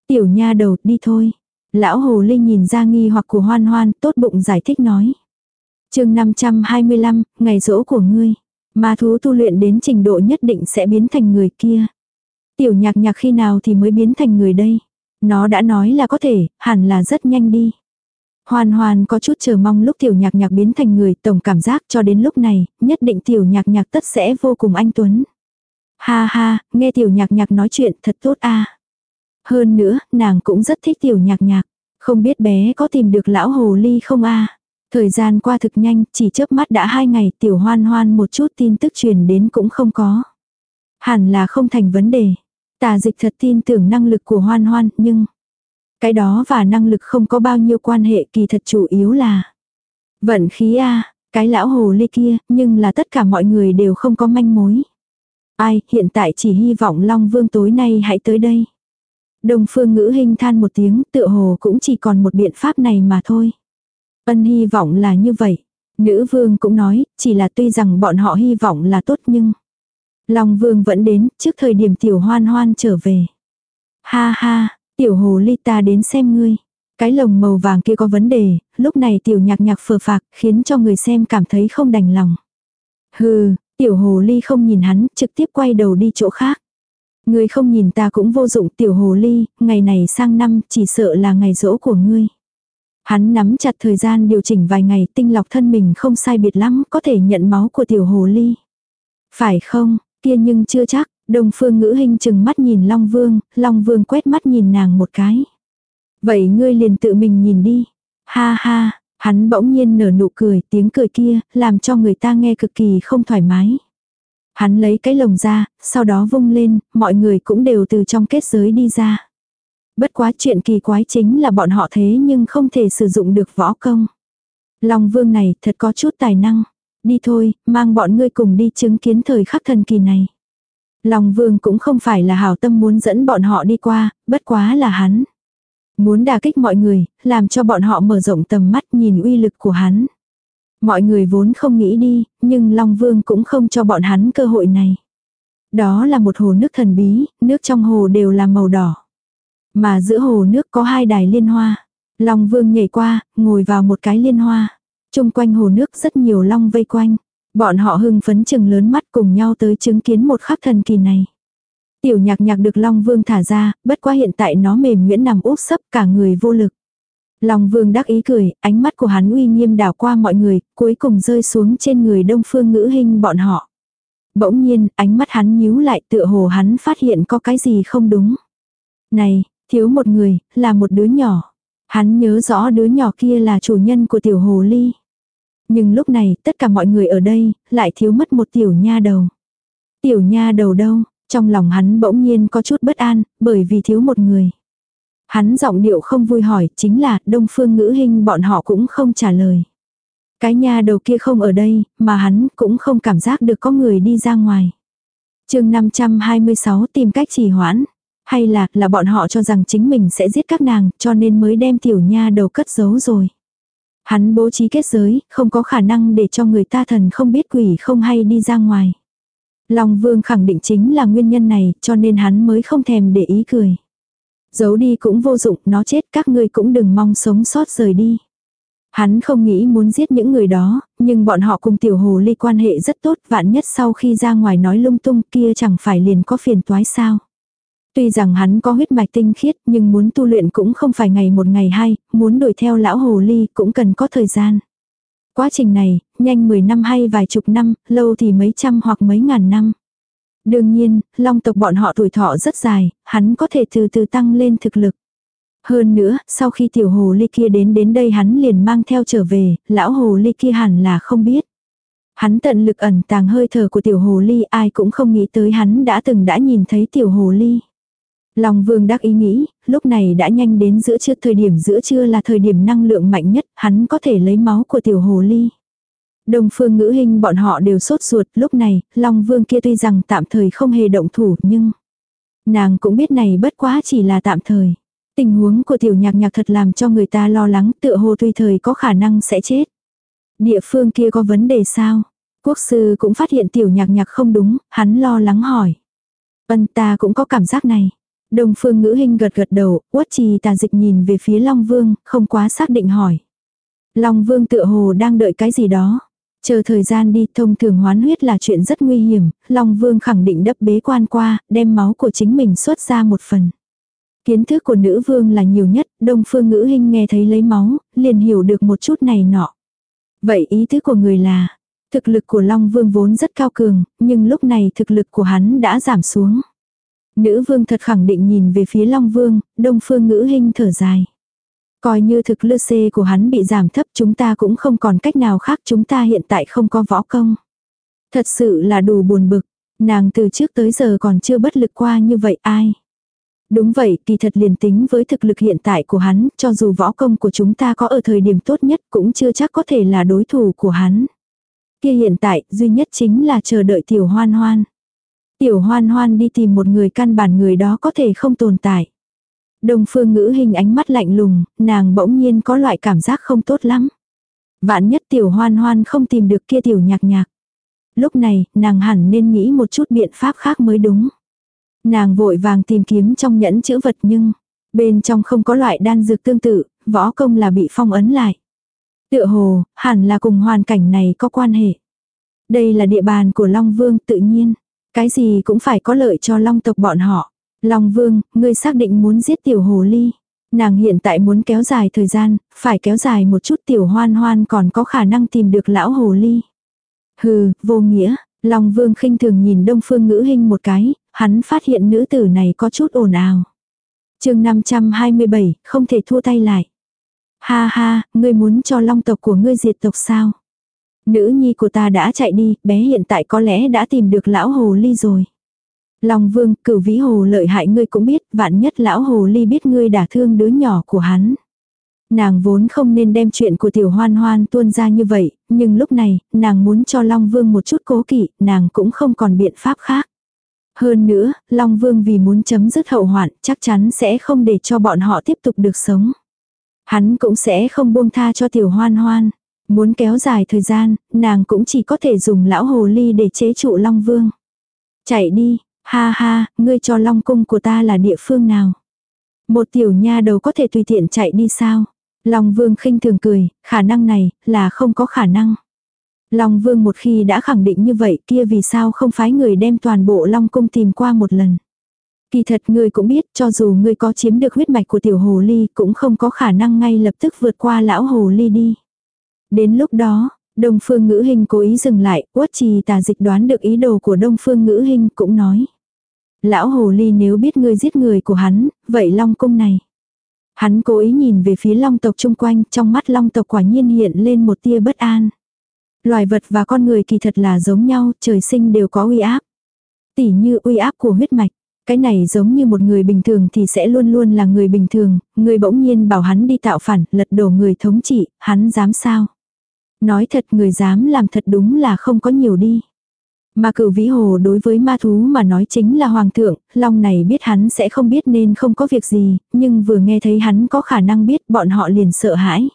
Tiểu nha đầu, đi thôi. Lão hồ Linh nhìn ra nghi hoặc của hoan hoan, tốt bụng giải thích nói. chương 525, ngày rỗ của ngươi. Ma thú tu luyện đến trình độ nhất định sẽ biến thành người kia. Tiểu nhạc nhạc khi nào thì mới biến thành người đây? Nó đã nói là có thể, hẳn là rất nhanh đi. Hoàn hoàn có chút chờ mong lúc tiểu nhạc nhạc biến thành người tổng cảm giác cho đến lúc này, nhất định tiểu nhạc nhạc tất sẽ vô cùng anh Tuấn. Ha ha, nghe tiểu nhạc nhạc nói chuyện thật tốt a hơn nữa, nàng cũng rất thích tiểu nhạc nhạc. Không biết bé có tìm được lão hồ ly không a Thời gian qua thực nhanh, chỉ chớp mắt đã hai ngày tiểu hoan hoan một chút tin tức truyền đến cũng không có. Hẳn là không thành vấn đề. Tà dịch thật tin tưởng năng lực của hoan hoan, nhưng... Cái đó và năng lực không có bao nhiêu quan hệ kỳ thật chủ yếu là... Vận khí a cái lão hồ ly kia, nhưng là tất cả mọi người đều không có manh mối. Ai, hiện tại chỉ hy vọng Long Vương tối nay hãy tới đây. Đồng phương ngữ hình than một tiếng, tựa hồ cũng chỉ còn một biện pháp này mà thôi. Ân hy vọng là như vậy. Nữ vương cũng nói, chỉ là tuy rằng bọn họ hy vọng là tốt nhưng... Long vương vẫn đến, trước thời điểm tiểu hoan hoan trở về. Ha ha, tiểu hồ ly ta đến xem ngươi. Cái lồng màu vàng kia có vấn đề, lúc này tiểu nhạc nhạc phờ phạc, khiến cho người xem cảm thấy không đành lòng. Hừ, tiểu hồ ly không nhìn hắn, trực tiếp quay đầu đi chỗ khác. Ngươi không nhìn ta cũng vô dụng tiểu hồ ly, ngày này sang năm chỉ sợ là ngày rỗ của ngươi. Hắn nắm chặt thời gian điều chỉnh vài ngày tinh lọc thân mình không sai biệt lắm có thể nhận máu của tiểu hồ ly. Phải không, kia nhưng chưa chắc, đồng phương ngữ hình chừng mắt nhìn Long Vương, Long Vương quét mắt nhìn nàng một cái. Vậy ngươi liền tự mình nhìn đi. Ha ha, hắn bỗng nhiên nở nụ cười, tiếng cười kia, làm cho người ta nghe cực kỳ không thoải mái. Hắn lấy cái lồng ra, sau đó vung lên, mọi người cũng đều từ trong kết giới đi ra. Bất quá chuyện kỳ quái chính là bọn họ thế nhưng không thể sử dụng được võ công. Long vương này thật có chút tài năng. Đi thôi, mang bọn ngươi cùng đi chứng kiến thời khắc thần kỳ này. Long vương cũng không phải là hảo tâm muốn dẫn bọn họ đi qua, bất quá là hắn. Muốn đả kích mọi người, làm cho bọn họ mở rộng tầm mắt nhìn uy lực của hắn. Mọi người vốn không nghĩ đi, nhưng Long Vương cũng không cho bọn hắn cơ hội này. Đó là một hồ nước thần bí, nước trong hồ đều là màu đỏ. Mà giữa hồ nước có hai đài liên hoa. Long vương nhảy qua, ngồi vào một cái liên hoa. Trung quanh hồ nước rất nhiều long vây quanh. Bọn họ hưng phấn chừng lớn mắt cùng nhau tới chứng kiến một khắc thần kỳ này. Tiểu nhạc nhạc được Long Vương thả ra, bất quá hiện tại nó mềm nguyễn nằm úp sấp cả người vô lực. Long Vương đắc ý cười, ánh mắt của hắn uy nghiêm đảo qua mọi người, cuối cùng rơi xuống trên người đông phương ngữ hình bọn họ. Bỗng nhiên, ánh mắt hắn nhíu lại tựa hồ hắn phát hiện có cái gì không đúng. Này, Thiếu một người, là một đứa nhỏ. Hắn nhớ rõ đứa nhỏ kia là chủ nhân của tiểu hồ ly. Nhưng lúc này, tất cả mọi người ở đây, lại thiếu mất một tiểu nha đầu. Tiểu nha đầu đâu, trong lòng hắn bỗng nhiên có chút bất an, bởi vì thiếu một người. Hắn giọng điệu không vui hỏi, chính là đông phương ngữ hình bọn họ cũng không trả lời. Cái nha đầu kia không ở đây, mà hắn cũng không cảm giác được có người đi ra ngoài. chương 526 tìm cách trì hoãn. Hay là, là bọn họ cho rằng chính mình sẽ giết các nàng, cho nên mới đem tiểu nha đầu cất giấu rồi. Hắn bố trí kết giới, không có khả năng để cho người ta thần không biết quỷ không hay đi ra ngoài. Long vương khẳng định chính là nguyên nhân này, cho nên hắn mới không thèm để ý cười. Giấu đi cũng vô dụng, nó chết các ngươi cũng đừng mong sống sót rời đi. Hắn không nghĩ muốn giết những người đó, nhưng bọn họ cùng tiểu hồ ly quan hệ rất tốt, vạn nhất sau khi ra ngoài nói lung tung kia chẳng phải liền có phiền toái sao. Tuy rằng hắn có huyết mạch tinh khiết nhưng muốn tu luyện cũng không phải ngày một ngày hai, muốn đuổi theo lão hồ ly cũng cần có thời gian. Quá trình này, nhanh 10 năm hay vài chục năm, lâu thì mấy trăm hoặc mấy ngàn năm. Đương nhiên, long tộc bọn họ tuổi thọ rất dài, hắn có thể từ từ tăng lên thực lực. Hơn nữa, sau khi tiểu hồ ly kia đến đến đây hắn liền mang theo trở về, lão hồ ly kia hẳn là không biết. Hắn tận lực ẩn tàng hơi thở của tiểu hồ ly ai cũng không nghĩ tới hắn đã từng đã nhìn thấy tiểu hồ ly. Long vương đắc ý nghĩ, lúc này đã nhanh đến giữa trưa thời điểm giữa trưa là thời điểm năng lượng mạnh nhất, hắn có thể lấy máu của tiểu hồ ly. Đồng phương ngữ hình bọn họ đều sốt ruột, lúc này, Long vương kia tuy rằng tạm thời không hề động thủ nhưng... Nàng cũng biết này bất quá chỉ là tạm thời. Tình huống của tiểu nhạc nhạc thật làm cho người ta lo lắng tựa hồ tuy thời có khả năng sẽ chết. Địa phương kia có vấn đề sao? Quốc sư cũng phát hiện tiểu nhạc nhạc không đúng, hắn lo lắng hỏi. Ân ta cũng có cảm giác này. Đông phương ngữ hình gật gật đầu, uất trì tà dịch nhìn về phía Long Vương, không quá xác định hỏi. Long Vương tựa hồ đang đợi cái gì đó. Chờ thời gian đi thông thường hoán huyết là chuyện rất nguy hiểm, Long Vương khẳng định đắp bế quan qua, đem máu của chính mình xuất ra một phần. Kiến thức của nữ vương là nhiều nhất, đông phương ngữ hình nghe thấy lấy máu, liền hiểu được một chút này nọ. Vậy ý tứ của người là, thực lực của Long Vương vốn rất cao cường, nhưng lúc này thực lực của hắn đã giảm xuống. Nữ vương thật khẳng định nhìn về phía Long Vương, đông phương ngữ hình thở dài. Coi như thực lư xê của hắn bị giảm thấp chúng ta cũng không còn cách nào khác chúng ta hiện tại không có võ công. Thật sự là đủ buồn bực, nàng từ trước tới giờ còn chưa bất lực qua như vậy ai. Đúng vậy, kỳ thật liền tính với thực lực hiện tại của hắn, cho dù võ công của chúng ta có ở thời điểm tốt nhất cũng chưa chắc có thể là đối thủ của hắn. Kia hiện tại, duy nhất chính là chờ đợi tiểu hoan hoan. Tiểu hoan hoan đi tìm một người căn bản người đó có thể không tồn tại. Đông phương ngữ hình ánh mắt lạnh lùng, nàng bỗng nhiên có loại cảm giác không tốt lắm. Vạn nhất tiểu hoan hoan không tìm được kia tiểu nhạc nhạc. Lúc này, nàng hẳn nên nghĩ một chút biện pháp khác mới đúng. Nàng vội vàng tìm kiếm trong nhẫn chữ vật nhưng, bên trong không có loại đan dược tương tự, võ công là bị phong ấn lại. Tựa hồ, hẳn là cùng hoàn cảnh này có quan hệ. Đây là địa bàn của Long Vương tự nhiên. Cái gì cũng phải có lợi cho Long tộc bọn họ. Long Vương, ngươi xác định muốn giết tiểu hồ ly. Nàng hiện tại muốn kéo dài thời gian, phải kéo dài một chút tiểu hoan hoan còn có khả năng tìm được lão hồ ly. Hừ, vô nghĩa, Long Vương khinh thường nhìn Đông Phương Ngữ Hinh một cái, hắn phát hiện nữ tử này có chút ồn ào. chương 527, không thể thua tay lại. Ha ha, ngươi muốn cho long tộc của ngươi diệt tộc sao? Nữ nhi của ta đã chạy đi, bé hiện tại có lẽ đã tìm được lão hồ ly rồi. Long vương, cửu vĩ hồ lợi hại ngươi cũng biết, vạn nhất lão hồ ly biết ngươi đả thương đứa nhỏ của hắn. Nàng vốn không nên đem chuyện của tiểu hoan hoan tuôn ra như vậy, nhưng lúc này, nàng muốn cho Long Vương một chút cố kỵ, nàng cũng không còn biện pháp khác. Hơn nữa, Long Vương vì muốn chấm dứt hậu hoạn chắc chắn sẽ không để cho bọn họ tiếp tục được sống. Hắn cũng sẽ không buông tha cho tiểu hoan hoan. Muốn kéo dài thời gian, nàng cũng chỉ có thể dùng lão hồ ly để chế trụ Long Vương. Chạy đi, ha ha, ngươi cho Long cung của ta là địa phương nào? Một tiểu nha đầu có thể tùy tiện chạy đi sao? Long Vương khinh thường cười, khả năng này là không có khả năng. Long Vương một khi đã khẳng định như vậy kia vì sao không phái người đem toàn bộ Long cung tìm qua một lần. Kỳ thật ngươi cũng biết cho dù ngươi có chiếm được huyết mạch của tiểu hồ ly cũng không có khả năng ngay lập tức vượt qua lão hồ ly đi. Đến lúc đó, Đông Phương Ngữ Hình cố ý dừng lại, Uất Trì Tà Dịch đoán được ý đồ của Đông Phương Ngữ Hình cũng nói. Lão hồ ly nếu biết ngươi giết người của hắn, vậy Long cung này. Hắn cố ý nhìn về phía Long tộc chung quanh, trong mắt Long tộc quả nhiên hiện lên một tia bất an. Loài vật và con người kỳ thật là giống nhau, trời sinh đều có uy áp. Tỉ như uy áp của huyết mạch. Cái này giống như một người bình thường thì sẽ luôn luôn là người bình thường, người bỗng nhiên bảo hắn đi tạo phản, lật đổ người thống trị, hắn dám sao? Nói thật người dám làm thật đúng là không có nhiều đi. Mà cửu vĩ hồ đối với ma thú mà nói chính là hoàng thượng, long này biết hắn sẽ không biết nên không có việc gì, nhưng vừa nghe thấy hắn có khả năng biết bọn họ liền sợ hãi.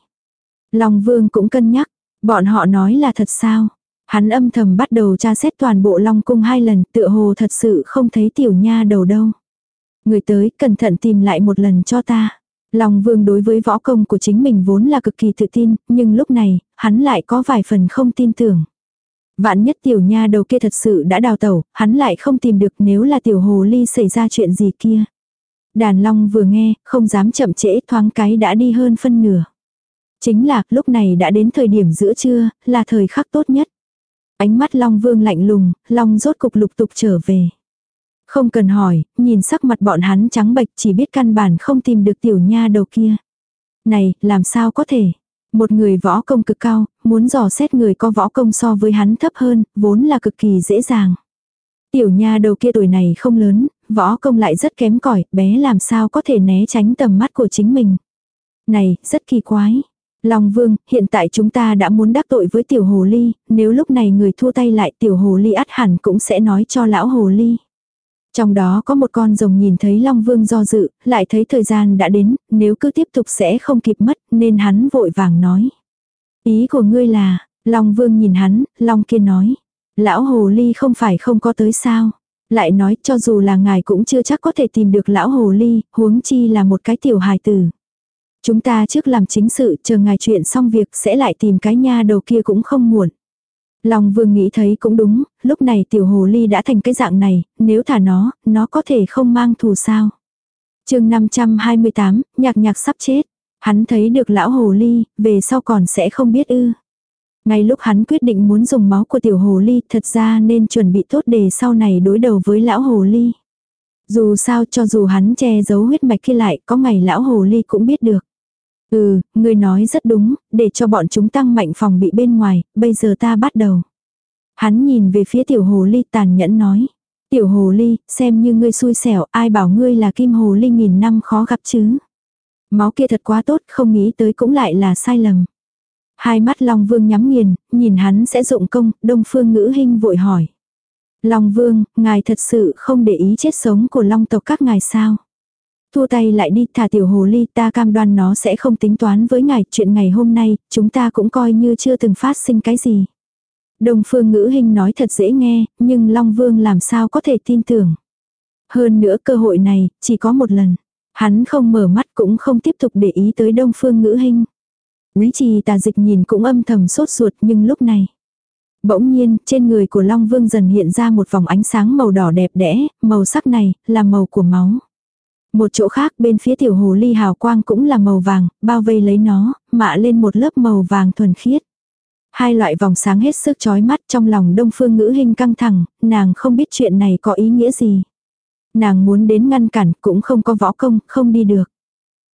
Long vương cũng cân nhắc, Bọn họ nói là thật sao? Hắn âm thầm bắt đầu tra xét toàn bộ Long Cung hai lần tựa hồ thật sự không thấy tiểu nha đầu đâu. Người tới cẩn thận tìm lại một lần cho ta. Long Vương đối với võ công của chính mình vốn là cực kỳ tự tin, nhưng lúc này, hắn lại có vài phần không tin tưởng. Vạn nhất tiểu nha đầu kia thật sự đã đào tẩu, hắn lại không tìm được nếu là tiểu hồ ly xảy ra chuyện gì kia. Đàn long vừa nghe, không dám chậm trễ thoáng cái đã đi hơn phân nửa. Chính là, lúc này đã đến thời điểm giữa trưa, là thời khắc tốt nhất. Ánh mắt long vương lạnh lùng, long rốt cục lục tục trở về. Không cần hỏi, nhìn sắc mặt bọn hắn trắng bệch chỉ biết căn bản không tìm được tiểu nha đầu kia. Này, làm sao có thể? Một người võ công cực cao, muốn dò xét người có võ công so với hắn thấp hơn, vốn là cực kỳ dễ dàng. Tiểu nha đầu kia tuổi này không lớn, võ công lại rất kém cỏi bé làm sao có thể né tránh tầm mắt của chính mình. Này, rất kỳ quái. Long Vương, hiện tại chúng ta đã muốn đắc tội với tiểu hồ ly, nếu lúc này người thua tay lại tiểu hồ ly ắt hẳn cũng sẽ nói cho lão hồ ly. Trong đó có một con rồng nhìn thấy Long Vương do dự, lại thấy thời gian đã đến, nếu cứ tiếp tục sẽ không kịp mất, nên hắn vội vàng nói. Ý của ngươi là, Long Vương nhìn hắn, Long kia nói. Lão Hồ Ly không phải không có tới sao. Lại nói cho dù là ngài cũng chưa chắc có thể tìm được lão Hồ Ly, huống chi là một cái tiểu hài tử. Chúng ta trước làm chính sự, chờ ngài chuyện xong việc sẽ lại tìm cái nha đầu kia cũng không muộn. Long vương nghĩ thấy cũng đúng, lúc này tiểu hồ ly đã thành cái dạng này, nếu thả nó, nó có thể không mang thù sao. chương 528, nhạc nhạc sắp chết. Hắn thấy được lão hồ ly, về sau còn sẽ không biết ư. Ngay lúc hắn quyết định muốn dùng máu của tiểu hồ ly thật ra nên chuẩn bị tốt để sau này đối đầu với lão hồ ly. Dù sao cho dù hắn che giấu huyết mạch kia lại có ngày lão hồ ly cũng biết được. Ừ, ngươi nói rất đúng, để cho bọn chúng tăng mạnh phòng bị bên ngoài, bây giờ ta bắt đầu. Hắn nhìn về phía tiểu hồ ly tàn nhẫn nói. Tiểu hồ ly, xem như ngươi xui xẻo, ai bảo ngươi là kim hồ ly nghìn năm khó gặp chứ. Máu kia thật quá tốt, không nghĩ tới cũng lại là sai lầm. Hai mắt Long Vương nhắm nghiền, nhìn hắn sẽ dụng công, Đông Phương Ngữ Hinh vội hỏi. Long Vương, ngài thật sự không để ý chết sống của Long tộc các ngài sao? Thua tay lại đi thả tiểu hồ ly ta cam đoan nó sẽ không tính toán với ngài chuyện ngày hôm nay, chúng ta cũng coi như chưa từng phát sinh cái gì. Đồng phương ngữ hình nói thật dễ nghe, nhưng Long Vương làm sao có thể tin tưởng. Hơn nữa cơ hội này, chỉ có một lần. Hắn không mở mắt cũng không tiếp tục để ý tới đông phương ngữ hình. Quý trì tà dịch nhìn cũng âm thầm sốt ruột nhưng lúc này. Bỗng nhiên, trên người của Long Vương dần hiện ra một vòng ánh sáng màu đỏ đẹp đẽ, màu sắc này, là màu của máu. Một chỗ khác bên phía tiểu hồ ly hào quang cũng là màu vàng, bao vây lấy nó, mạ lên một lớp màu vàng thuần khiết. Hai loại vòng sáng hết sức chói mắt trong lòng đông phương ngữ hình căng thẳng, nàng không biết chuyện này có ý nghĩa gì. Nàng muốn đến ngăn cản cũng không có võ công, không đi được.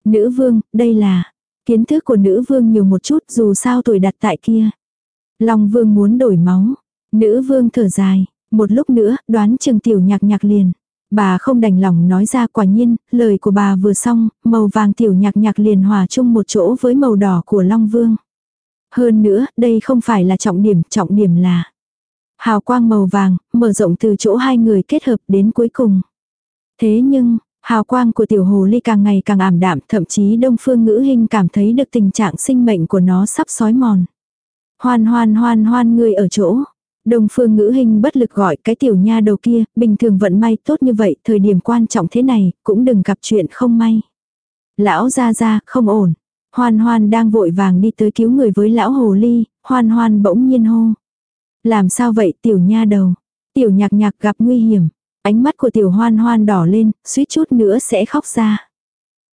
Nữ vương, đây là, kiến thức của nữ vương nhiều một chút dù sao tuổi đặt tại kia. Long vương muốn đổi máu. Nữ vương thở dài, một lúc nữa đoán trường tiểu nhạc nhạc liền. Bà không đành lòng nói ra quả nhiên, lời của bà vừa xong, màu vàng tiểu nhạc nhạc liền hòa chung một chỗ với màu đỏ của Long Vương. Hơn nữa, đây không phải là trọng điểm, trọng điểm là hào quang màu vàng, mở rộng từ chỗ hai người kết hợp đến cuối cùng. Thế nhưng, hào quang của tiểu hồ ly càng ngày càng ảm đạm, thậm chí đông phương ngữ hình cảm thấy được tình trạng sinh mệnh của nó sắp sói mòn. Hoan hoan hoan hoan người ở chỗ. Đông phương ngữ hình bất lực gọi cái tiểu nha đầu kia, bình thường vận may tốt như vậy, thời điểm quan trọng thế này, cũng đừng gặp chuyện không may. Lão ra ra, không ổn. Hoan hoan đang vội vàng đi tới cứu người với lão hồ ly, hoan hoan bỗng nhiên hô. Làm sao vậy tiểu nha đầu? Tiểu nhạc nhạc gặp nguy hiểm. Ánh mắt của tiểu hoan hoan đỏ lên, suýt chút nữa sẽ khóc ra.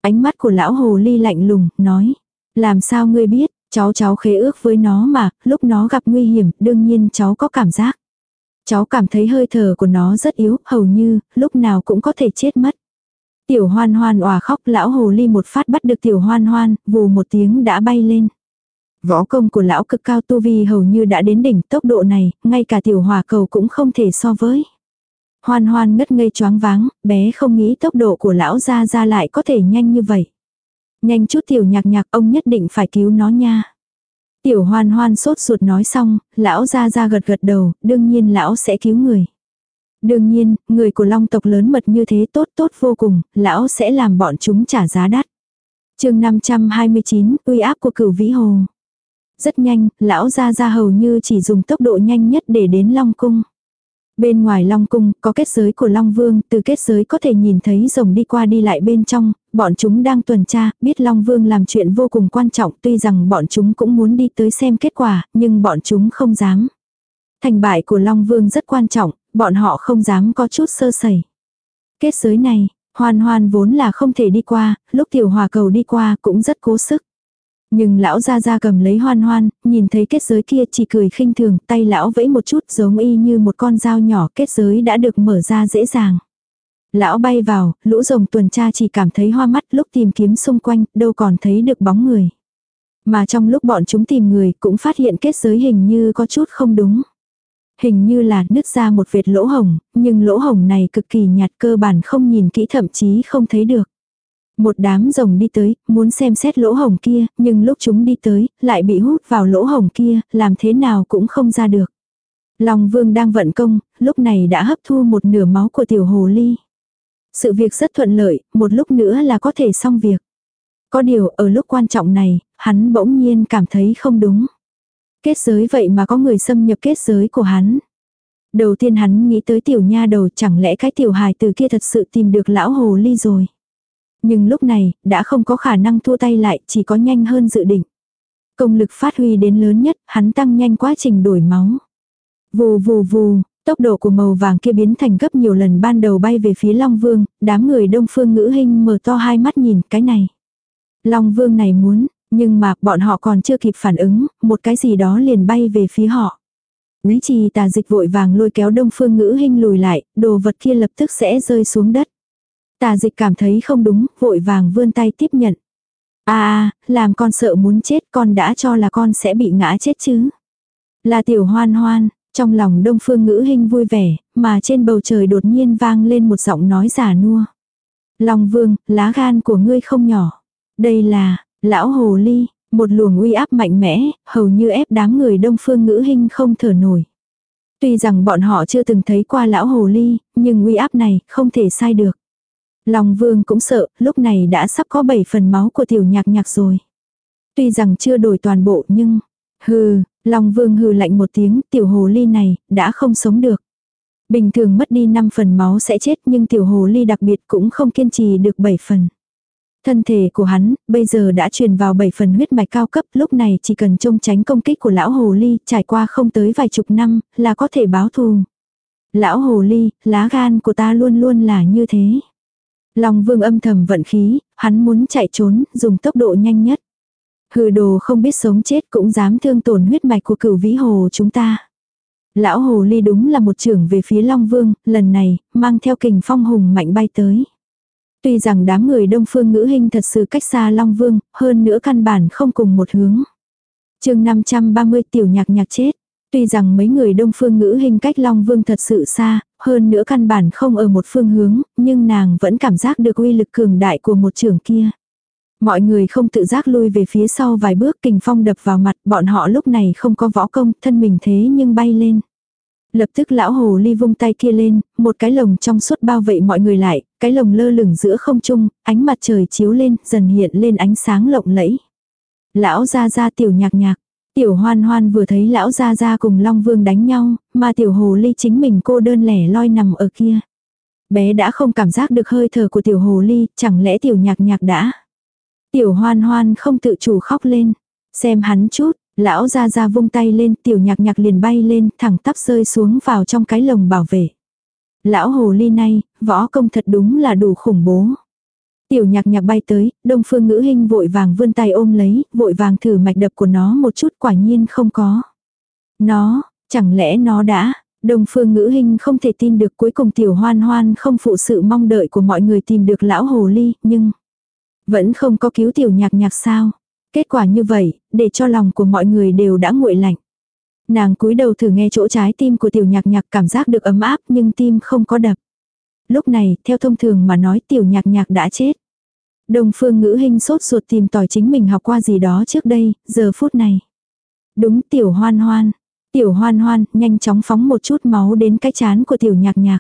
Ánh mắt của lão hồ ly lạnh lùng, nói. Làm sao ngươi biết, Cháu cháu khế ước với nó mà, lúc nó gặp nguy hiểm, đương nhiên cháu có cảm giác. Cháu cảm thấy hơi thở của nó rất yếu, hầu như, lúc nào cũng có thể chết mất. Tiểu hoan hoan òa khóc lão hồ ly một phát bắt được tiểu hoan hoan, vù một tiếng đã bay lên. Võ công của lão cực cao tu vi hầu như đã đến đỉnh tốc độ này, ngay cả tiểu hòa cầu cũng không thể so với. Hoan hoan ngất ngây choáng váng, bé không nghĩ tốc độ của lão ra ra lại có thể nhanh như vậy. Nhanh chút tiểu nhạc nhạc ông nhất định phải cứu nó nha. Tiểu hoan hoan sốt ruột nói xong, lão ra ra gật gật đầu, đương nhiên lão sẽ cứu người. Đương nhiên, người của long tộc lớn mật như thế tốt tốt vô cùng, lão sẽ làm bọn chúng trả giá đắt. chương 529, uy áp của cửu vĩ hồ. Rất nhanh, lão ra ra hầu như chỉ dùng tốc độ nhanh nhất để đến long cung. Bên ngoài Long Cung có kết giới của Long Vương, từ kết giới có thể nhìn thấy rồng đi qua đi lại bên trong, bọn chúng đang tuần tra, biết Long Vương làm chuyện vô cùng quan trọng tuy rằng bọn chúng cũng muốn đi tới xem kết quả, nhưng bọn chúng không dám. Thành bại của Long Vương rất quan trọng, bọn họ không dám có chút sơ sẩy. Kết giới này, hoan hoan vốn là không thể đi qua, lúc tiểu hòa cầu đi qua cũng rất cố sức. Nhưng lão ra ra cầm lấy hoan hoan, nhìn thấy kết giới kia chỉ cười khinh thường, tay lão vẫy một chút giống y như một con dao nhỏ kết giới đã được mở ra dễ dàng. Lão bay vào, lũ rồng tuần tra chỉ cảm thấy hoa mắt lúc tìm kiếm xung quanh, đâu còn thấy được bóng người. Mà trong lúc bọn chúng tìm người cũng phát hiện kết giới hình như có chút không đúng. Hình như là nứt ra một vệt lỗ hồng, nhưng lỗ hồng này cực kỳ nhạt cơ bản không nhìn kỹ thậm chí không thấy được. Một đám rồng đi tới, muốn xem xét lỗ hồng kia, nhưng lúc chúng đi tới, lại bị hút vào lỗ hồng kia, làm thế nào cũng không ra được. Long vương đang vận công, lúc này đã hấp thu một nửa máu của tiểu hồ ly. Sự việc rất thuận lợi, một lúc nữa là có thể xong việc. Có điều ở lúc quan trọng này, hắn bỗng nhiên cảm thấy không đúng. Kết giới vậy mà có người xâm nhập kết giới của hắn. Đầu tiên hắn nghĩ tới tiểu nha đầu chẳng lẽ cái tiểu hài từ kia thật sự tìm được lão hồ ly rồi. Nhưng lúc này, đã không có khả năng thua tay lại, chỉ có nhanh hơn dự định. Công lực phát huy đến lớn nhất, hắn tăng nhanh quá trình đổi máu. Vù vù vù, tốc độ của màu vàng kia biến thành gấp nhiều lần ban đầu bay về phía Long Vương, đám người đông phương ngữ hình mở to hai mắt nhìn cái này. Long Vương này muốn, nhưng mà bọn họ còn chưa kịp phản ứng, một cái gì đó liền bay về phía họ. Quý trì tà dịch vội vàng lôi kéo đông phương ngữ hình lùi lại, đồ vật kia lập tức sẽ rơi xuống đất. Tà dịch cảm thấy không đúng, vội vàng vươn tay tiếp nhận. À, à, làm con sợ muốn chết con đã cho là con sẽ bị ngã chết chứ. Là tiểu hoan hoan, trong lòng đông phương ngữ hình vui vẻ, mà trên bầu trời đột nhiên vang lên một giọng nói giả nua. Long vương, lá gan của ngươi không nhỏ. Đây là, lão hồ ly, một luồng uy áp mạnh mẽ, hầu như ép đám người đông phương ngữ hình không thở nổi. Tuy rằng bọn họ chưa từng thấy qua lão hồ ly, nhưng uy áp này không thể sai được. Long vương cũng sợ, lúc này đã sắp có 7 phần máu của tiểu nhạc nhạc rồi. Tuy rằng chưa đổi toàn bộ nhưng, hừ, Long vương hừ lạnh một tiếng, tiểu hồ ly này, đã không sống được. Bình thường mất đi 5 phần máu sẽ chết nhưng tiểu hồ ly đặc biệt cũng không kiên trì được 7 phần. Thân thể của hắn, bây giờ đã truyền vào 7 phần huyết mạch cao cấp, lúc này chỉ cần trông tránh công kích của lão hồ ly, trải qua không tới vài chục năm, là có thể báo thù. Lão hồ ly, lá gan của ta luôn luôn là như thế. Long vương âm thầm vận khí, hắn muốn chạy trốn, dùng tốc độ nhanh nhất. Hừ đồ không biết sống chết cũng dám thương tổn huyết mạch của cửu vĩ hồ chúng ta. Lão hồ ly đúng là một trưởng về phía Long Vương, lần này, mang theo kình phong hùng mạnh bay tới. Tuy rằng đám người đông phương ngữ hình thật sự cách xa Long Vương, hơn nữa căn bản không cùng một hướng. chương 530 tiểu nhạc nhạc chết. Tuy rằng mấy người đông phương ngữ hình cách Long Vương thật sự xa, hơn nữa căn bản không ở một phương hướng, nhưng nàng vẫn cảm giác được uy lực cường đại của một trưởng kia. Mọi người không tự giác lui về phía sau vài bước kình phong đập vào mặt, bọn họ lúc này không có võ công, thân mình thế nhưng bay lên. Lập tức lão hồ ly vung tay kia lên, một cái lồng trong suốt bao vây mọi người lại, cái lồng lơ lửng giữa không trung, ánh mặt trời chiếu lên, dần hiện lên ánh sáng lộng lẫy. Lão ra ra tiểu nhạc nhạc, Tiểu hoan hoan vừa thấy lão gia gia cùng Long Vương đánh nhau, mà tiểu hồ ly chính mình cô đơn lẻ loi nằm ở kia. Bé đã không cảm giác được hơi thở của tiểu hồ ly, chẳng lẽ tiểu nhạc nhạc đã. Tiểu hoan hoan không tự chủ khóc lên. Xem hắn chút, lão gia gia vung tay lên, tiểu nhạc nhạc liền bay lên, thẳng tắp rơi xuống vào trong cái lồng bảo vệ. Lão hồ ly này, võ công thật đúng là đủ khủng bố. Tiểu nhạc nhạc bay tới, đông phương ngữ hình vội vàng vươn tay ôm lấy, vội vàng thử mạch đập của nó một chút quả nhiên không có. Nó, chẳng lẽ nó đã, đông phương ngữ hình không thể tin được cuối cùng tiểu hoan hoan không phụ sự mong đợi của mọi người tìm được lão hồ ly, nhưng vẫn không có cứu tiểu nhạc nhạc sao. Kết quả như vậy, để cho lòng của mọi người đều đã nguội lạnh. Nàng cúi đầu thử nghe chỗ trái tim của tiểu nhạc nhạc cảm giác được ấm áp nhưng tim không có đập. Lúc này, theo thông thường mà nói tiểu nhạc nhạc đã chết. Đông phương ngữ hình sốt ruột tìm tỏi chính mình học qua gì đó trước đây, giờ phút này. Đúng tiểu hoan hoan. Tiểu hoan hoan nhanh chóng phóng một chút máu đến cái chán của tiểu nhạc nhạc.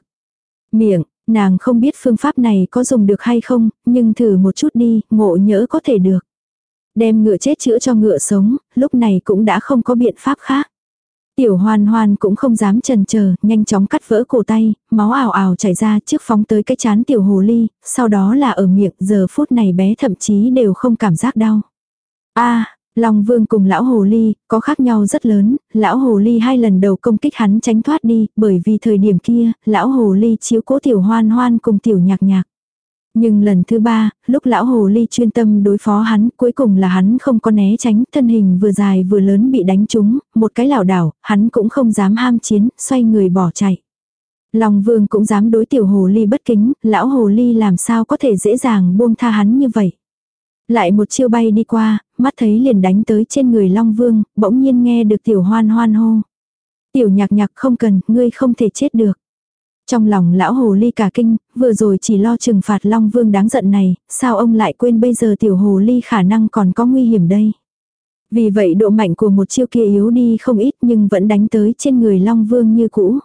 Miệng, nàng không biết phương pháp này có dùng được hay không, nhưng thử một chút đi, ngộ nhỡ có thể được. Đem ngựa chết chữa cho ngựa sống, lúc này cũng đã không có biện pháp khác. Tiểu hoan hoan cũng không dám trần chờ, nhanh chóng cắt vỡ cổ tay, máu ảo ảo chảy ra trước phóng tới cái chán tiểu hồ ly, sau đó là ở miệng, giờ phút này bé thậm chí đều không cảm giác đau. a Long Vương cùng lão hồ ly có khác nhau rất lớn, lão hồ ly hai lần đầu công kích hắn tránh thoát đi, bởi vì thời điểm kia, lão hồ ly chiếu cố tiểu hoan hoan cùng tiểu nhạc nhạc. Nhưng lần thứ ba, lúc lão hồ ly chuyên tâm đối phó hắn, cuối cùng là hắn không có né tránh, thân hình vừa dài vừa lớn bị đánh trúng, một cái lảo đảo, hắn cũng không dám ham chiến, xoay người bỏ chạy. Long vương cũng dám đối tiểu hồ ly bất kính, lão hồ ly làm sao có thể dễ dàng buông tha hắn như vậy. Lại một chiêu bay đi qua, mắt thấy liền đánh tới trên người Long Vương, bỗng nhiên nghe được tiểu hoan hoan hô. Tiểu nhạc nhạc không cần, ngươi không thể chết được. Trong lòng lão hồ ly cả kinh, vừa rồi chỉ lo trừng phạt Long Vương đáng giận này, sao ông lại quên bây giờ tiểu hồ ly khả năng còn có nguy hiểm đây. Vì vậy độ mạnh của một chiêu kia yếu đi không ít nhưng vẫn đánh tới trên người Long Vương như cũ.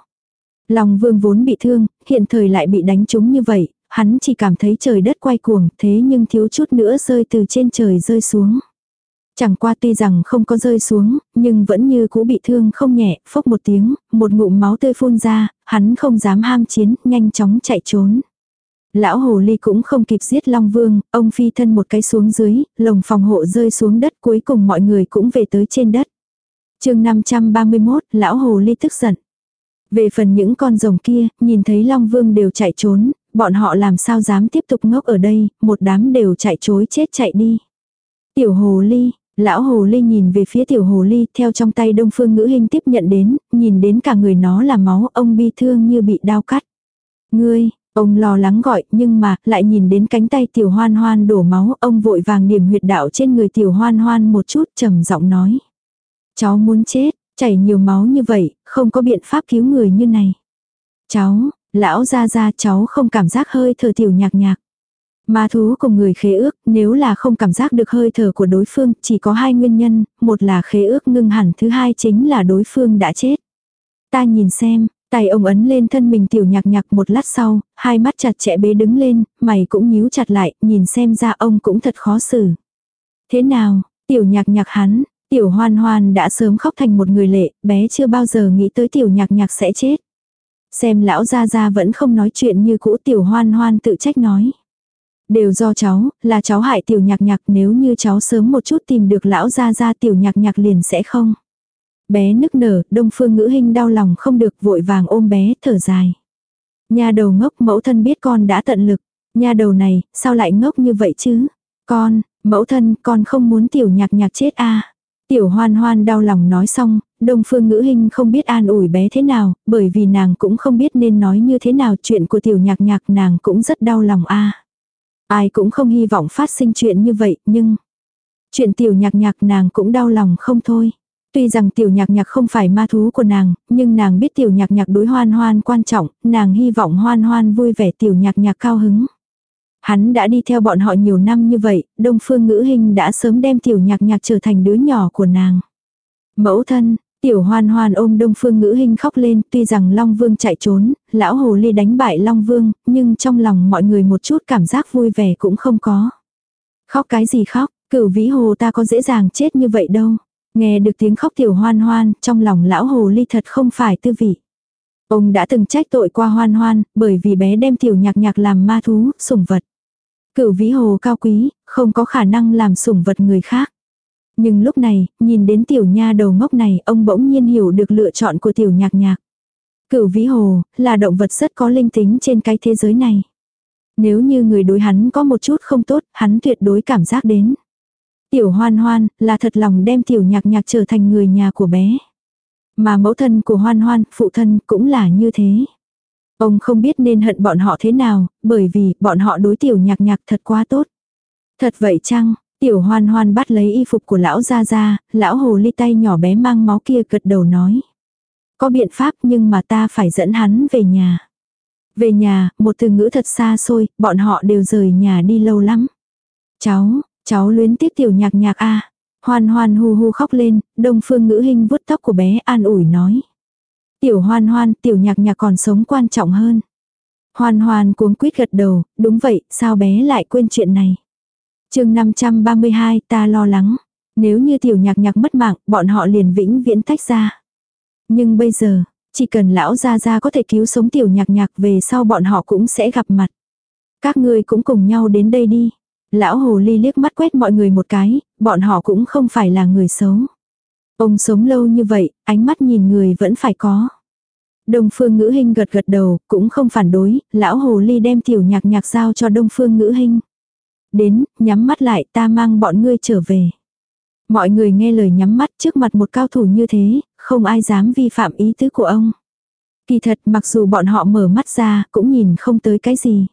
Long Vương vốn bị thương, hiện thời lại bị đánh trúng như vậy, hắn chỉ cảm thấy trời đất quay cuồng thế nhưng thiếu chút nữa rơi từ trên trời rơi xuống. Chẳng qua tuy rằng không có rơi xuống, nhưng vẫn như cũ bị thương không nhẹ, phốc một tiếng, một ngụm máu tươi phun ra, hắn không dám ham chiến, nhanh chóng chạy trốn. Lão hồ ly cũng không kịp giết Long Vương, ông phi thân một cái xuống dưới, lồng phòng hộ rơi xuống đất cuối cùng mọi người cũng về tới trên đất. chương 531, lão hồ ly tức giận. Về phần những con rồng kia, nhìn thấy Long Vương đều chạy trốn, bọn họ làm sao dám tiếp tục ngốc ở đây, một đám đều chạy chối chết chạy đi. Tiểu hồ ly, lão hồ ly nhìn về phía tiểu hồ ly theo trong tay đông phương ngữ hình tiếp nhận đến, nhìn đến cả người nó là máu ông bi thương như bị đau cắt. Ngươi, ông lo lắng gọi nhưng mà lại nhìn đến cánh tay tiểu hoan hoan đổ máu ông vội vàng điểm huyệt đạo trên người tiểu hoan hoan một chút trầm giọng nói. Cháu muốn chết, chảy nhiều máu như vậy, không có biện pháp cứu người như này. Cháu, Lão ra ra cháu không cảm giác hơi thở tiểu nhạc nhạc. Ma thú cùng người khế ước, nếu là không cảm giác được hơi thở của đối phương, chỉ có hai nguyên nhân, một là khế ước ngưng hẳn, thứ hai chính là đối phương đã chết. Ta nhìn xem, tay ông ấn lên thân mình tiểu nhạc nhạc một lát sau, hai mắt chặt chẽ bế đứng lên, mày cũng nhíu chặt lại, nhìn xem ra ông cũng thật khó xử. Thế nào, tiểu nhạc nhạc hắn, tiểu hoan hoan đã sớm khóc thành một người lệ, bé chưa bao giờ nghĩ tới tiểu nhạc nhạc sẽ chết. Xem lão gia gia vẫn không nói chuyện như cũ tiểu hoan hoan tự trách nói. Đều do cháu, là cháu hại tiểu nhạc nhạc nếu như cháu sớm một chút tìm được lão gia gia tiểu nhạc nhạc liền sẽ không. Bé nức nở, đông phương ngữ hình đau lòng không được vội vàng ôm bé, thở dài. Nhà đầu ngốc mẫu thân biết con đã tận lực. Nhà đầu này, sao lại ngốc như vậy chứ? Con, mẫu thân, con không muốn tiểu nhạc nhạc chết a Tiểu hoan hoan đau lòng nói xong, đông phương ngữ hình không biết an ủi bé thế nào, bởi vì nàng cũng không biết nên nói như thế nào chuyện của tiểu nhạc nhạc nàng cũng rất đau lòng a Ai cũng không hy vọng phát sinh chuyện như vậy, nhưng... Chuyện tiểu nhạc nhạc nàng cũng đau lòng không thôi. Tuy rằng tiểu nhạc nhạc không phải ma thú của nàng, nhưng nàng biết tiểu nhạc nhạc đối hoan hoan quan trọng, nàng hy vọng hoan hoan vui vẻ tiểu nhạc nhạc cao hứng. Hắn đã đi theo bọn họ nhiều năm như vậy, đông phương ngữ hình đã sớm đem tiểu nhạc nhạc trở thành đứa nhỏ của nàng. Mẫu thân, tiểu hoan hoan ôm đông phương ngữ hình khóc lên, tuy rằng Long Vương chạy trốn, lão hồ ly đánh bại Long Vương, nhưng trong lòng mọi người một chút cảm giác vui vẻ cũng không có. Khóc cái gì khóc, cửu vĩ hồ ta có dễ dàng chết như vậy đâu. Nghe được tiếng khóc tiểu hoan hoan, trong lòng lão hồ ly thật không phải tư vị. Ông đã từng trách tội qua hoan hoan, bởi vì bé đem tiểu nhạc nhạc làm ma thú, sủng vật. Cửu vĩ hồ cao quý, không có khả năng làm sủng vật người khác. Nhưng lúc này, nhìn đến tiểu nha đầu ngốc này, ông bỗng nhiên hiểu được lựa chọn của tiểu nhạc nhạc. Cửu vĩ hồ, là động vật rất có linh tính trên cái thế giới này. Nếu như người đối hắn có một chút không tốt, hắn tuyệt đối cảm giác đến. Tiểu hoan hoan, là thật lòng đem tiểu nhạc nhạc trở thành người nhà của bé. Mà mẫu thân của hoan hoan, phụ thân cũng là như thế. Ông không biết nên hận bọn họ thế nào, bởi vì bọn họ đối tiểu nhạc nhạc thật quá tốt. Thật vậy chăng, tiểu hoan hoan bắt lấy y phục của lão ra ra, lão hồ ly tay nhỏ bé mang máu kia cật đầu nói. Có biện pháp nhưng mà ta phải dẫn hắn về nhà. Về nhà, một từ ngữ thật xa xôi, bọn họ đều rời nhà đi lâu lắm. Cháu, cháu luyến tiếc tiểu nhạc nhạc a Hoan hoan hu hu khóc lên, đông phương ngữ hình vuốt tóc của bé an ủi nói. Tiểu hoan hoan, tiểu nhạc nhạc còn sống quan trọng hơn. Hoan hoan cuống quýt gật đầu, đúng vậy, sao bé lại quên chuyện này chương 532, ta lo lắng. Nếu như tiểu nhạc nhạc mất mạng, bọn họ liền vĩnh viễn tách ra. Nhưng bây giờ, chỉ cần lão gia gia có thể cứu sống tiểu nhạc nhạc về sau bọn họ cũng sẽ gặp mặt. Các ngươi cũng cùng nhau đến đây đi. Lão hồ ly liếc mắt quét mọi người một cái, bọn họ cũng không phải là người xấu. Ông sống lâu như vậy, ánh mắt nhìn người vẫn phải có. Đông Phương Ngữ hình gật gật đầu, cũng không phản đối, lão hồ ly đem tiểu nhạc nhạc giao cho Đông Phương Ngữ hình Đến, nhắm mắt lại ta mang bọn ngươi trở về. Mọi người nghe lời nhắm mắt trước mặt một cao thủ như thế, không ai dám vi phạm ý tứ của ông. Kỳ thật mặc dù bọn họ mở mắt ra, cũng nhìn không tới cái gì.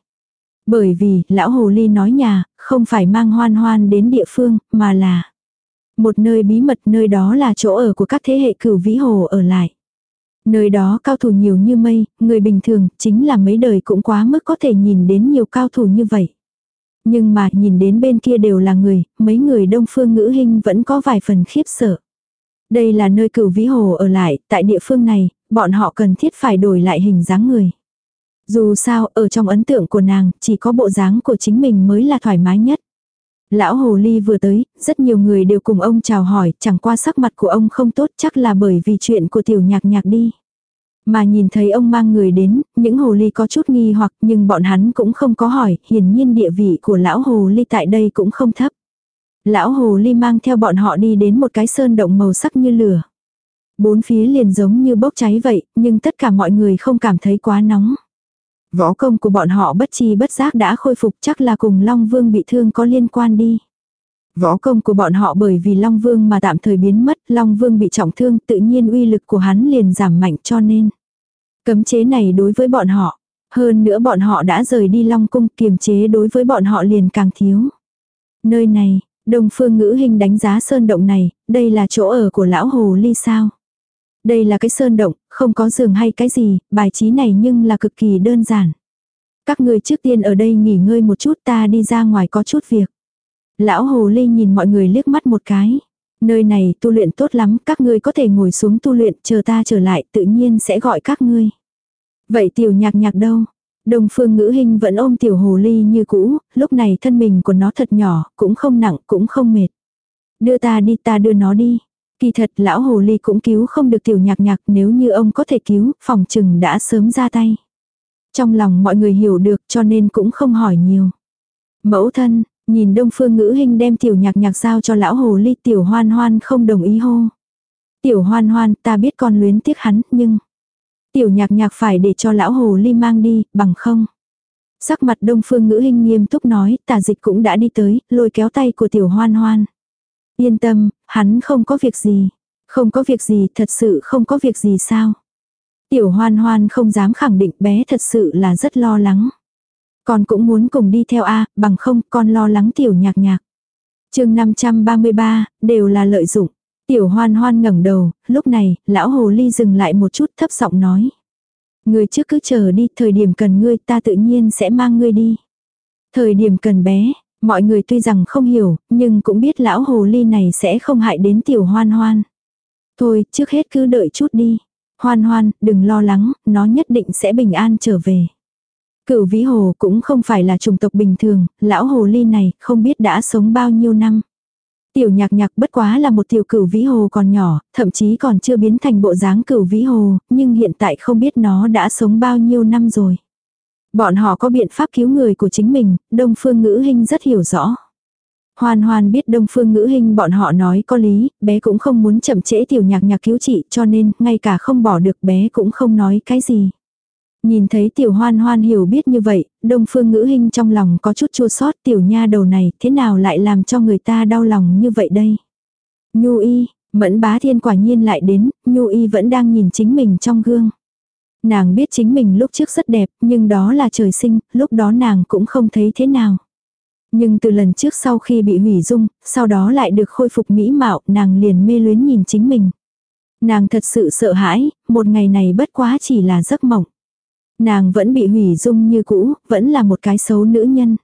Bởi vì, lão hồ ly nói nhà, không phải mang hoan hoan đến địa phương, mà là một nơi bí mật nơi đó là chỗ ở của các thế hệ cửu vĩ hồ ở lại. Nơi đó cao thủ nhiều như mây, người bình thường, chính là mấy đời cũng quá mức có thể nhìn đến nhiều cao thủ như vậy. Nhưng mà nhìn đến bên kia đều là người, mấy người đông phương ngữ hình vẫn có vài phần khiếp sợ. Đây là nơi cửu vĩ hồ ở lại, tại địa phương này, bọn họ cần thiết phải đổi lại hình dáng người. Dù sao, ở trong ấn tượng của nàng, chỉ có bộ dáng của chính mình mới là thoải mái nhất. Lão Hồ Ly vừa tới, rất nhiều người đều cùng ông chào hỏi, chẳng qua sắc mặt của ông không tốt chắc là bởi vì chuyện của tiểu nhạc nhạc đi. Mà nhìn thấy ông mang người đến, những hồ ly có chút nghi hoặc nhưng bọn hắn cũng không có hỏi, hiển nhiên địa vị của lão hồ ly tại đây cũng không thấp. Lão hồ ly mang theo bọn họ đi đến một cái sơn động màu sắc như lửa. Bốn phía liền giống như bốc cháy vậy, nhưng tất cả mọi người không cảm thấy quá nóng. Võ công của bọn họ bất chi bất giác đã khôi phục chắc là cùng Long Vương bị thương có liên quan đi. Võ công của bọn họ bởi vì Long Vương mà tạm thời biến mất, Long Vương bị trọng thương tự nhiên uy lực của hắn liền giảm mạnh cho nên. Cấm chế này đối với bọn họ. Hơn nữa bọn họ đã rời đi Long Cung kiềm chế đối với bọn họ liền càng thiếu. Nơi này, Đông Phương Ngữ Hình đánh giá sơn động này, đây là chỗ ở của lão hồ ly sao. Đây là cái sơn động, không có giường hay cái gì, bài trí này nhưng là cực kỳ đơn giản. Các người trước tiên ở đây nghỉ ngơi một chút ta đi ra ngoài có chút việc. Lão Hồ Ly nhìn mọi người liếc mắt một cái. Nơi này tu luyện tốt lắm, các ngươi có thể ngồi xuống tu luyện, chờ ta trở lại, tự nhiên sẽ gọi các ngươi. Vậy tiểu nhạc nhạc đâu? Đồng phương ngữ hình vẫn ôm tiểu hồ ly như cũ, lúc này thân mình của nó thật nhỏ, cũng không nặng, cũng không mệt. Đưa ta đi ta đưa nó đi. Kỳ thật lão hồ ly cũng cứu không được tiểu nhạc nhạc nếu như ông có thể cứu, phòng trừng đã sớm ra tay. Trong lòng mọi người hiểu được cho nên cũng không hỏi nhiều. Mẫu thân, nhìn đông phương ngữ hình đem tiểu nhạc nhạc giao cho lão hồ ly tiểu hoan hoan không đồng ý hô. Tiểu hoan hoan ta biết con luyến tiếc hắn nhưng tiểu nhạc nhạc phải để cho lão hồ ly mang đi bằng không. Sắc mặt đông phương ngữ hình nghiêm túc nói tà dịch cũng đã đi tới lôi kéo tay của tiểu hoan hoan. Yên tâm, hắn không có việc gì. Không có việc gì, thật sự không có việc gì sao. Tiểu hoan hoan không dám khẳng định bé thật sự là rất lo lắng. Con cũng muốn cùng đi theo A, bằng không con lo lắng tiểu nhạc nhạc. chương 533, đều là lợi dụng. Tiểu hoan hoan ngẩng đầu, lúc này, lão hồ ly dừng lại một chút thấp giọng nói. Người trước cứ chờ đi, thời điểm cần ngươi ta tự nhiên sẽ mang ngươi đi. Thời điểm cần bé, mọi người tuy rằng không hiểu, nhưng cũng biết lão hồ ly này sẽ không hại đến tiểu hoan hoan. Thôi, trước hết cứ đợi chút đi. Hoan hoan, đừng lo lắng, nó nhất định sẽ bình an trở về. Cửu vĩ hồ cũng không phải là chủng tộc bình thường, lão hồ ly này không biết đã sống bao nhiêu năm. Tiểu nhạc nhạc bất quá là một tiểu cửu vĩ hồ còn nhỏ, thậm chí còn chưa biến thành bộ dáng cửu vĩ hồ, nhưng hiện tại không biết nó đã sống bao nhiêu năm rồi. Bọn họ có biện pháp cứu người của chính mình, Đông Phương Ngữ Hinh rất hiểu rõ. hoàn hoàn biết Đông Phương Ngữ Hinh bọn họ nói có lý, bé cũng không muốn chậm trễ tiểu nhạc nhạc cứu trị cho nên ngay cả không bỏ được bé cũng không nói cái gì. Nhìn thấy tiểu hoan hoan hiểu biết như vậy, đông phương ngữ hình trong lòng có chút chua sót tiểu nha đầu này thế nào lại làm cho người ta đau lòng như vậy đây. Nhu y, mẫn bá thiên quả nhiên lại đến, Nhu y vẫn đang nhìn chính mình trong gương. Nàng biết chính mình lúc trước rất đẹp, nhưng đó là trời sinh, lúc đó nàng cũng không thấy thế nào. Nhưng từ lần trước sau khi bị hủy dung, sau đó lại được khôi phục mỹ mạo, nàng liền mê luyến nhìn chính mình. Nàng thật sự sợ hãi, một ngày này bất quá chỉ là giấc mộng. Nàng vẫn bị hủy dung như cũ, vẫn là một cái xấu nữ nhân.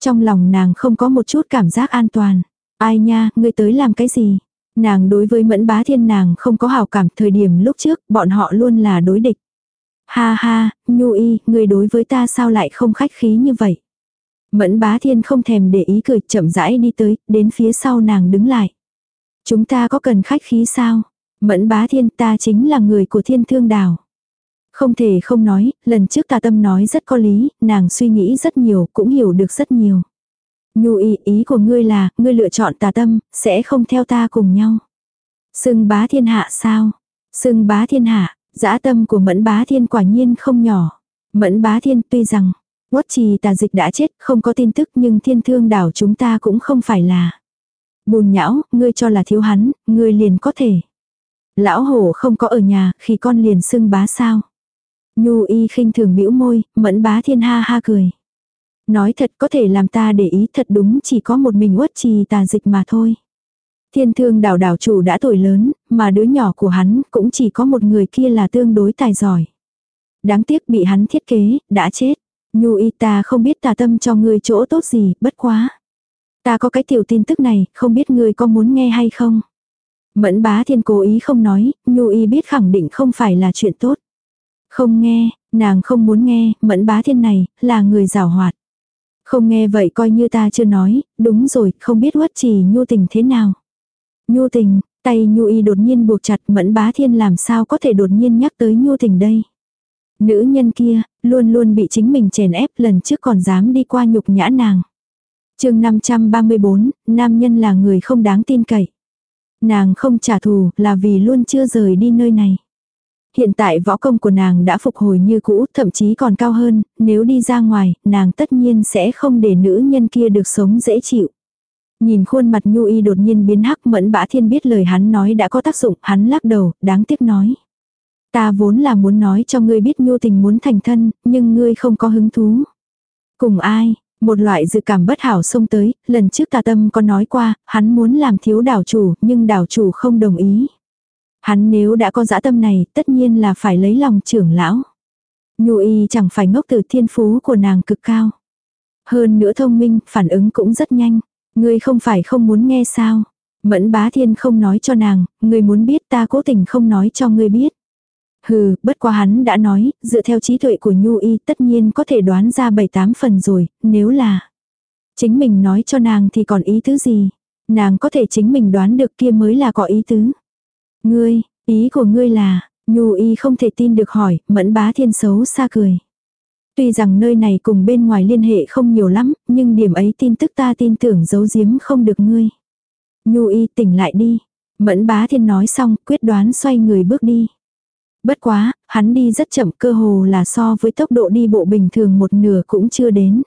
Trong lòng nàng không có một chút cảm giác an toàn. Ai nha, ngươi tới làm cái gì? Nàng đối với mẫn bá thiên nàng không có hào cảm thời điểm lúc trước, bọn họ luôn là đối địch. Ha ha, nhu y, ngươi đối với ta sao lại không khách khí như vậy? Mẫn bá thiên không thèm để ý cười chậm rãi đi tới, đến phía sau nàng đứng lại. Chúng ta có cần khách khí sao? Mẫn bá thiên ta chính là người của thiên thương đảo. Không thể không nói, lần trước tà tâm nói rất có lý, nàng suy nghĩ rất nhiều, cũng hiểu được rất nhiều. Nhu ý ý của ngươi là, ngươi lựa chọn tà tâm, sẽ không theo ta cùng nhau. Sưng bá thiên hạ sao? Sưng bá thiên hạ, dã tâm của mẫn bá thiên quả nhiên không nhỏ. Mẫn bá thiên tuy rằng, quất trì tà dịch đã chết, không có tin tức nhưng thiên thương đảo chúng ta cũng không phải là. Bùn nhão, ngươi cho là thiếu hắn, ngươi liền có thể. Lão hổ không có ở nhà, khi con liền sưng bá sao. Nhu y khinh thường bĩu môi, mẫn bá thiên ha ha cười. Nói thật có thể làm ta để ý thật đúng chỉ có một mình uất trì tà dịch mà thôi. Thiên thương đảo đảo chủ đã tuổi lớn, mà đứa nhỏ của hắn cũng chỉ có một người kia là tương đối tài giỏi. Đáng tiếc bị hắn thiết kế, đã chết. Nhu y ta không biết tà tâm cho ngươi chỗ tốt gì, bất quá. Ta có cái tiểu tin tức này, không biết ngươi có muốn nghe hay không. Mẫn bá thiên cố ý không nói, Nhu y biết khẳng định không phải là chuyện tốt. Không nghe, nàng không muốn nghe, mẫn bá thiên này, là người rào hoạt. Không nghe vậy coi như ta chưa nói, đúng rồi, không biết huất trì nhu tình thế nào. Nhu tình, tay nhu y đột nhiên buộc chặt mẫn bá thiên làm sao có thể đột nhiên nhắc tới nhu tình đây. Nữ nhân kia, luôn luôn bị chính mình chèn ép lần trước còn dám đi qua nhục nhã nàng. chương 534, nam nhân là người không đáng tin cậy. Nàng không trả thù là vì luôn chưa rời đi nơi này. Hiện tại võ công của nàng đã phục hồi như cũ, thậm chí còn cao hơn, nếu đi ra ngoài, nàng tất nhiên sẽ không để nữ nhân kia được sống dễ chịu. Nhìn khuôn mặt nhu y đột nhiên biến hắc mẫn bã thiên biết lời hắn nói đã có tác dụng, hắn lắc đầu, đáng tiếc nói. Ta vốn là muốn nói cho ngươi biết nhu tình muốn thành thân, nhưng ngươi không có hứng thú. Cùng ai, một loại dự cảm bất hảo xông tới, lần trước tà tâm có nói qua, hắn muốn làm thiếu đảo chủ, nhưng đảo chủ không đồng ý. Hắn nếu đã có dã tâm này, tất nhiên là phải lấy lòng trưởng lão. Nhu y chẳng phải ngốc từ thiên phú của nàng cực cao. Hơn nữa thông minh, phản ứng cũng rất nhanh. Ngươi không phải không muốn nghe sao. Mẫn bá thiên không nói cho nàng, ngươi muốn biết ta cố tình không nói cho ngươi biết. Hừ, bất quá hắn đã nói, dựa theo trí tuệ của Nhu y tất nhiên có thể đoán ra bảy tám phần rồi, nếu là. Chính mình nói cho nàng thì còn ý tứ gì. Nàng có thể chính mình đoán được kia mới là có ý tứ. Ngươi, ý của ngươi là, Nhu y không thể tin được hỏi, mẫn bá thiên xấu xa cười. Tuy rằng nơi này cùng bên ngoài liên hệ không nhiều lắm, nhưng điểm ấy tin tức ta tin tưởng giấu giếm không được ngươi. Nhu y tỉnh lại đi. Mẫn bá thiên nói xong, quyết đoán xoay người bước đi. Bất quá, hắn đi rất chậm cơ hồ là so với tốc độ đi bộ bình thường một nửa cũng chưa đến.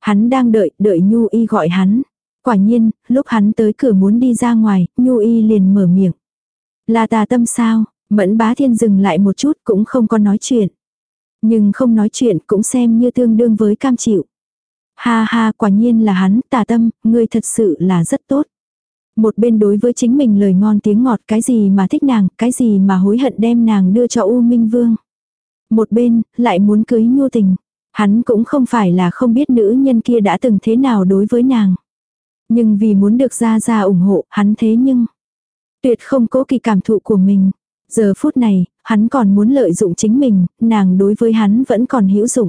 Hắn đang đợi, đợi Nhu y gọi hắn. Quả nhiên, lúc hắn tới cửa muốn đi ra ngoài, Nhu y liền mở miệng. Là tà tâm sao? Mẫn bá thiên dừng lại một chút cũng không có nói chuyện. Nhưng không nói chuyện cũng xem như tương đương với cam chịu. Ha ha quả nhiên là hắn tà tâm, ngươi thật sự là rất tốt. Một bên đối với chính mình lời ngon tiếng ngọt cái gì mà thích nàng, cái gì mà hối hận đem nàng đưa cho U Minh Vương. Một bên, lại muốn cưới nhu tình. Hắn cũng không phải là không biết nữ nhân kia đã từng thế nào đối với nàng. Nhưng vì muốn được ra ra ủng hộ, hắn thế nhưng Tuyệt không cố kỳ cảm thụ của mình. Giờ phút này, hắn còn muốn lợi dụng chính mình, nàng đối với hắn vẫn còn hữu dụng.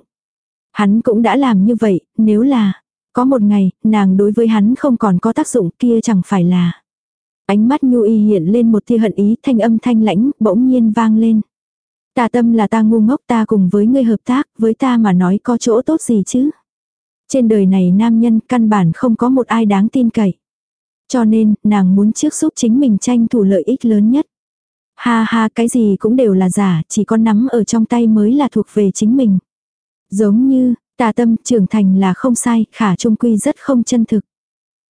Hắn cũng đã làm như vậy, nếu là, có một ngày, nàng đối với hắn không còn có tác dụng kia chẳng phải là. Ánh mắt nhu y hiện lên một tia hận ý thanh âm thanh lãnh, bỗng nhiên vang lên. Ta tâm là ta ngu ngốc ta cùng với ngươi hợp tác, với ta mà nói có chỗ tốt gì chứ. Trên đời này nam nhân căn bản không có một ai đáng tin cậy. Cho nên, nàng muốn trước giúp chính mình tranh thủ lợi ích lớn nhất. Ha ha cái gì cũng đều là giả, chỉ có nắm ở trong tay mới là thuộc về chính mình. Giống như, tà tâm trưởng thành là không sai, khả trung quy rất không chân thực.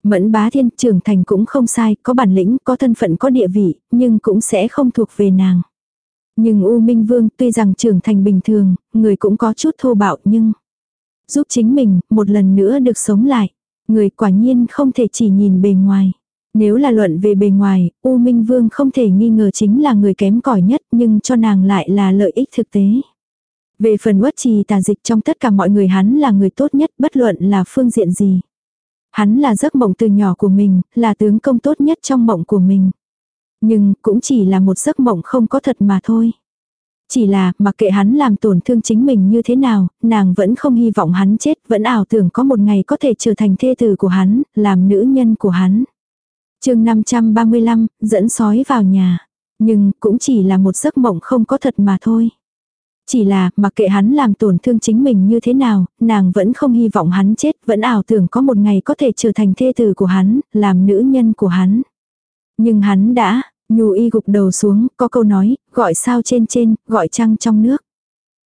Mẫn bá thiên trưởng thành cũng không sai, có bản lĩnh, có thân phận, có địa vị, nhưng cũng sẽ không thuộc về nàng. Nhưng U Minh Vương tuy rằng trưởng thành bình thường, người cũng có chút thô bạo nhưng giúp chính mình một lần nữa được sống lại. Người quả nhiên không thể chỉ nhìn bề ngoài. Nếu là luận về bề ngoài, U Minh Vương không thể nghi ngờ chính là người kém cỏi nhất nhưng cho nàng lại là lợi ích thực tế. Về phần uất trì tà dịch trong tất cả mọi người hắn là người tốt nhất bất luận là phương diện gì. Hắn là giấc mộng từ nhỏ của mình, là tướng công tốt nhất trong mộng của mình. Nhưng cũng chỉ là một giấc mộng không có thật mà thôi. Chỉ là, mặc kệ hắn làm tổn thương chính mình như thế nào, nàng vẫn không hy vọng hắn chết, vẫn ảo tưởng có một ngày có thể trở thành thê tử của hắn, làm nữ nhân của hắn. chương 535, dẫn sói vào nhà. Nhưng cũng chỉ là một giấc mộng không có thật mà thôi. Chỉ là, mặc kệ hắn làm tổn thương chính mình như thế nào, nàng vẫn không hy vọng hắn chết, vẫn ảo tưởng có một ngày có thể trở thành thê tử của hắn, làm nữ nhân của hắn. Nhưng hắn đã, nhu y gục đầu xuống, có câu nói, gọi sao trên trên, gọi trăng trong nước.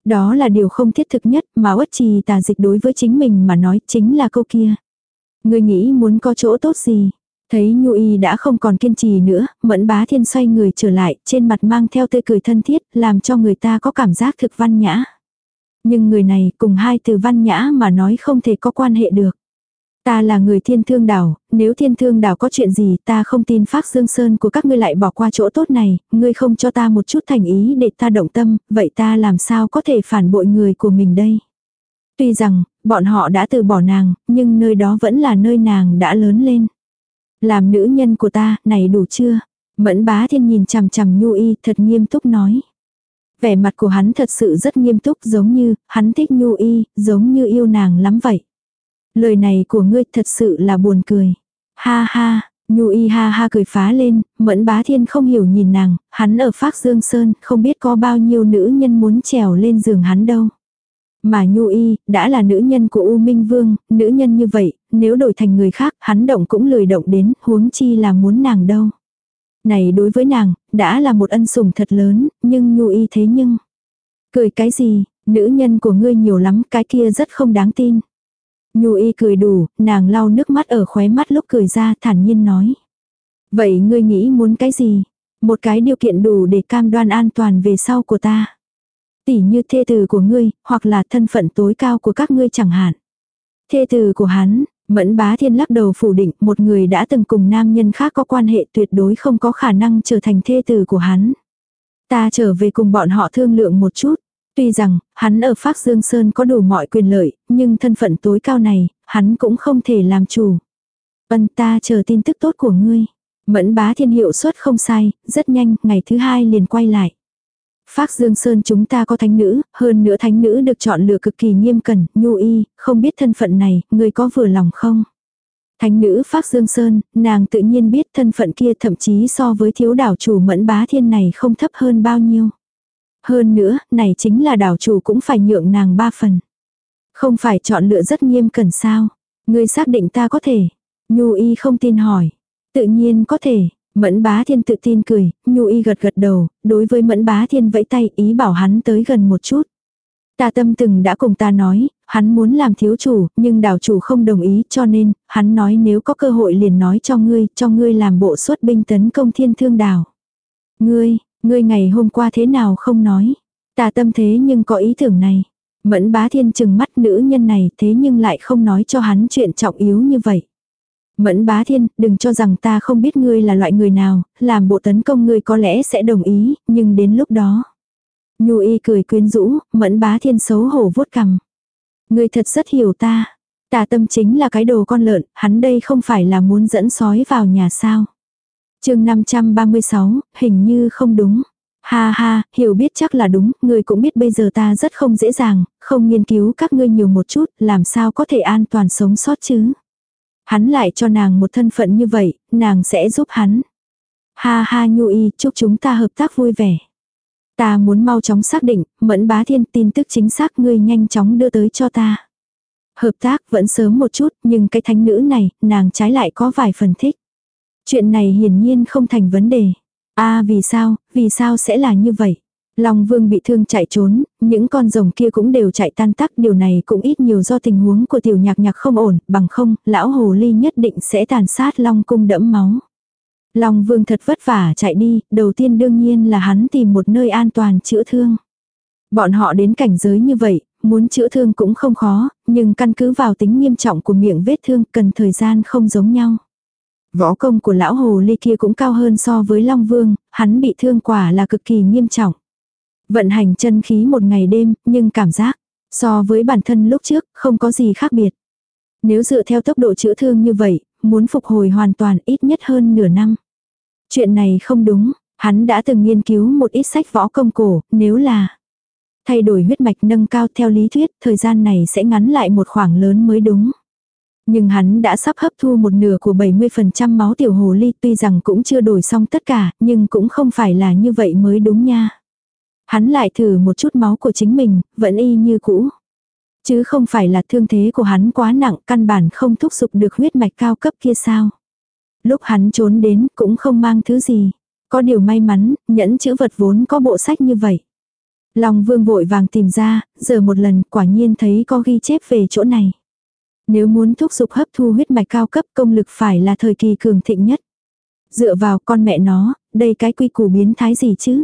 Đó là điều không thiết thực nhất mà uất trì tà dịch đối với chính mình mà nói chính là câu kia. Người nghĩ muốn có chỗ tốt gì? Thấy Nhu Y đã không còn kiên trì nữa, Mẫn Bá Thiên xoay người trở lại, trên mặt mang theo tươi cười thân thiết, làm cho người ta có cảm giác thực văn nhã. Nhưng người này cùng hai từ văn nhã mà nói không thể có quan hệ được. Ta là người thiên thương đảo, nếu thiên thương đảo có chuyện gì ta không tin phác dương sơn của các ngươi lại bỏ qua chỗ tốt này, ngươi không cho ta một chút thành ý để ta động tâm, vậy ta làm sao có thể phản bội người của mình đây. Tuy rằng, bọn họ đã từ bỏ nàng, nhưng nơi đó vẫn là nơi nàng đã lớn lên. Làm nữ nhân của ta, này đủ chưa? Mẫn bá thiên nhìn chằm chằm nhu y thật nghiêm túc nói. Vẻ mặt của hắn thật sự rất nghiêm túc giống như, hắn thích nhu y, giống như yêu nàng lắm vậy. Lời này của ngươi thật sự là buồn cười. Ha ha, nhu y ha ha cười phá lên, mẫn bá thiên không hiểu nhìn nàng, hắn ở phác dương sơn, không biết có bao nhiêu nữ nhân muốn trèo lên giường hắn đâu. Mà Nhu Y, đã là nữ nhân của U Minh Vương, nữ nhân như vậy, nếu đổi thành người khác, hắn động cũng lười động đến, huống chi là muốn nàng đâu. Này đối với nàng, đã là một ân sủng thật lớn, nhưng Nhu Y thế nhưng. Cười cái gì, nữ nhân của ngươi nhiều lắm, cái kia rất không đáng tin. Nhu Y cười đủ, nàng lau nước mắt ở khóe mắt lúc cười ra thản nhiên nói. Vậy ngươi nghĩ muốn cái gì? Một cái điều kiện đủ để cam đoan an toàn về sau của ta. Tỷ như thê tử của ngươi, hoặc là thân phận tối cao của các ngươi chẳng hạn. Thê tử của hắn, Mẫn bá thiên lắc đầu phủ định một người đã từng cùng nam nhân khác có quan hệ tuyệt đối không có khả năng trở thành thê tử của hắn. Ta trở về cùng bọn họ thương lượng một chút. Tuy rằng, hắn ở Phác Dương Sơn có đủ mọi quyền lợi, nhưng thân phận tối cao này, hắn cũng không thể làm chủ. Vân ta chờ tin tức tốt của ngươi. Mẫn bá thiên hiệu suất không sai, rất nhanh, ngày thứ hai liền quay lại. Phác Dương Sơn chúng ta có thánh nữ, hơn nữa thánh nữ được chọn lựa cực kỳ nghiêm cẩn, nhu y, không biết thân phận này, người có vừa lòng không? Thánh nữ Phác Dương Sơn, nàng tự nhiên biết thân phận kia thậm chí so với thiếu đảo chủ mẫn bá thiên này không thấp hơn bao nhiêu. Hơn nữa, này chính là đảo chủ cũng phải nhượng nàng ba phần. Không phải chọn lựa rất nghiêm cẩn sao? Ngươi xác định ta có thể. Nhu y không tin hỏi. Tự nhiên có thể, Mẫn bá thiên tự tin cười, nhu y gật gật đầu, đối với mẫn bá thiên vẫy tay ý bảo hắn tới gần một chút. Ta tâm từng đã cùng ta nói, hắn muốn làm thiếu chủ, nhưng đảo chủ không đồng ý cho nên, hắn nói nếu có cơ hội liền nói cho ngươi, cho ngươi làm bộ xuất binh tấn công thiên thương đảo. Ngươi, ngươi ngày hôm qua thế nào không nói. Ta tâm thế nhưng có ý tưởng này. Mẫn bá thiên chừng mắt nữ nhân này thế nhưng lại không nói cho hắn chuyện trọng yếu như vậy. Mẫn bá thiên, đừng cho rằng ta không biết ngươi là loại người nào, làm bộ tấn công ngươi có lẽ sẽ đồng ý, nhưng đến lúc đó. Nhu y cười quyến rũ, mẫn bá thiên xấu hổ vuốt cằm. Ngươi thật rất hiểu ta. Tà tâm chính là cái đồ con lợn, hắn đây không phải là muốn dẫn sói vào nhà sao chương 536, hình như không đúng. Ha ha, hiểu biết chắc là đúng, ngươi cũng biết bây giờ ta rất không dễ dàng, không nghiên cứu các ngươi nhiều một chút, làm sao có thể an toàn sống sót chứ. Hắn lại cho nàng một thân phận như vậy, nàng sẽ giúp hắn. Ha ha nhu y, chúc chúng ta hợp tác vui vẻ. Ta muốn mau chóng xác định, mẫn bá thiên tin tức chính xác ngươi nhanh chóng đưa tới cho ta. Hợp tác vẫn sớm một chút, nhưng cái thánh nữ này, nàng trái lại có vài phần thích. Chuyện này hiển nhiên không thành vấn đề. a vì sao, vì sao sẽ là như vậy? Long vương bị thương chạy trốn, những con rồng kia cũng đều chạy tan tắc điều này cũng ít nhiều do tình huống của tiểu nhạc nhạc không ổn, bằng không, lão hồ ly nhất định sẽ tàn sát long cung đẫm máu. Long vương thật vất vả chạy đi, đầu tiên đương nhiên là hắn tìm một nơi an toàn chữa thương. Bọn họ đến cảnh giới như vậy, muốn chữa thương cũng không khó, nhưng căn cứ vào tính nghiêm trọng của miệng vết thương cần thời gian không giống nhau. Võ công của lão hồ ly kia cũng cao hơn so với Long Vương, hắn bị thương quả là cực kỳ nghiêm trọng. Vận hành chân khí một ngày đêm, nhưng cảm giác, so với bản thân lúc trước, không có gì khác biệt. Nếu dựa theo tốc độ chữa thương như vậy, muốn phục hồi hoàn toàn ít nhất hơn nửa năm. Chuyện này không đúng, hắn đã từng nghiên cứu một ít sách võ công cổ, nếu là thay đổi huyết mạch nâng cao theo lý thuyết, thời gian này sẽ ngắn lại một khoảng lớn mới đúng. Nhưng hắn đã sắp hấp thu một nửa của 70% máu tiểu hồ ly tuy rằng cũng chưa đổi xong tất cả, nhưng cũng không phải là như vậy mới đúng nha. Hắn lại thử một chút máu của chính mình, vẫn y như cũ. Chứ không phải là thương thế của hắn quá nặng, căn bản không thúc giục được huyết mạch cao cấp kia sao. Lúc hắn trốn đến cũng không mang thứ gì. Có điều may mắn, nhẫn chữ vật vốn có bộ sách như vậy. Long vương vội vàng tìm ra, giờ một lần quả nhiên thấy có ghi chép về chỗ này. Nếu muốn thúc giục hấp thu huyết mạch cao cấp công lực phải là thời kỳ cường thịnh nhất. Dựa vào con mẹ nó, đây cái quy củ biến thái gì chứ?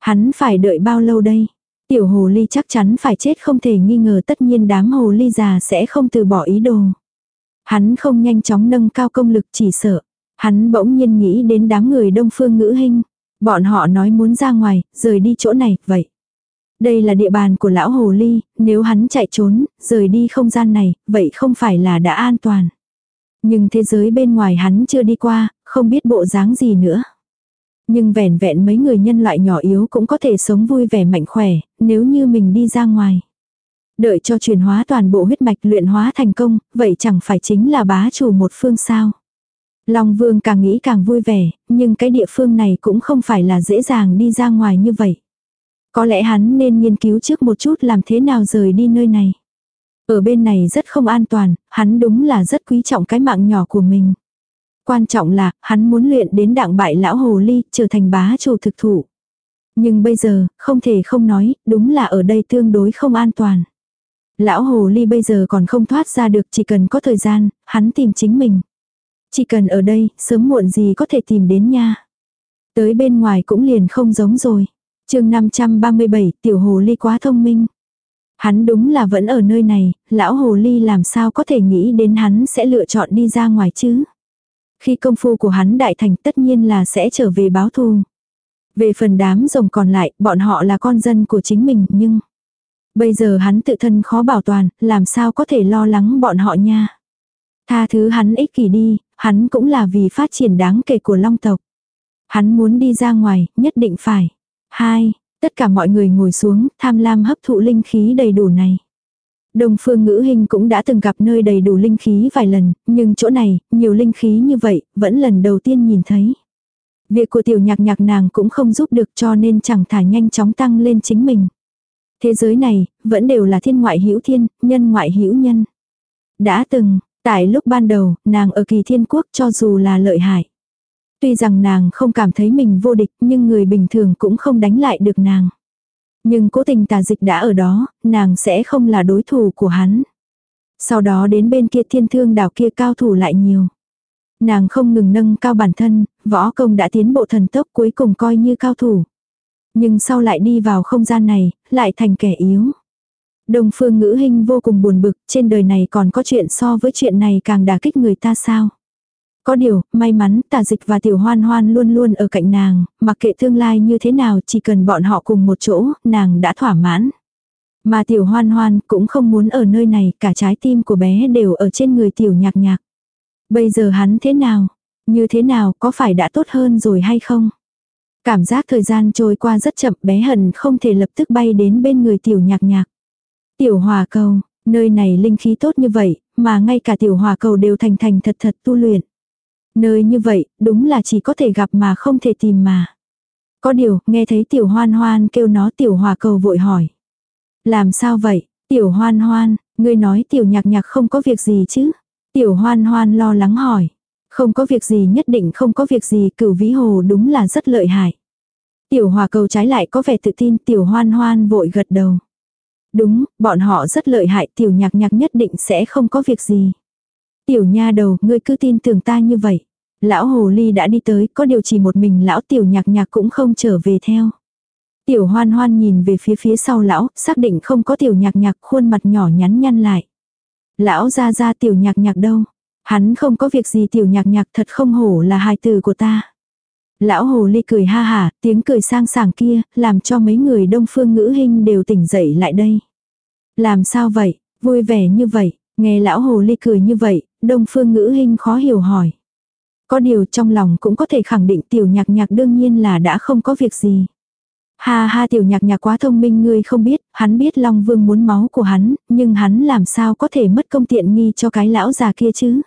Hắn phải đợi bao lâu đây? Tiểu hồ ly chắc chắn phải chết không thể nghi ngờ tất nhiên đám hồ ly già sẽ không từ bỏ ý đồ. Hắn không nhanh chóng nâng cao công lực chỉ sợ. Hắn bỗng nhiên nghĩ đến đám người đông phương ngữ hình. Bọn họ nói muốn ra ngoài, rời đi chỗ này, vậy. Đây là địa bàn của lão hồ ly, nếu hắn chạy trốn, rời đi không gian này, vậy không phải là đã an toàn. Nhưng thế giới bên ngoài hắn chưa đi qua, không biết bộ dáng gì nữa. Nhưng vẻn vẹn mấy người nhân loại nhỏ yếu cũng có thể sống vui vẻ mạnh khỏe, nếu như mình đi ra ngoài. Đợi cho chuyển hóa toàn bộ huyết mạch luyện hóa thành công, vậy chẳng phải chính là bá chủ một phương sao. Long vương càng nghĩ càng vui vẻ, nhưng cái địa phương này cũng không phải là dễ dàng đi ra ngoài như vậy. Có lẽ hắn nên nghiên cứu trước một chút làm thế nào rời đi nơi này. Ở bên này rất không an toàn, hắn đúng là rất quý trọng cái mạng nhỏ của mình. Quan trọng là, hắn muốn luyện đến đặng bại lão hồ ly, trở thành bá chủ thực thụ. Nhưng bây giờ, không thể không nói, đúng là ở đây tương đối không an toàn. Lão hồ ly bây giờ còn không thoát ra được chỉ cần có thời gian, hắn tìm chính mình. Chỉ cần ở đây, sớm muộn gì có thể tìm đến nha. Tới bên ngoài cũng liền không giống rồi chương 537, tiểu hồ ly quá thông minh. Hắn đúng là vẫn ở nơi này, lão hồ ly làm sao có thể nghĩ đến hắn sẽ lựa chọn đi ra ngoài chứ. Khi công phu của hắn đại thành tất nhiên là sẽ trở về báo thù. Về phần đám rồng còn lại, bọn họ là con dân của chính mình nhưng... Bây giờ hắn tự thân khó bảo toàn, làm sao có thể lo lắng bọn họ nha. Tha thứ hắn ích kỷ đi, hắn cũng là vì phát triển đáng kể của long tộc. Hắn muốn đi ra ngoài, nhất định phải. Hai, tất cả mọi người ngồi xuống, tham lam hấp thụ linh khí đầy đủ này. Đông phương ngữ hình cũng đã từng gặp nơi đầy đủ linh khí vài lần, nhưng chỗ này, nhiều linh khí như vậy, vẫn lần đầu tiên nhìn thấy. Việc của tiểu nhạc nhạc nàng cũng không giúp được cho nên chẳng thả nhanh chóng tăng lên chính mình. Thế giới này, vẫn đều là thiên ngoại hữu thiên, nhân ngoại hữu nhân. Đã từng, tại lúc ban đầu, nàng ở kỳ thiên quốc cho dù là lợi hại. Tuy rằng nàng không cảm thấy mình vô địch nhưng người bình thường cũng không đánh lại được nàng. Nhưng cố tình tà dịch đã ở đó, nàng sẽ không là đối thủ của hắn. Sau đó đến bên kia thiên thương đảo kia cao thủ lại nhiều. Nàng không ngừng nâng cao bản thân, võ công đã tiến bộ thần tốc cuối cùng coi như cao thủ. Nhưng sau lại đi vào không gian này, lại thành kẻ yếu. Đông phương ngữ hình vô cùng buồn bực, trên đời này còn có chuyện so với chuyện này càng đả kích người ta sao. Có điều, may mắn tà dịch và tiểu hoan hoan luôn luôn ở cạnh nàng, mặc kệ tương lai như thế nào chỉ cần bọn họ cùng một chỗ, nàng đã thỏa mãn. Mà tiểu hoan hoan cũng không muốn ở nơi này, cả trái tim của bé đều ở trên người tiểu nhạc nhạc. Bây giờ hắn thế nào? Như thế nào, có phải đã tốt hơn rồi hay không? Cảm giác thời gian trôi qua rất chậm bé hận không thể lập tức bay đến bên người tiểu nhạc nhạc. Tiểu hòa cầu, nơi này linh khí tốt như vậy, mà ngay cả tiểu hòa cầu đều thành thành thật thật tu luyện. Nơi như vậy, đúng là chỉ có thể gặp mà không thể tìm mà. Có điều, nghe thấy tiểu hoan hoan kêu nó tiểu hòa cầu vội hỏi. Làm sao vậy, tiểu hoan hoan, ngươi nói tiểu nhạc nhạc không có việc gì chứ? Tiểu hoan hoan lo lắng hỏi. Không có việc gì nhất định không có việc gì cửu vĩ hồ đúng là rất lợi hại. Tiểu hòa cầu trái lại có vẻ tự tin tiểu hoan hoan vội gật đầu. Đúng, bọn họ rất lợi hại tiểu nhạc nhạc nhất định sẽ không có việc gì. Tiểu nha đầu, ngươi cứ tin tưởng ta như vậy. Lão hồ ly đã đi tới, có điều chỉ một mình lão tiểu nhạc nhạc cũng không trở về theo. Tiểu hoan hoan nhìn về phía phía sau lão, xác định không có tiểu nhạc nhạc khuôn mặt nhỏ nhắn nhăn lại. Lão ra ra tiểu nhạc nhạc đâu. Hắn không có việc gì tiểu nhạc nhạc thật không hổ là hài từ của ta. Lão hồ ly cười ha hả, tiếng cười sang sảng kia, làm cho mấy người đông phương ngữ hình đều tỉnh dậy lại đây. Làm sao vậy, vui vẻ như vậy, nghe lão hồ ly cười như vậy, đông phương ngữ hình khó hiểu hỏi. Có điều trong lòng cũng có thể khẳng định tiểu nhạc nhạc đương nhiên là đã không có việc gì. Ha ha tiểu nhạc nhạc quá thông minh ngươi không biết, hắn biết Long Vương muốn máu của hắn, nhưng hắn làm sao có thể mất công tiện nghi cho cái lão già kia chứ.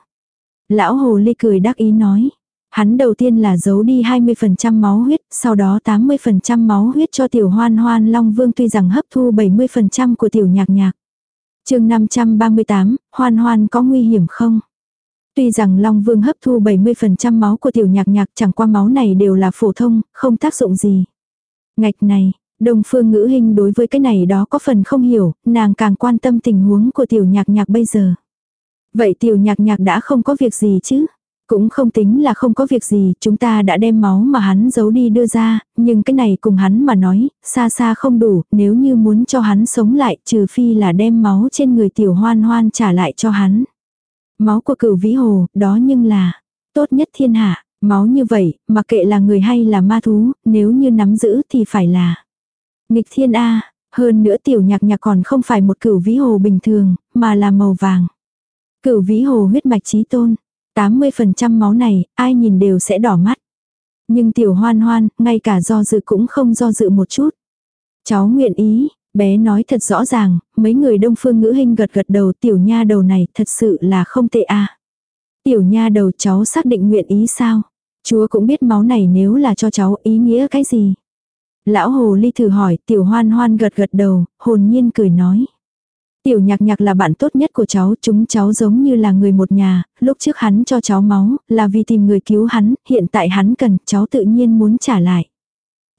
Lão hồ ly cười đắc ý nói. Hắn đầu tiên là giấu đi 20% máu huyết, sau đó 80% máu huyết cho tiểu hoan hoan Long Vương tuy rằng hấp thu 70% của tiểu nhạc nhạc chương 538, hoan hoan có nguy hiểm không? Tuy rằng Long Vương hấp thu 70% máu của tiểu nhạc nhạc chẳng qua máu này đều là phổ thông, không tác dụng gì. Ngạch này, đồng phương ngữ hình đối với cái này đó có phần không hiểu, nàng càng quan tâm tình huống của tiểu nhạc nhạc bây giờ. Vậy tiểu nhạc nhạc đã không có việc gì chứ? Cũng không tính là không có việc gì, chúng ta đã đem máu mà hắn giấu đi đưa ra, nhưng cái này cùng hắn mà nói, xa xa không đủ, nếu như muốn cho hắn sống lại, trừ phi là đem máu trên người tiểu hoan hoan trả lại cho hắn. Máu của cửu vĩ hồ, đó nhưng là tốt nhất thiên hạ, máu như vậy, mà kệ là người hay là ma thú, nếu như nắm giữ thì phải là nghịch thiên A, hơn nữa tiểu nhạc nhạc còn không phải một cửu vĩ hồ bình thường, mà là màu vàng. Cửu vĩ hồ huyết mạch trí tôn, 80% máu này, ai nhìn đều sẽ đỏ mắt. Nhưng tiểu hoan hoan, ngay cả do dự cũng không do dự một chút. Cháu nguyện ý, bé nói thật rõ ràng, mấy người đông phương ngữ hình gật gật đầu tiểu nha đầu này thật sự là không tệ a Tiểu nha đầu cháu xác định nguyện ý sao? Chúa cũng biết máu này nếu là cho cháu ý nghĩa cái gì? Lão hồ ly thử hỏi, tiểu hoan hoan gật gật đầu, hồn nhiên cười nói. Tiểu nhạc nhạc là bạn tốt nhất của cháu, chúng cháu giống như là người một nhà, lúc trước hắn cho cháu máu, là vì tìm người cứu hắn, hiện tại hắn cần, cháu tự nhiên muốn trả lại.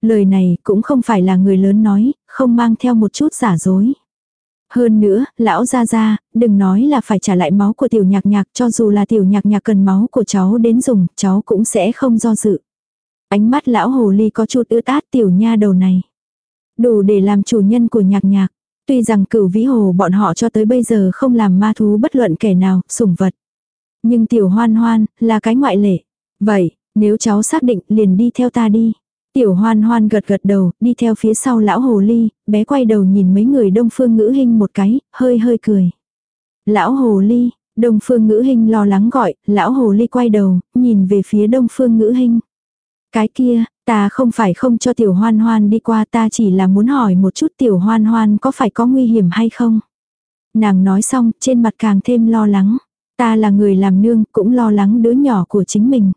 Lời này cũng không phải là người lớn nói, không mang theo một chút giả dối. Hơn nữa, lão ra ra, đừng nói là phải trả lại máu của tiểu nhạc nhạc cho dù là tiểu nhạc nhạc cần máu của cháu đến dùng, cháu cũng sẽ không do dự. Ánh mắt lão hồ ly có chút ướt át tiểu nha đầu này. Đủ để làm chủ nhân của nhạc nhạc. Tuy rằng cửu vĩ hồ bọn họ cho tới bây giờ không làm ma thú bất luận kẻ nào, sủng vật. Nhưng tiểu hoan hoan, là cái ngoại lệ. Vậy, nếu cháu xác định liền đi theo ta đi. Tiểu hoan hoan gật gật đầu, đi theo phía sau lão hồ ly, bé quay đầu nhìn mấy người đông phương ngữ hình một cái, hơi hơi cười. Lão hồ ly, đông phương ngữ hình lo lắng gọi, lão hồ ly quay đầu, nhìn về phía đông phương ngữ hình. Cái kia, ta không phải không cho tiểu hoan hoan đi qua ta chỉ là muốn hỏi một chút tiểu hoan hoan có phải có nguy hiểm hay không. Nàng nói xong, trên mặt càng thêm lo lắng. Ta là người làm nương, cũng lo lắng đứa nhỏ của chính mình.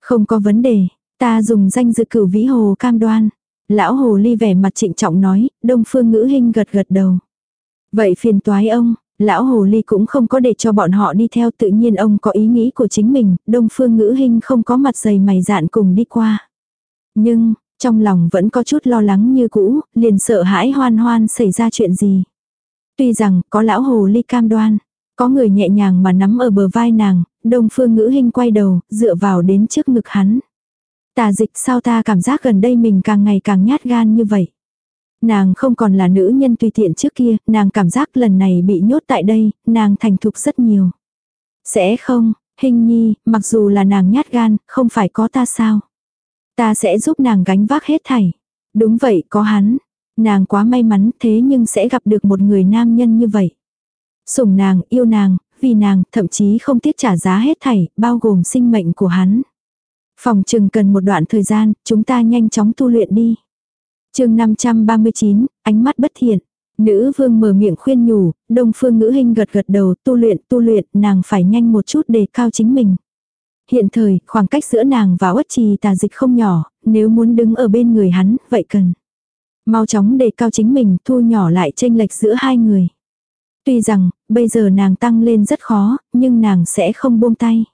Không có vấn đề, Ta dùng danh dự cửu vĩ hồ cam đoan. Lão hồ ly vẻ mặt trịnh trọng nói, đông phương ngữ hình gật gật đầu. Vậy phiền toái ông, lão hồ ly cũng không có để cho bọn họ đi theo tự nhiên ông có ý nghĩ của chính mình, đông phương ngữ hình không có mặt dày mày dạn cùng đi qua. Nhưng, trong lòng vẫn có chút lo lắng như cũ, liền sợ hãi hoan hoan xảy ra chuyện gì. Tuy rằng có lão hồ ly cam đoan, có người nhẹ nhàng mà nắm ở bờ vai nàng, đông phương ngữ hình quay đầu, dựa vào đến trước ngực hắn. Tà dịch sao ta cảm giác gần đây mình càng ngày càng nhát gan như vậy. Nàng không còn là nữ nhân tùy tiện trước kia, nàng cảm giác lần này bị nhốt tại đây, nàng thành thục rất nhiều. Sẽ không, hình nhi, mặc dù là nàng nhát gan, không phải có ta sao. Ta sẽ giúp nàng gánh vác hết thảy. Đúng vậy, có hắn. Nàng quá may mắn thế nhưng sẽ gặp được một người nam nhân như vậy. Sủng nàng, yêu nàng, vì nàng, thậm chí không tiếc trả giá hết thảy, bao gồm sinh mệnh của hắn. Phòng trừng cần một đoạn thời gian, chúng ta nhanh chóng tu luyện đi. chương 539, ánh mắt bất thiện. Nữ vương mở miệng khuyên nhủ, đông phương ngữ hình gật gật đầu, tu luyện, tu luyện, nàng phải nhanh một chút để cao chính mình. Hiện thời, khoảng cách giữa nàng và uất trì tà dịch không nhỏ, nếu muốn đứng ở bên người hắn, vậy cần. Mau chóng đề cao chính mình, thu nhỏ lại tranh lệch giữa hai người. Tuy rằng, bây giờ nàng tăng lên rất khó, nhưng nàng sẽ không buông tay.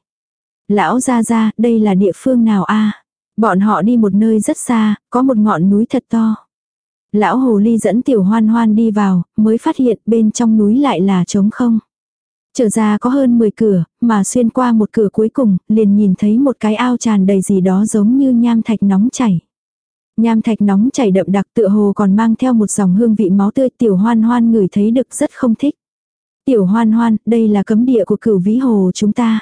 Lão ra ra, đây là địa phương nào a Bọn họ đi một nơi rất xa, có một ngọn núi thật to. Lão hồ ly dẫn tiểu hoan hoan đi vào, mới phát hiện bên trong núi lại là trống không. Trở ra có hơn 10 cửa, mà xuyên qua một cửa cuối cùng, liền nhìn thấy một cái ao tràn đầy gì đó giống như nham thạch nóng chảy. Nham thạch nóng chảy đậm đặc tựa hồ còn mang theo một dòng hương vị máu tươi tiểu hoan hoan ngửi thấy được rất không thích. Tiểu hoan hoan, đây là cấm địa của cửu vĩ hồ chúng ta.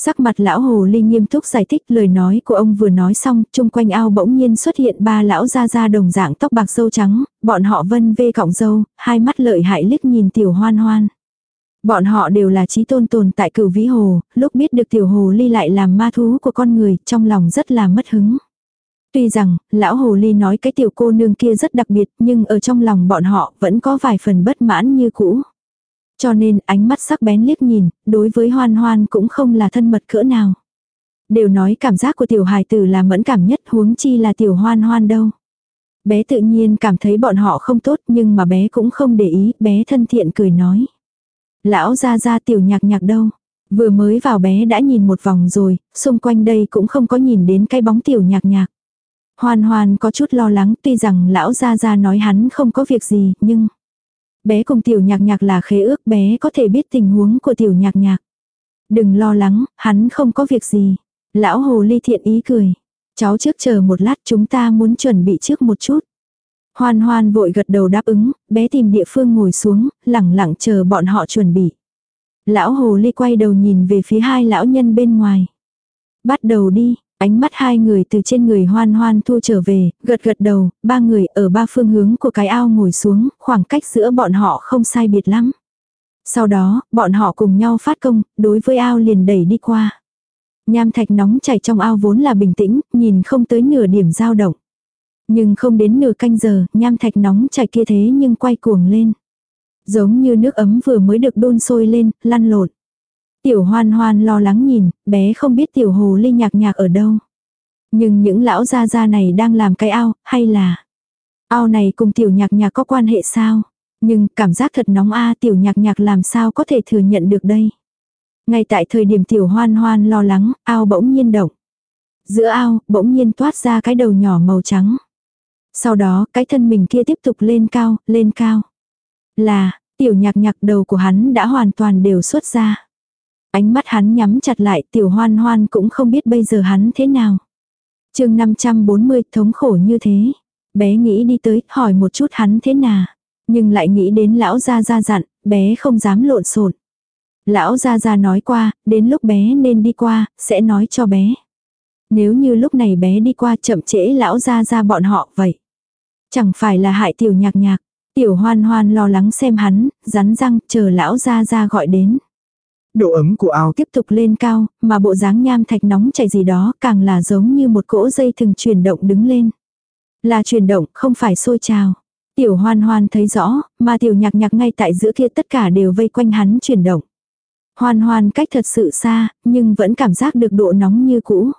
Sắc mặt lão hồ ly nghiêm túc giải thích lời nói của ông vừa nói xong, chung quanh ao bỗng nhiên xuất hiện ba lão ra ra đồng dạng tóc bạc sâu trắng, bọn họ vân vê cọng dâu, hai mắt lợi hại liếc nhìn tiểu hoan hoan. Bọn họ đều là trí tôn tồn tại cửu vĩ hồ, lúc biết được tiểu hồ ly lại làm ma thú của con người, trong lòng rất là mất hứng. Tuy rằng, lão hồ ly nói cái tiểu cô nương kia rất đặc biệt, nhưng ở trong lòng bọn họ vẫn có vài phần bất mãn như cũ. Cho nên ánh mắt sắc bén liếc nhìn, đối với hoan hoan cũng không là thân mật cỡ nào. Đều nói cảm giác của tiểu hài tử là mẫn cảm nhất huống chi là tiểu hoan hoan đâu. Bé tự nhiên cảm thấy bọn họ không tốt nhưng mà bé cũng không để ý, bé thân thiện cười nói. Lão ra ra tiểu nhạc nhạc đâu. Vừa mới vào bé đã nhìn một vòng rồi, xung quanh đây cũng không có nhìn đến cái bóng tiểu nhạc nhạc. Hoan hoan có chút lo lắng tuy rằng lão ra ra nói hắn không có việc gì nhưng... Bé cùng tiểu nhạc nhạc là khế ước bé có thể biết tình huống của tiểu nhạc nhạc. Đừng lo lắng, hắn không có việc gì. Lão hồ ly thiện ý cười. Cháu trước chờ một lát chúng ta muốn chuẩn bị trước một chút. Hoan hoan vội gật đầu đáp ứng, bé tìm địa phương ngồi xuống, lẳng lặng chờ bọn họ chuẩn bị. Lão hồ ly quay đầu nhìn về phía hai lão nhân bên ngoài. Bắt đầu đi, ánh mắt hai người từ trên người hoan hoan thu trở về, gật gật đầu, ba người ở ba phương hướng của cái ao ngồi xuống, khoảng cách giữa bọn họ không sai biệt lắm. Sau đó, bọn họ cùng nhau phát công, đối với ao liền đẩy đi qua. Nham thạch nóng chảy trong ao vốn là bình tĩnh, nhìn không tới nửa điểm dao động. Nhưng không đến nửa canh giờ, nham thạch nóng chảy kia thế nhưng quay cuồng lên. Giống như nước ấm vừa mới được đun sôi lên, lăn lộn. Tiểu hoan hoan lo lắng nhìn, bé không biết tiểu hồ ly nhạc nhạc ở đâu. Nhưng những lão gia gia này đang làm cái ao, hay là... Ao này cùng tiểu nhạc nhạc có quan hệ sao? Nhưng cảm giác thật nóng a tiểu nhạc nhạc làm sao có thể thừa nhận được đây? Ngay tại thời điểm tiểu hoan hoan lo lắng, ao bỗng nhiên động. Giữa ao, bỗng nhiên toát ra cái đầu nhỏ màu trắng. Sau đó, cái thân mình kia tiếp tục lên cao, lên cao. Là, tiểu nhạc nhạc đầu của hắn đã hoàn toàn đều xuất ra. Ánh mắt hắn nhắm chặt lại, tiểu hoan hoan cũng không biết bây giờ hắn thế nào. chương 540 thống khổ như thế. Bé nghĩ đi tới, hỏi một chút hắn thế nào. Nhưng lại nghĩ đến lão gia gia dặn, bé không dám lộn xộn. Lão gia gia nói qua, đến lúc bé nên đi qua, sẽ nói cho bé. Nếu như lúc này bé đi qua chậm trễ lão gia gia bọn họ vậy. Chẳng phải là hại tiểu nhạc nhạc. Tiểu hoan hoan lo lắng xem hắn, rắn răng, chờ lão gia gia gọi đến. Độ ấm của ao tiếp tục lên cao, mà bộ dáng nham thạch nóng chảy gì đó càng là giống như một cỗ dây thừng chuyển động đứng lên. Là chuyển động, không phải sôi trào. Tiểu hoan hoan thấy rõ, mà tiểu nhạc nhạc ngay tại giữa kia tất cả đều vây quanh hắn chuyển động. Hoan hoan cách thật sự xa, nhưng vẫn cảm giác được độ nóng như cũ.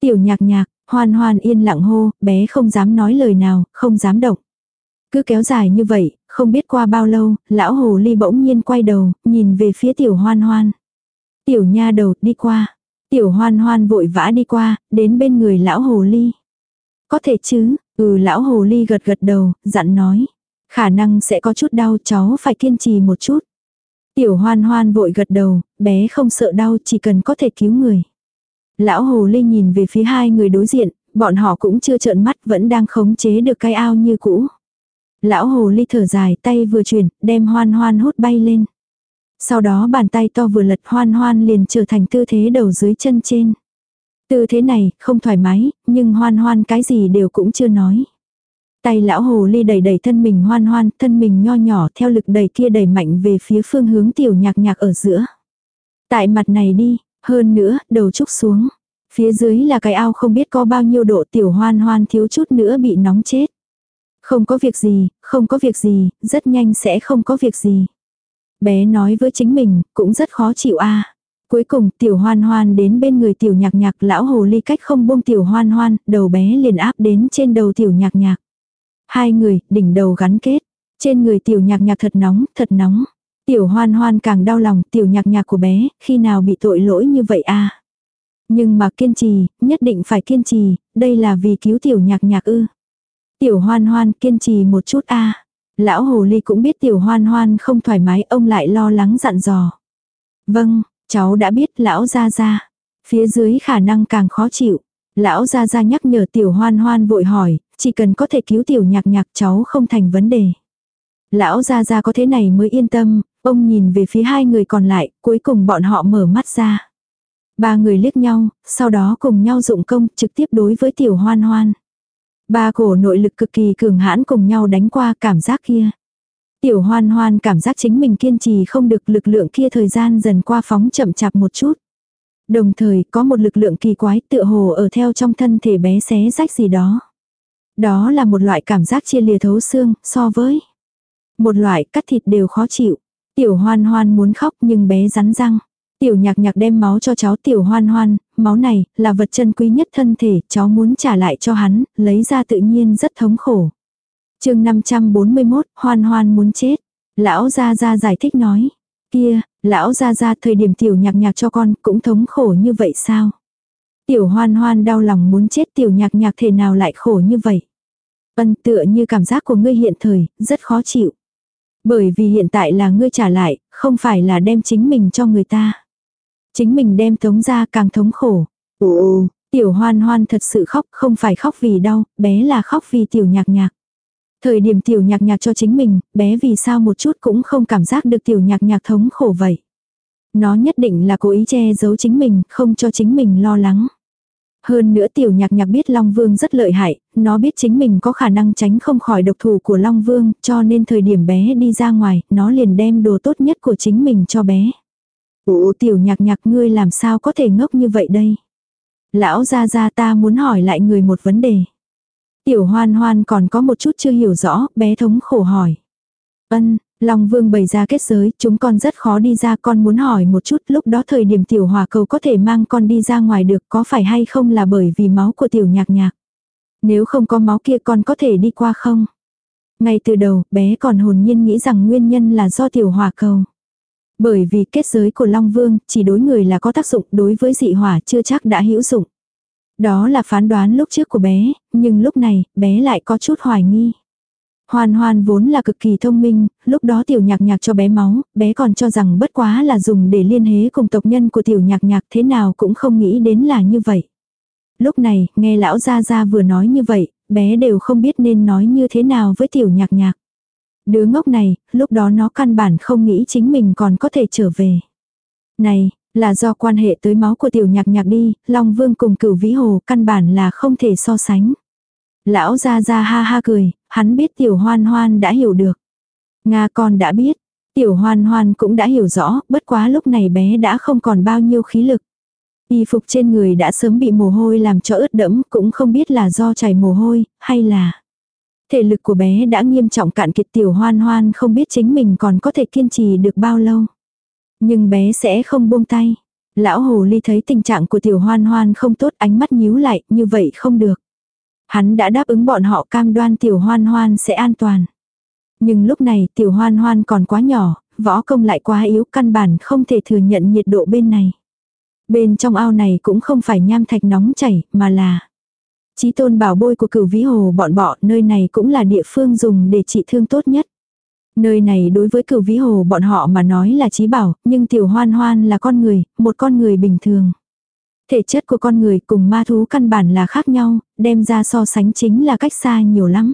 Tiểu nhạc nhạc, hoan hoan yên lặng hô, bé không dám nói lời nào, không dám động. Cứ kéo dài như vậy, không biết qua bao lâu, lão hồ ly bỗng nhiên quay đầu, nhìn về phía tiểu hoan hoan. Tiểu nha đầu, đi qua. Tiểu hoan hoan vội vã đi qua, đến bên người lão hồ ly. Có thể chứ, ừ lão hồ ly gật gật đầu, dặn nói. Khả năng sẽ có chút đau cháu phải kiên trì một chút. Tiểu hoan hoan vội gật đầu, bé không sợ đau chỉ cần có thể cứu người. Lão hồ ly nhìn về phía hai người đối diện, bọn họ cũng chưa trợn mắt vẫn đang khống chế được cái ao như cũ. Lão hồ ly thở dài tay vừa chuyển, đem hoan hoan hút bay lên. Sau đó bàn tay to vừa lật hoan hoan liền trở thành tư thế đầu dưới chân trên. Tư thế này, không thoải mái, nhưng hoan hoan cái gì đều cũng chưa nói. Tay lão hồ ly đẩy đẩy thân mình hoan hoan, thân mình nho nhỏ theo lực đẩy kia đẩy mạnh về phía phương hướng tiểu nhạc nhạc ở giữa. Tại mặt này đi, hơn nữa, đầu trúc xuống. Phía dưới là cái ao không biết có bao nhiêu độ tiểu hoan hoan thiếu chút nữa bị nóng chết. Không có việc gì, không có việc gì, rất nhanh sẽ không có việc gì. Bé nói với chính mình, cũng rất khó chịu a Cuối cùng tiểu hoan hoan đến bên người tiểu nhạc nhạc lão hồ ly cách không buông tiểu hoan hoan, đầu bé liền áp đến trên đầu tiểu nhạc nhạc. Hai người, đỉnh đầu gắn kết. Trên người tiểu nhạc nhạc thật nóng, thật nóng. Tiểu hoan hoan càng đau lòng, tiểu nhạc nhạc của bé, khi nào bị tội lỗi như vậy a Nhưng mà kiên trì, nhất định phải kiên trì, đây là vì cứu tiểu nhạc nhạc ư. Tiểu hoan hoan kiên trì một chút a Lão hồ ly cũng biết tiểu hoan hoan không thoải mái, ông lại lo lắng dặn dò. Vâng, cháu đã biết lão ra ra. Phía dưới khả năng càng khó chịu. Lão ra ra nhắc nhở tiểu hoan hoan vội hỏi, chỉ cần có thể cứu tiểu nhạc nhạc cháu không thành vấn đề. Lão ra ra có thế này mới yên tâm, ông nhìn về phía hai người còn lại, cuối cùng bọn họ mở mắt ra. Ba người liếc nhau, sau đó cùng nhau dụng công trực tiếp đối với tiểu hoan hoan. Ba cổ nội lực cực kỳ cường hãn cùng nhau đánh qua cảm giác kia. Tiểu hoan hoan cảm giác chính mình kiên trì không được lực lượng kia thời gian dần qua phóng chậm chạp một chút. Đồng thời có một lực lượng kỳ quái tựa hồ ở theo trong thân thể bé xé rách gì đó. Đó là một loại cảm giác chia lìa thấu xương so với một loại cắt thịt đều khó chịu. Tiểu hoan hoan muốn khóc nhưng bé rắn răng. Tiểu nhạc nhạc đem máu cho cháu tiểu hoan hoan, máu này là vật chân quý nhất thân thể, cháu muốn trả lại cho hắn, lấy ra tự nhiên rất thống khổ. chương 541, hoan hoan muốn chết. Lão Gia Gia giải thích nói. Kia, lão Gia Gia thời điểm tiểu nhạc nhạc cho con cũng thống khổ như vậy sao? Tiểu hoan hoan đau lòng muốn chết tiểu nhạc nhạc thể nào lại khổ như vậy? Ân tựa như cảm giác của ngươi hiện thời, rất khó chịu. Bởi vì hiện tại là ngươi trả lại, không phải là đem chính mình cho người ta. Chính mình đem tống ra càng thống khổ. Ồ, Tiểu hoan hoan thật sự khóc, không phải khóc vì đau, bé là khóc vì tiểu nhạc nhạc. Thời điểm tiểu nhạc nhạc cho chính mình, bé vì sao một chút cũng không cảm giác được tiểu nhạc nhạc thống khổ vậy. Nó nhất định là cố ý che giấu chính mình, không cho chính mình lo lắng. Hơn nữa tiểu nhạc nhạc biết Long Vương rất lợi hại, nó biết chính mình có khả năng tránh không khỏi độc thủ của Long Vương, cho nên thời điểm bé đi ra ngoài, nó liền đem đồ tốt nhất của chính mình cho bé. Ủa tiểu nhạc nhạc ngươi làm sao có thể ngốc như vậy đây? Lão ra ra ta muốn hỏi lại người một vấn đề. Tiểu hoan hoan còn có một chút chưa hiểu rõ, bé thống khổ hỏi. Ân, Long Vương bày ra kết giới, chúng con rất khó đi ra, con muốn hỏi một chút, lúc đó thời điểm tiểu hòa cầu có thể mang con đi ra ngoài được, có phải hay không là bởi vì máu của tiểu nhạc nhạc. Nếu không có máu kia con có thể đi qua không? Ngay từ đầu, bé còn hồn nhiên nghĩ rằng nguyên nhân là do tiểu hòa cầu. Bởi vì kết giới của Long Vương chỉ đối người là có tác dụng, đối với dị hỏa chưa chắc đã hữu dụng. Đó là phán đoán lúc trước của bé, nhưng lúc này, bé lại có chút hoài nghi. Hoan hoan vốn là cực kỳ thông minh, lúc đó tiểu nhạc nhạc cho bé máu, bé còn cho rằng bất quá là dùng để liên hệ cùng tộc nhân của tiểu nhạc nhạc thế nào cũng không nghĩ đến là như vậy. Lúc này, nghe lão gia gia vừa nói như vậy, bé đều không biết nên nói như thế nào với tiểu nhạc nhạc. Đứa ngốc này, lúc đó nó căn bản không nghĩ chính mình còn có thể trở về. Này, là do quan hệ tới máu của tiểu nhạc nhạc đi, Long Vương cùng cửu vĩ hồ căn bản là không thể so sánh. Lão ra ra ha ha cười, hắn biết tiểu hoan hoan đã hiểu được. Nga con đã biết, tiểu hoan hoan cũng đã hiểu rõ, bất quá lúc này bé đã không còn bao nhiêu khí lực. Y phục trên người đã sớm bị mồ hôi làm cho ướt đẫm, cũng không biết là do chảy mồ hôi, hay là... Thể lực của bé đã nghiêm trọng cạn kiệt tiểu hoan hoan không biết chính mình còn có thể kiên trì được bao lâu. Nhưng bé sẽ không buông tay. Lão hồ ly thấy tình trạng của tiểu hoan hoan không tốt ánh mắt nhíu lại, như vậy không được. Hắn đã đáp ứng bọn họ cam đoan tiểu hoan hoan sẽ an toàn. Nhưng lúc này tiểu hoan hoan còn quá nhỏ, võ công lại quá yếu căn bản không thể thừa nhận nhiệt độ bên này. Bên trong ao này cũng không phải nham thạch nóng chảy, mà là Chí tôn bảo bôi của cửu vĩ hồ bọn bọ, nơi này cũng là địa phương dùng để trị thương tốt nhất. Nơi này đối với cửu vĩ hồ bọn họ mà nói là chí bảo, nhưng tiểu hoan hoan là con người, một con người bình thường. Thể chất của con người cùng ma thú căn bản là khác nhau, đem ra so sánh chính là cách xa nhiều lắm.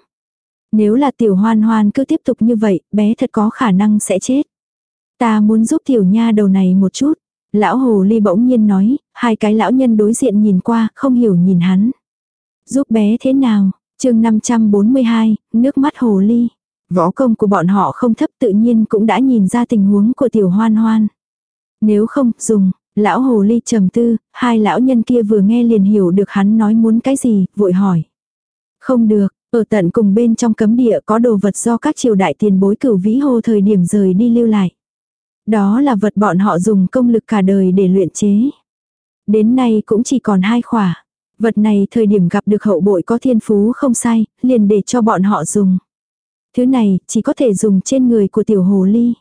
Nếu là tiểu hoan hoan cứ tiếp tục như vậy, bé thật có khả năng sẽ chết. Ta muốn giúp tiểu nha đầu này một chút. Lão hồ ly bỗng nhiên nói, hai cái lão nhân đối diện nhìn qua, không hiểu nhìn hắn. Giúp bé thế nào? chương 542, nước mắt hồ ly. Võ công của bọn họ không thấp tự nhiên cũng đã nhìn ra tình huống của tiểu hoan hoan. Nếu không, dùng, lão hồ ly trầm tư, hai lão nhân kia vừa nghe liền hiểu được hắn nói muốn cái gì, vội hỏi. Không được, ở tận cùng bên trong cấm địa có đồ vật do các triều đại tiền bối cửu vĩ hồ thời điểm rời đi lưu lại. Đó là vật bọn họ dùng công lực cả đời để luyện chế. Đến nay cũng chỉ còn hai khỏa. Vật này thời điểm gặp được hậu bội có thiên phú không sai, liền để cho bọn họ dùng. Thứ này chỉ có thể dùng trên người của tiểu hồ ly.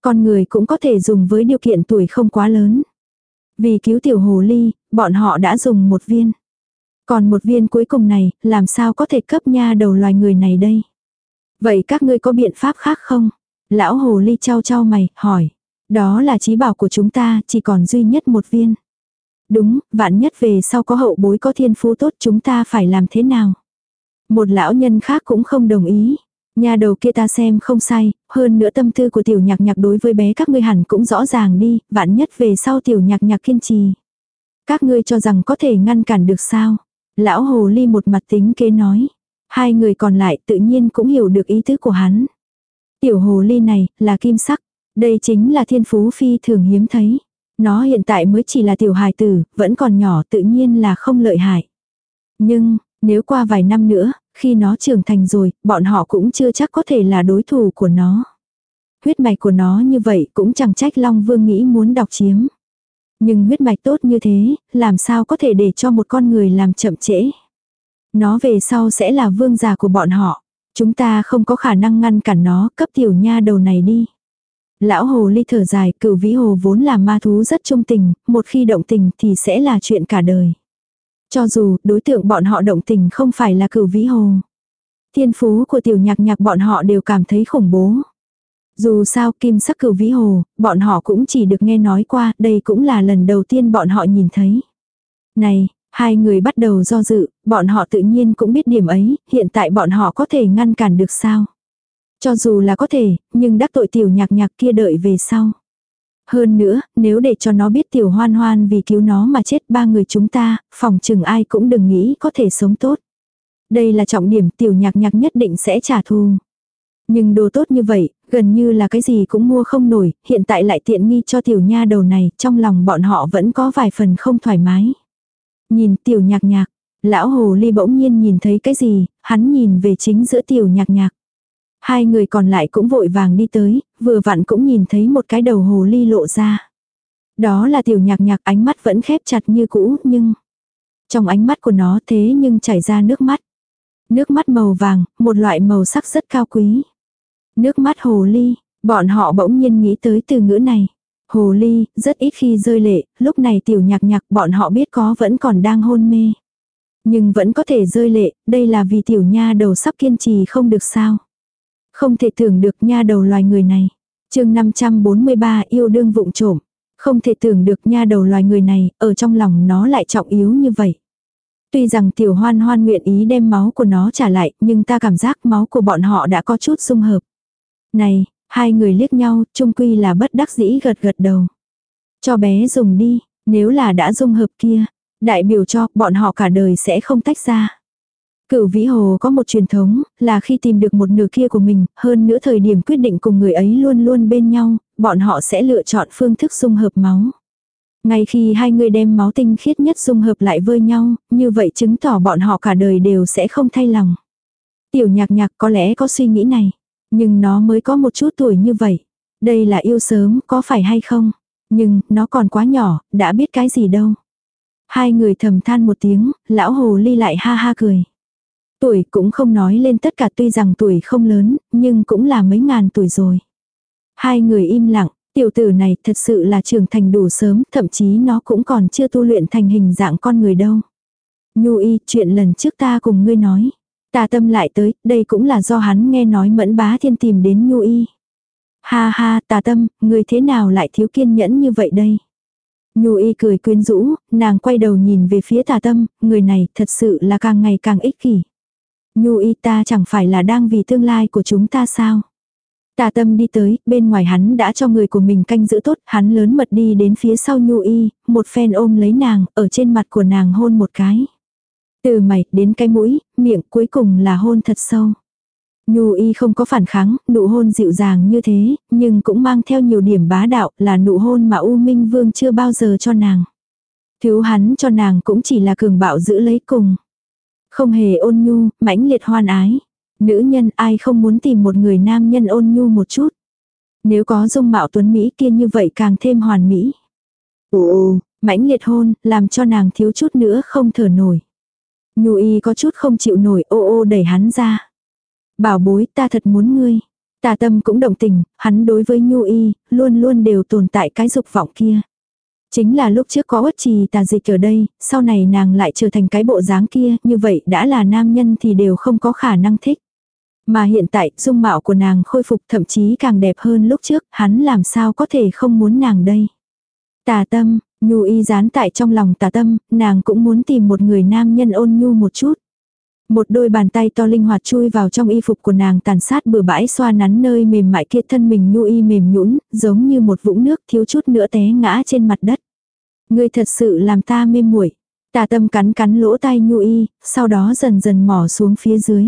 Con người cũng có thể dùng với điều kiện tuổi không quá lớn. Vì cứu tiểu hồ ly, bọn họ đã dùng một viên. Còn một viên cuối cùng này, làm sao có thể cấp nha đầu loài người này đây? Vậy các ngươi có biện pháp khác không? Lão hồ ly trao trao mày, hỏi. Đó là trí bảo của chúng ta, chỉ còn duy nhất một viên. Đúng, vạn nhất về sau có hậu bối có thiên phú tốt chúng ta phải làm thế nào? Một lão nhân khác cũng không đồng ý. Nhà đầu kia ta xem không sai, hơn nữa tâm tư của tiểu nhạc nhạc đối với bé các ngươi hẳn cũng rõ ràng đi, vạn nhất về sau tiểu nhạc nhạc kiên trì. Các ngươi cho rằng có thể ngăn cản được sao? Lão hồ ly một mặt tính kế nói. Hai người còn lại tự nhiên cũng hiểu được ý tứ của hắn. Tiểu hồ ly này là kim sắc. Đây chính là thiên phú phi thường hiếm thấy. Nó hiện tại mới chỉ là tiểu hài tử, vẫn còn nhỏ tự nhiên là không lợi hại. Nhưng, nếu qua vài năm nữa, khi nó trưởng thành rồi, bọn họ cũng chưa chắc có thể là đối thủ của nó. Huyết mạch của nó như vậy cũng chẳng trách Long Vương nghĩ muốn đọc chiếm. Nhưng huyết mạch tốt như thế, làm sao có thể để cho một con người làm chậm trễ. Nó về sau sẽ là vương già của bọn họ. Chúng ta không có khả năng ngăn cản nó, cấp tiểu nha đầu này đi. Lão hồ ly thở dài, cửu vĩ hồ vốn là ma thú rất trung tình, một khi động tình thì sẽ là chuyện cả đời. Cho dù đối tượng bọn họ động tình không phải là cửu vĩ hồ. Thiên phú của tiểu nhạc nhạc bọn họ đều cảm thấy khủng bố. Dù sao kim sắc cửu vĩ hồ, bọn họ cũng chỉ được nghe nói qua, đây cũng là lần đầu tiên bọn họ nhìn thấy. Này, hai người bắt đầu do dự, bọn họ tự nhiên cũng biết điểm ấy, hiện tại bọn họ có thể ngăn cản được sao. Cho dù là có thể, nhưng đắc tội tiểu nhạc nhạc kia đợi về sau. Hơn nữa, nếu để cho nó biết tiểu hoan hoan vì cứu nó mà chết ba người chúng ta, phòng chừng ai cũng đừng nghĩ có thể sống tốt. Đây là trọng điểm tiểu nhạc nhạc nhất định sẽ trả thù. Nhưng đồ tốt như vậy, gần như là cái gì cũng mua không nổi, hiện tại lại tiện nghi cho tiểu nha đầu này, trong lòng bọn họ vẫn có vài phần không thoải mái. Nhìn tiểu nhạc nhạc, lão hồ ly bỗng nhiên nhìn thấy cái gì, hắn nhìn về chính giữa tiểu nhạc nhạc. Hai người còn lại cũng vội vàng đi tới, vừa vặn cũng nhìn thấy một cái đầu hồ ly lộ ra. Đó là tiểu nhạc nhạc ánh mắt vẫn khép chặt như cũ, nhưng... Trong ánh mắt của nó thế nhưng chảy ra nước mắt. Nước mắt màu vàng, một loại màu sắc rất cao quý. Nước mắt hồ ly, bọn họ bỗng nhiên nghĩ tới từ ngữ này. Hồ ly, rất ít khi rơi lệ, lúc này tiểu nhạc nhạc bọn họ biết có vẫn còn đang hôn mê. Nhưng vẫn có thể rơi lệ, đây là vì tiểu nha đầu sắp kiên trì không được sao. Không thể tưởng được nha đầu loài người này. chương 543 yêu đương vụng trộm. Không thể tưởng được nha đầu loài người này, ở trong lòng nó lại trọng yếu như vậy. Tuy rằng tiểu hoan hoan nguyện ý đem máu của nó trả lại, nhưng ta cảm giác máu của bọn họ đã có chút dung hợp. Này, hai người liếc nhau, chung quy là bất đắc dĩ gật gật đầu. Cho bé dùng đi, nếu là đã dung hợp kia, đại biểu cho bọn họ cả đời sẽ không tách ra. Cửu Vĩ Hồ có một truyền thống, là khi tìm được một nửa kia của mình, hơn nữa thời điểm quyết định cùng người ấy luôn luôn bên nhau, bọn họ sẽ lựa chọn phương thức dung hợp máu. Ngay khi hai người đem máu tinh khiết nhất dung hợp lại với nhau, như vậy chứng tỏ bọn họ cả đời đều sẽ không thay lòng. Tiểu nhạc nhạc có lẽ có suy nghĩ này, nhưng nó mới có một chút tuổi như vậy. Đây là yêu sớm, có phải hay không? Nhưng, nó còn quá nhỏ, đã biết cái gì đâu. Hai người thầm than một tiếng, lão hồ ly lại ha ha cười. Tuổi cũng không nói lên tất cả tuy rằng tuổi không lớn, nhưng cũng là mấy ngàn tuổi rồi. Hai người im lặng, tiểu tử này thật sự là trưởng thành đủ sớm, thậm chí nó cũng còn chưa tu luyện thành hình dạng con người đâu. Nhu y, chuyện lần trước ta cùng ngươi nói. Ta tâm lại tới, đây cũng là do hắn nghe nói mẫn bá thiên tìm đến Nhu y. Ha ha, tà tâm, người thế nào lại thiếu kiên nhẫn như vậy đây? Nhu y cười quyến rũ, nàng quay đầu nhìn về phía tà tâm, người này thật sự là càng ngày càng ích kỷ. Nhu y ta chẳng phải là đang vì tương lai của chúng ta sao? Tà tâm đi tới, bên ngoài hắn đã cho người của mình canh giữ tốt, hắn lớn mật đi đến phía sau Nhu y, một phen ôm lấy nàng, ở trên mặt của nàng hôn một cái. Từ mày đến cái mũi, miệng cuối cùng là hôn thật sâu. Nhu y không có phản kháng, nụ hôn dịu dàng như thế, nhưng cũng mang theo nhiều điểm bá đạo là nụ hôn mà U Minh Vương chưa bao giờ cho nàng. Thiếu hắn cho nàng cũng chỉ là cường bạo giữ lấy cùng. Không hề ôn nhu, mãnh liệt hoan ái. Nữ nhân ai không muốn tìm một người nam nhân ôn nhu một chút. Nếu có dung mạo tuấn Mỹ kia như vậy càng thêm hoàn mỹ. Ồ, mãnh liệt hôn, làm cho nàng thiếu chút nữa không thở nổi. Nhu y có chút không chịu nổi ô ô đẩy hắn ra. Bảo bối ta thật muốn ngươi. Tà tâm cũng động tình, hắn đối với Nhu y, luôn luôn đều tồn tại cái dục vọng kia. Chính là lúc trước có uất trì tà dịch ở đây, sau này nàng lại trở thành cái bộ dáng kia, như vậy đã là nam nhân thì đều không có khả năng thích. Mà hiện tại, dung mạo của nàng khôi phục thậm chí càng đẹp hơn lúc trước, hắn làm sao có thể không muốn nàng đây. Tà tâm, nhu y dán tại trong lòng tà tâm, nàng cũng muốn tìm một người nam nhân ôn nhu một chút. Một đôi bàn tay to linh hoạt chui vào trong y phục của nàng tàn sát bừa bãi xoa nắn nơi mềm mại kia thân mình nhu y mềm nhũn giống như một vũng nước thiếu chút nữa té ngã trên mặt đất. Ngươi thật sự làm ta mê muội Tà tâm cắn cắn lỗ tai nhu y, sau đó dần dần mò xuống phía dưới.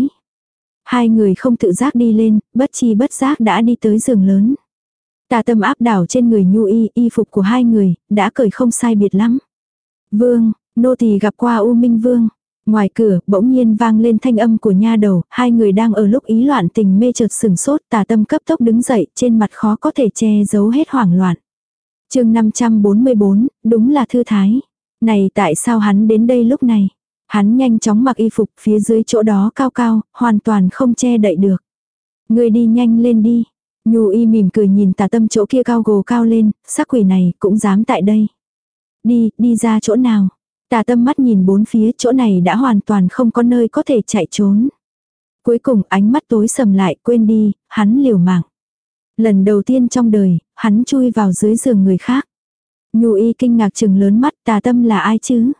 Hai người không tự giác đi lên, bất chi bất giác đã đi tới giường lớn. Tà tâm áp đảo trên người nhu y, y phục của hai người, đã cởi không sai biệt lắm. Vương, nô tỳ gặp qua U Minh Vương. Ngoài cửa, bỗng nhiên vang lên thanh âm của nha đầu, hai người đang ở lúc ý loạn tình mê chợt sừng sốt, tà tâm cấp tốc đứng dậy, trên mặt khó có thể che giấu hết hoảng loạn. chương 544, đúng là thư thái. Này tại sao hắn đến đây lúc này? Hắn nhanh chóng mặc y phục phía dưới chỗ đó cao cao, hoàn toàn không che đậy được. Người đi nhanh lên đi. Nhu y mỉm cười nhìn tà tâm chỗ kia cao gồ cao lên, sắc quỷ này cũng dám tại đây. Đi, đi ra chỗ nào. Tà tâm mắt nhìn bốn phía chỗ này đã hoàn toàn không có nơi có thể chạy trốn. Cuối cùng ánh mắt tối sầm lại quên đi, hắn liều mạng. Lần đầu tiên trong đời, hắn chui vào dưới giường người khác. Nhu y kinh ngạc chừng lớn mắt tà tâm là ai chứ?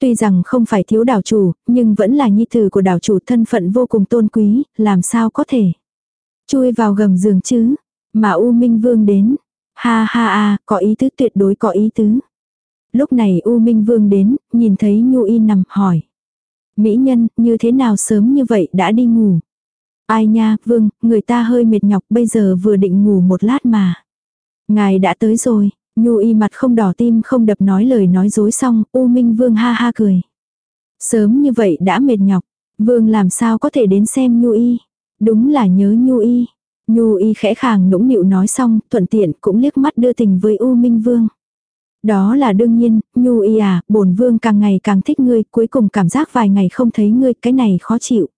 Tuy rằng không phải thiếu đảo chủ, nhưng vẫn là nhi tử của đảo chủ thân phận vô cùng tôn quý, làm sao có thể. Chui vào gầm giường chứ, mà U Minh Vương đến. Ha ha ha, có ý tứ tuyệt đối có ý tứ. Lúc này U Minh Vương đến, nhìn thấy Nhu Y nằm, hỏi. Mỹ nhân, như thế nào sớm như vậy đã đi ngủ? Ai nha, Vương, người ta hơi mệt nhọc bây giờ vừa định ngủ một lát mà. Ngài đã tới rồi, Nhu Y mặt không đỏ tim không đập nói lời nói dối xong, U Minh Vương ha ha cười. Sớm như vậy đã mệt nhọc, Vương làm sao có thể đến xem Nhu Y? Đúng là nhớ Nhu Y. Nhu Y khẽ khàng nũng nịu nói xong, thuận tiện cũng liếc mắt đưa tình với U Minh Vương. Đó là đương nhiên, Nhu y à, bổn vương càng ngày càng thích ngươi, cuối cùng cảm giác vài ngày không thấy ngươi, cái này khó chịu.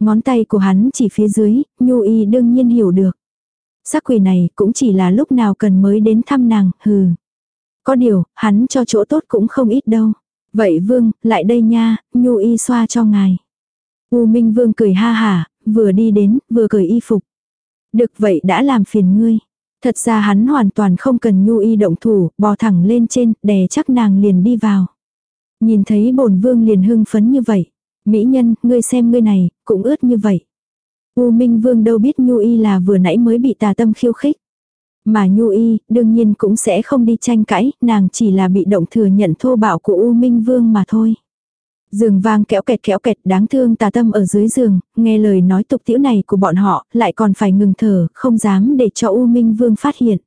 Ngón tay của hắn chỉ phía dưới, Nhu y đương nhiên hiểu được. Sắc quỷ này cũng chỉ là lúc nào cần mới đến thăm nàng, hừ. Có điều, hắn cho chỗ tốt cũng không ít đâu. Vậy vương, lại đây nha, Nhu y xoa cho ngài. U Minh Vương cười ha hả, vừa đi đến, vừa cười y phục. Được vậy đã làm phiền ngươi. Thật ra hắn hoàn toàn không cần nhu y động thủ, bò thẳng lên trên, đè chắc nàng liền đi vào. Nhìn thấy bổn vương liền hưng phấn như vậy. Mỹ nhân, ngươi xem ngươi này, cũng ướt như vậy. U Minh Vương đâu biết Nhu Y là vừa nãy mới bị tà tâm khiêu khích. Mà Nhu Y, đương nhiên cũng sẽ không đi tranh cãi, nàng chỉ là bị động thừa nhận thô bạo của U Minh Vương mà thôi. Giường vang kéo kẹt kéo kẹt đáng thương tà tâm ở dưới giường, nghe lời nói tục tiễu này của bọn họ, lại còn phải ngừng thở, không dám để cho U Minh Vương phát hiện.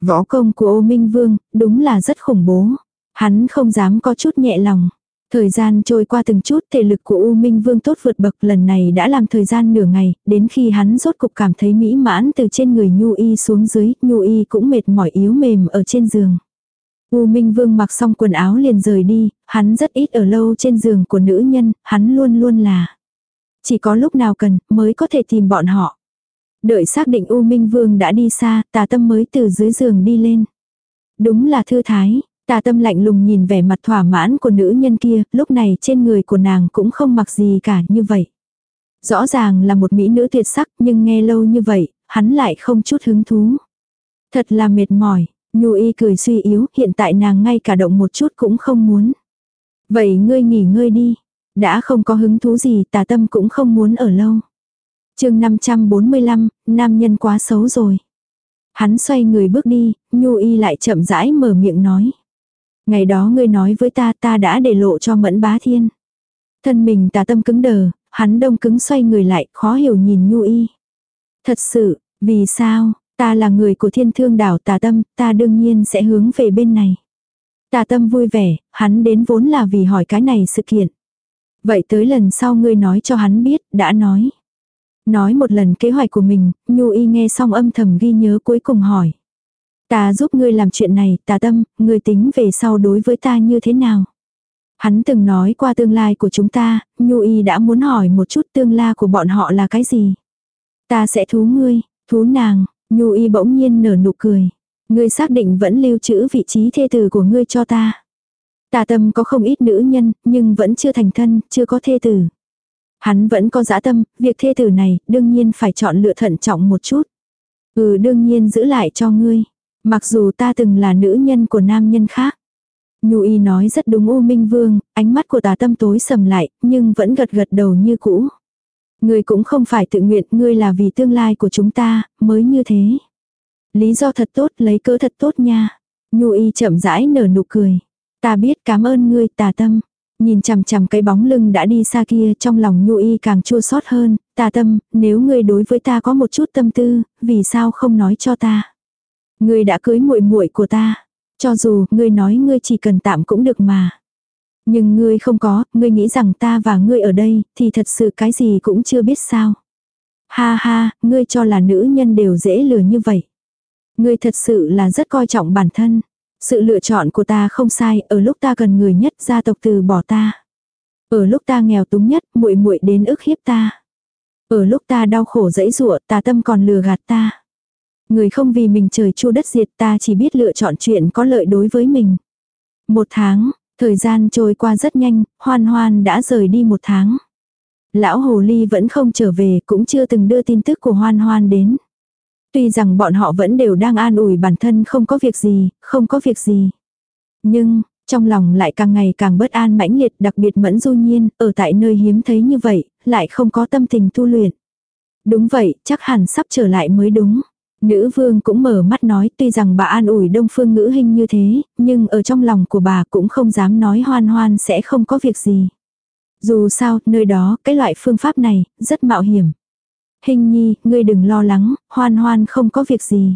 Võ công của U Minh Vương, đúng là rất khủng bố. Hắn không dám có chút nhẹ lòng. Thời gian trôi qua từng chút thể lực của U Minh Vương tốt vượt bậc lần này đã làm thời gian nửa ngày, đến khi hắn rốt cục cảm thấy mỹ mãn từ trên người Nhu Y xuống dưới, Nhu Y cũng mệt mỏi yếu mềm ở trên giường. U Minh Vương mặc xong quần áo liền rời đi, hắn rất ít ở lâu trên giường của nữ nhân, hắn luôn luôn là. Chỉ có lúc nào cần, mới có thể tìm bọn họ. Đợi xác định U Minh Vương đã đi xa, tà tâm mới từ dưới giường đi lên. Đúng là thư thái, tà tâm lạnh lùng nhìn vẻ mặt thỏa mãn của nữ nhân kia, lúc này trên người của nàng cũng không mặc gì cả như vậy. Rõ ràng là một mỹ nữ tuyệt sắc nhưng nghe lâu như vậy, hắn lại không chút hứng thú. Thật là mệt mỏi, Nhu y cười suy yếu, hiện tại nàng ngay cả động một chút cũng không muốn. Vậy ngươi nghỉ ngơi đi. Đã không có hứng thú gì tà tâm cũng không muốn ở lâu. chương 545, nam nhân quá xấu rồi. Hắn xoay người bước đi, Nhu y lại chậm rãi mở miệng nói. Ngày đó ngươi nói với ta ta đã để lộ cho mẫn bá thiên. Thân mình tà tâm cứng đờ, hắn đông cứng xoay người lại, khó hiểu nhìn Nhu y. Thật sự, vì sao, Ta là người của thiên thương đảo tà tâm, ta đương nhiên sẽ hướng về bên này. Tà tâm vui vẻ, hắn đến vốn là vì hỏi cái này sự kiện. Vậy tới lần sau ngươi nói cho hắn biết, đã nói. Nói một lần kế hoạch của mình, Nhu y nghe xong âm thầm ghi nhớ cuối cùng hỏi. Ta giúp ngươi làm chuyện này, tà tâm, ngươi tính về sau đối với ta như thế nào? Hắn từng nói qua tương lai của chúng ta, Nhu y đã muốn hỏi một chút tương lai của bọn họ là cái gì? Ta sẽ thú ngươi, thú nàng, Nhu y bỗng nhiên nở nụ cười. Ngươi xác định vẫn lưu trữ vị trí thê tử của ngươi cho ta. Tà tâm có không ít nữ nhân, nhưng vẫn chưa thành thân, chưa có thê tử. Hắn vẫn có dã tâm, việc thê tử này, đương nhiên phải chọn lựa thận trọng một chút. Ừ đương nhiên giữ lại cho ngươi. Mặc dù ta từng là nữ nhân của nam nhân khác. Nhu y nói rất đúng U Minh Vương, ánh mắt của tà tâm tối sầm lại, nhưng vẫn gật gật đầu như cũ. Ngươi cũng không phải tự nguyện, ngươi là vì tương lai của chúng ta, mới như thế. Lý do thật tốt, lấy cớ thật tốt nha. Nhu y chậm rãi nở nụ cười. Ta biết cảm ơn ngươi tà tâm. Nhìn chằm chằm cái bóng lưng đã đi xa kia trong lòng Nhu y càng chua xót hơn. Tà tâm, nếu ngươi đối với ta có một chút tâm tư, vì sao không nói cho ta. Ngươi đã cưới muội muội của ta. Cho dù ngươi nói ngươi chỉ cần tạm cũng được mà. Nhưng ngươi không có, ngươi nghĩ rằng ta và ngươi ở đây, thì thật sự cái gì cũng chưa biết sao. Ha ha, ngươi cho là nữ nhân đều dễ lừa như vậy. Ngươi thật sự là rất coi trọng bản thân. Sự lựa chọn của ta không sai, ở lúc ta cần người nhất gia tộc từ bỏ ta. Ở lúc ta nghèo túng nhất, muội muội đến ức hiếp ta. Ở lúc ta đau khổ dẫy dụa, ta tâm còn lừa gạt ta. Người không vì mình trời chua đất diệt ta chỉ biết lựa chọn chuyện có lợi đối với mình. Một tháng, thời gian trôi qua rất nhanh, hoan hoan đã rời đi một tháng. Lão Hồ Ly vẫn không trở về, cũng chưa từng đưa tin tức của hoan hoan đến. Tuy rằng bọn họ vẫn đều đang an ủi bản thân không có việc gì, không có việc gì. Nhưng, trong lòng lại càng ngày càng bất an mãnh liệt đặc biệt mẫn du nhiên, ở tại nơi hiếm thấy như vậy, lại không có tâm tình tu luyện. Đúng vậy, chắc hẳn sắp trở lại mới đúng. Nữ vương cũng mở mắt nói tuy rằng bà an ủi đông phương ngữ hình như thế, nhưng ở trong lòng của bà cũng không dám nói hoan hoan sẽ không có việc gì. Dù sao, nơi đó, cái loại phương pháp này, rất mạo hiểm. Hình nhi, ngươi đừng lo lắng, hoan hoan không có việc gì.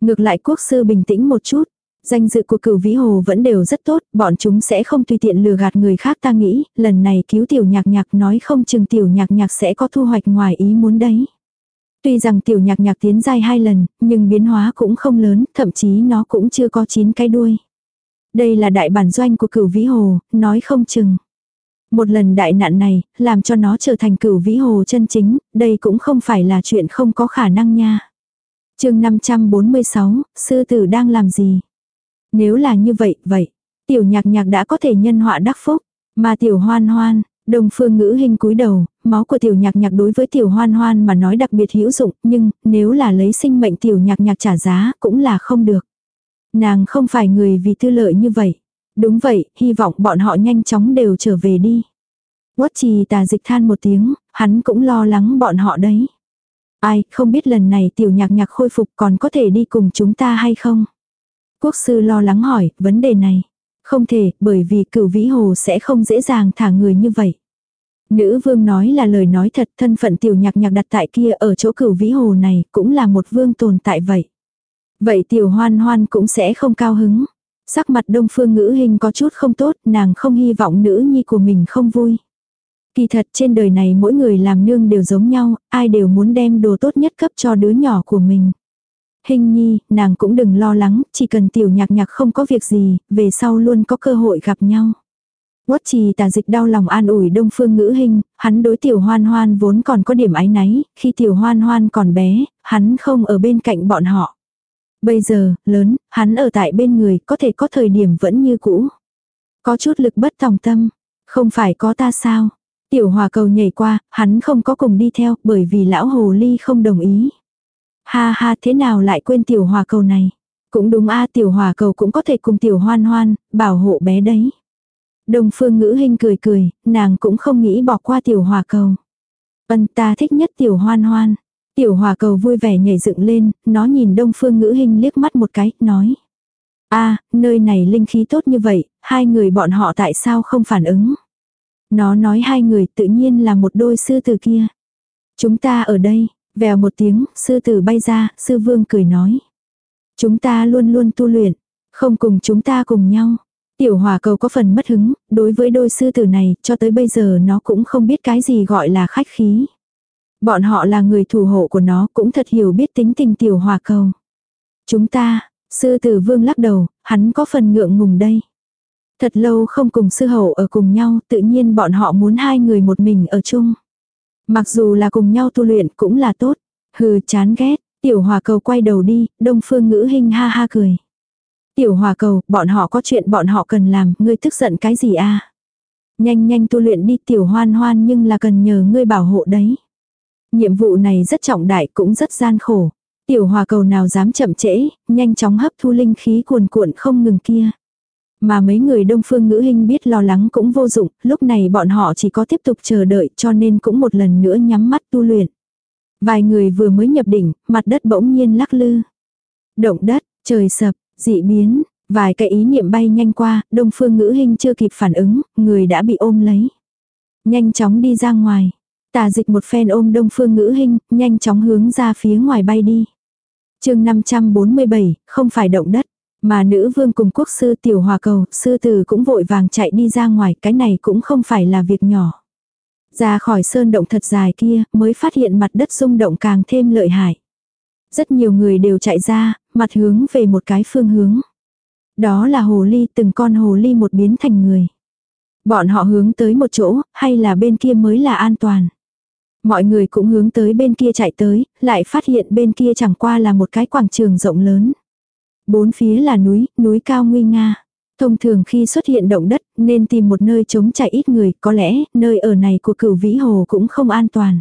Ngược lại quốc sư bình tĩnh một chút. Danh dự của cửu vĩ hồ vẫn đều rất tốt, bọn chúng sẽ không tùy tiện lừa gạt người khác ta nghĩ, lần này cứu tiểu nhạc nhạc nói không chừng tiểu nhạc nhạc sẽ có thu hoạch ngoài ý muốn đấy. Tuy rằng tiểu nhạc nhạc tiến dài hai lần, nhưng biến hóa cũng không lớn, thậm chí nó cũng chưa có chín cái đuôi. Đây là đại bản doanh của cửu vĩ hồ, nói không chừng. Một lần đại nạn này, làm cho nó trở thành cửu vĩ hồ chân chính, đây cũng không phải là chuyện không có khả năng nha. chương 546, sư tử đang làm gì? Nếu là như vậy, vậy, tiểu nhạc nhạc đã có thể nhân họa đắc phúc, mà tiểu hoan hoan, Đông phương ngữ hình cúi đầu, máu của tiểu nhạc nhạc đối với tiểu hoan hoan mà nói đặc biệt hữu dụng, nhưng nếu là lấy sinh mệnh tiểu nhạc nhạc trả giá cũng là không được. Nàng không phải người vì tư lợi như vậy. Đúng vậy, hy vọng bọn họ nhanh chóng đều trở về đi. Quất trì tà dịch than một tiếng, hắn cũng lo lắng bọn họ đấy. Ai, không biết lần này tiểu nhạc nhạc khôi phục còn có thể đi cùng chúng ta hay không? Quốc sư lo lắng hỏi, vấn đề này. Không thể, bởi vì cửu vĩ hồ sẽ không dễ dàng thả người như vậy. Nữ vương nói là lời nói thật thân phận tiểu nhạc nhạc đặt tại kia ở chỗ cửu vĩ hồ này cũng là một vương tồn tại vậy. Vậy tiểu hoan hoan cũng sẽ không cao hứng. Sắc mặt đông phương ngữ hình có chút không tốt, nàng không hy vọng nữ nhi của mình không vui. Kỳ thật trên đời này mỗi người làm nương đều giống nhau, ai đều muốn đem đồ tốt nhất cấp cho đứa nhỏ của mình. Hình nhi, nàng cũng đừng lo lắng, chỉ cần tiểu nhạc nhạc không có việc gì, về sau luôn có cơ hội gặp nhau. Quất trì tà dịch đau lòng an ủi đông phương ngữ hình, hắn đối tiểu hoan hoan vốn còn có điểm ái náy, khi tiểu hoan hoan còn bé, hắn không ở bên cạnh bọn họ. Bây giờ, lớn, hắn ở tại bên người, có thể có thời điểm vẫn như cũ. Có chút lực bất tòng tâm, không phải có ta sao. Tiểu hòa cầu nhảy qua, hắn không có cùng đi theo, bởi vì lão hồ ly không đồng ý. Ha ha thế nào lại quên tiểu hòa cầu này. Cũng đúng a tiểu hòa cầu cũng có thể cùng tiểu hoan hoan, bảo hộ bé đấy. Đông phương ngữ hình cười cười, nàng cũng không nghĩ bỏ qua tiểu hòa cầu. Vân ta thích nhất tiểu hoan hoan. Tiểu hòa cầu vui vẻ nhảy dựng lên, nó nhìn đông phương ngữ hình liếc mắt một cái, nói. a nơi này linh khí tốt như vậy, hai người bọn họ tại sao không phản ứng? Nó nói hai người tự nhiên là một đôi sư tử kia. Chúng ta ở đây, vèo một tiếng, sư tử bay ra, sư vương cười nói. Chúng ta luôn luôn tu luyện, không cùng chúng ta cùng nhau. Tiểu hòa cầu có phần mất hứng, đối với đôi sư tử này, cho tới bây giờ nó cũng không biết cái gì gọi là khách khí. Bọn họ là người thủ hộ của nó cũng thật hiểu biết tính tình tiểu hòa cầu. Chúng ta, sư tử vương lắc đầu, hắn có phần ngượng ngùng đây. Thật lâu không cùng sư hậu ở cùng nhau, tự nhiên bọn họ muốn hai người một mình ở chung. Mặc dù là cùng nhau tu luyện cũng là tốt. Hừ chán ghét, tiểu hòa cầu quay đầu đi, đông phương ngữ hình ha ha cười. Tiểu hòa cầu, bọn họ có chuyện bọn họ cần làm, ngươi tức giận cái gì a Nhanh nhanh tu luyện đi tiểu hoan hoan nhưng là cần nhờ ngươi bảo hộ đấy. Nhiệm vụ này rất trọng đại cũng rất gian khổ. Tiểu hòa cầu nào dám chậm trễ, nhanh chóng hấp thu linh khí cuồn cuộn không ngừng kia. Mà mấy người đông phương ngữ hình biết lo lắng cũng vô dụng, lúc này bọn họ chỉ có tiếp tục chờ đợi cho nên cũng một lần nữa nhắm mắt tu luyện. Vài người vừa mới nhập đỉnh, mặt đất bỗng nhiên lắc lư. Động đất, trời sập, dị biến, vài cái ý niệm bay nhanh qua, đông phương ngữ hình chưa kịp phản ứng, người đã bị ôm lấy. Nhanh chóng đi ra ngoài. Tà dịch một phen ôm đông phương ngữ hình, nhanh chóng hướng ra phía ngoài bay đi. chương 547, không phải động đất. Mà nữ vương cùng quốc sư tiểu hòa cầu, sư tử cũng vội vàng chạy đi ra ngoài, cái này cũng không phải là việc nhỏ. Ra khỏi sơn động thật dài kia, mới phát hiện mặt đất rung động càng thêm lợi hại. Rất nhiều người đều chạy ra, mặt hướng về một cái phương hướng. Đó là hồ ly, từng con hồ ly một biến thành người. Bọn họ hướng tới một chỗ, hay là bên kia mới là an toàn. Mọi người cũng hướng tới bên kia chạy tới, lại phát hiện bên kia chẳng qua là một cái quảng trường rộng lớn. Bốn phía là núi, núi cao nguy nga. Thông thường khi xuất hiện động đất nên tìm một nơi chống chạy ít người, có lẽ nơi ở này của cửu vĩ hồ cũng không an toàn.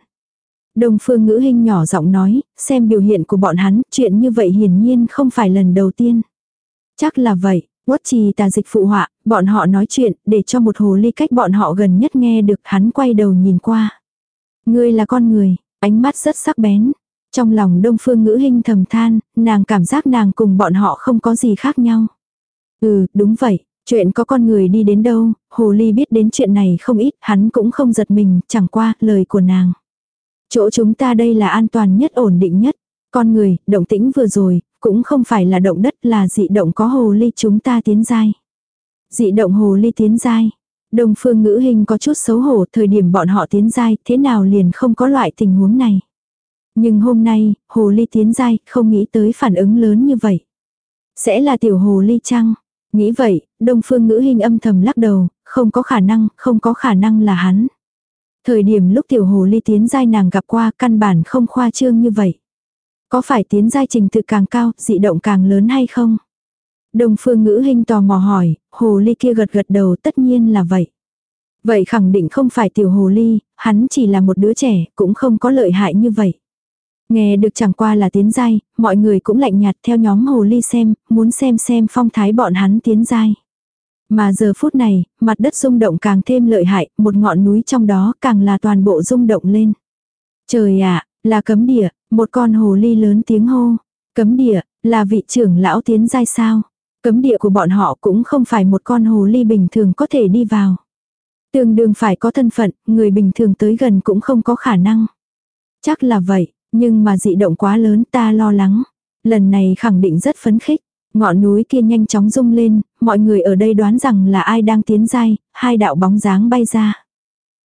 Đông phương ngữ hình nhỏ giọng nói, xem biểu hiện của bọn hắn, chuyện như vậy hiển nhiên không phải lần đầu tiên. Chắc là vậy, quất trì tà dịch phụ họa, bọn họ nói chuyện, để cho một hồ ly cách bọn họ gần nhất nghe được hắn quay đầu nhìn qua. Ngươi là con người, ánh mắt rất sắc bén. Trong lòng đông phương ngữ hình thầm than, nàng cảm giác nàng cùng bọn họ không có gì khác nhau. Ừ, đúng vậy, chuyện có con người đi đến đâu, hồ ly biết đến chuyện này không ít, hắn cũng không giật mình, chẳng qua, lời của nàng. Chỗ chúng ta đây là an toàn nhất ổn định nhất. Con người, động tĩnh vừa rồi, cũng không phải là động đất là dị động có hồ ly chúng ta tiến dai. Dị động hồ ly tiến dai. Đồng phương ngữ hình có chút xấu hổ thời điểm bọn họ tiến dai thế nào liền không có loại tình huống này. Nhưng hôm nay, hồ ly tiến dai không nghĩ tới phản ứng lớn như vậy. Sẽ là tiểu hồ ly chăng? Nghĩ vậy, đông phương ngữ hình âm thầm lắc đầu, không có khả năng, không có khả năng là hắn. Thời điểm lúc tiểu hồ ly tiến giai nàng gặp qua căn bản không khoa trương như vậy. Có phải tiến giai trình tự càng cao, dị động càng lớn hay không? Đồng phương ngữ hình tò mò hỏi, hồ ly kia gật gật đầu tất nhiên là vậy. Vậy khẳng định không phải tiểu hồ ly, hắn chỉ là một đứa trẻ, cũng không có lợi hại như vậy. Nghe được chẳng qua là tiến giai, mọi người cũng lạnh nhạt theo nhóm hồ ly xem, muốn xem xem phong thái bọn hắn tiến giai. Mà giờ phút này, mặt đất rung động càng thêm lợi hại, một ngọn núi trong đó càng là toàn bộ rung động lên. Trời ạ, là cấm địa, một con hồ ly lớn tiếng hô. Cấm địa, là vị trưởng lão tiến giai sao? Cấm địa của bọn họ cũng không phải một con hồ ly bình thường có thể đi vào. Tương đương phải có thân phận, người bình thường tới gần cũng không có khả năng. Chắc là vậy, nhưng mà dị động quá lớn ta lo lắng. Lần này khẳng định rất phấn khích. Ngọn núi kia nhanh chóng rung lên, mọi người ở đây đoán rằng là ai đang tiến dai, hai đạo bóng dáng bay ra.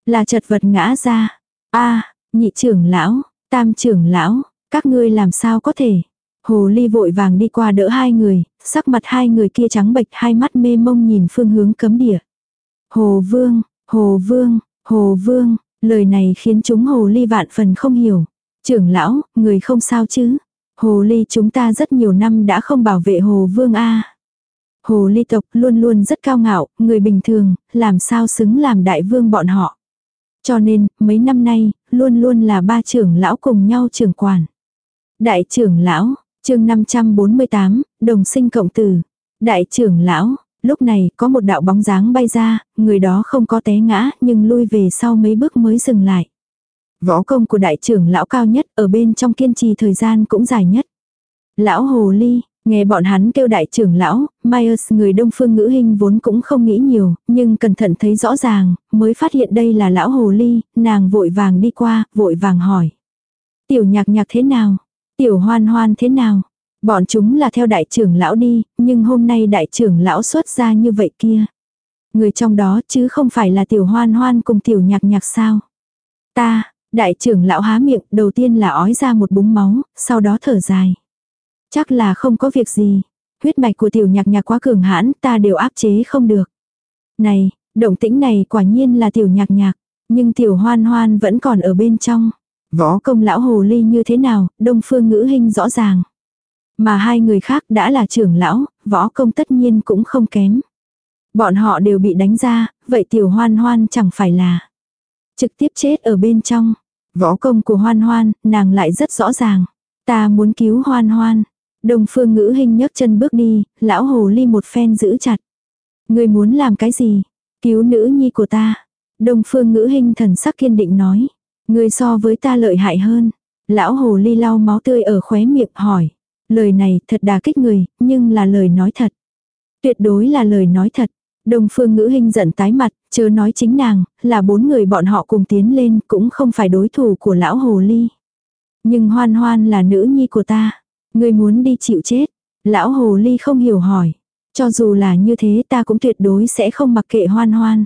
Là chật vật ngã ra. a nhị trưởng lão, tam trưởng lão, các ngươi làm sao có thể. Hồ ly vội vàng đi qua đỡ hai người, sắc mặt hai người kia trắng bệch hai mắt mê mông nhìn phương hướng cấm địa. Hồ vương, hồ vương, hồ vương, lời này khiến chúng hồ ly vạn phần không hiểu. Trưởng lão, người không sao chứ. Hồ ly chúng ta rất nhiều năm đã không bảo vệ hồ vương A. Hồ ly tộc luôn luôn rất cao ngạo, người bình thường, làm sao xứng làm đại vương bọn họ. Cho nên, mấy năm nay, luôn luôn là ba trưởng lão cùng nhau trưởng quản. Đại trưởng lão, chương 548, đồng sinh cộng tử. Đại trưởng lão, lúc này có một đạo bóng dáng bay ra, người đó không có té ngã nhưng lui về sau mấy bước mới dừng lại. Võ công của đại trưởng lão cao nhất ở bên trong kiên trì thời gian cũng dài nhất. Lão Hồ Ly, nghe bọn hắn kêu đại trưởng lão, Myers người đông phương ngữ hình vốn cũng không nghĩ nhiều, nhưng cẩn thận thấy rõ ràng, mới phát hiện đây là lão Hồ Ly, nàng vội vàng đi qua, vội vàng hỏi. Tiểu nhạc nhạc thế nào? Tiểu hoan hoan thế nào? Bọn chúng là theo đại trưởng lão đi, nhưng hôm nay đại trưởng lão xuất ra như vậy kia. Người trong đó chứ không phải là tiểu hoan hoan cùng tiểu nhạc nhạc sao? Ta, Đại trưởng lão há miệng, đầu tiên là ói ra một búng máu, sau đó thở dài. Chắc là không có việc gì. Huyết mạch của tiểu nhạc nhạc quá cường hãn, ta đều áp chế không được. Này, động tĩnh này quả nhiên là tiểu nhạc nhạc, nhưng tiểu hoan hoan vẫn còn ở bên trong. Võ công lão hồ ly như thế nào, đông phương ngữ hình rõ ràng. Mà hai người khác đã là trưởng lão, võ công tất nhiên cũng không kém. Bọn họ đều bị đánh ra, vậy tiểu hoan hoan chẳng phải là trực tiếp chết ở bên trong. Võ công của hoan hoan, nàng lại rất rõ ràng. Ta muốn cứu hoan hoan. Đồng phương ngữ hình nhấc chân bước đi, lão hồ ly một phen giữ chặt. Người muốn làm cái gì? Cứu nữ nhi của ta. Đồng phương ngữ hình thần sắc kiên định nói. Người so với ta lợi hại hơn. Lão hồ ly lau máu tươi ở khóe miệng hỏi. Lời này thật đà kích người, nhưng là lời nói thật. Tuyệt đối là lời nói thật. Đông phương ngữ hình giận tái mặt, chớ nói chính nàng, là bốn người bọn họ cùng tiến lên cũng không phải đối thủ của lão hồ ly. Nhưng hoan hoan là nữ nhi của ta. Ngươi muốn đi chịu chết. Lão hồ ly không hiểu hỏi. Cho dù là như thế ta cũng tuyệt đối sẽ không mặc kệ hoan hoan.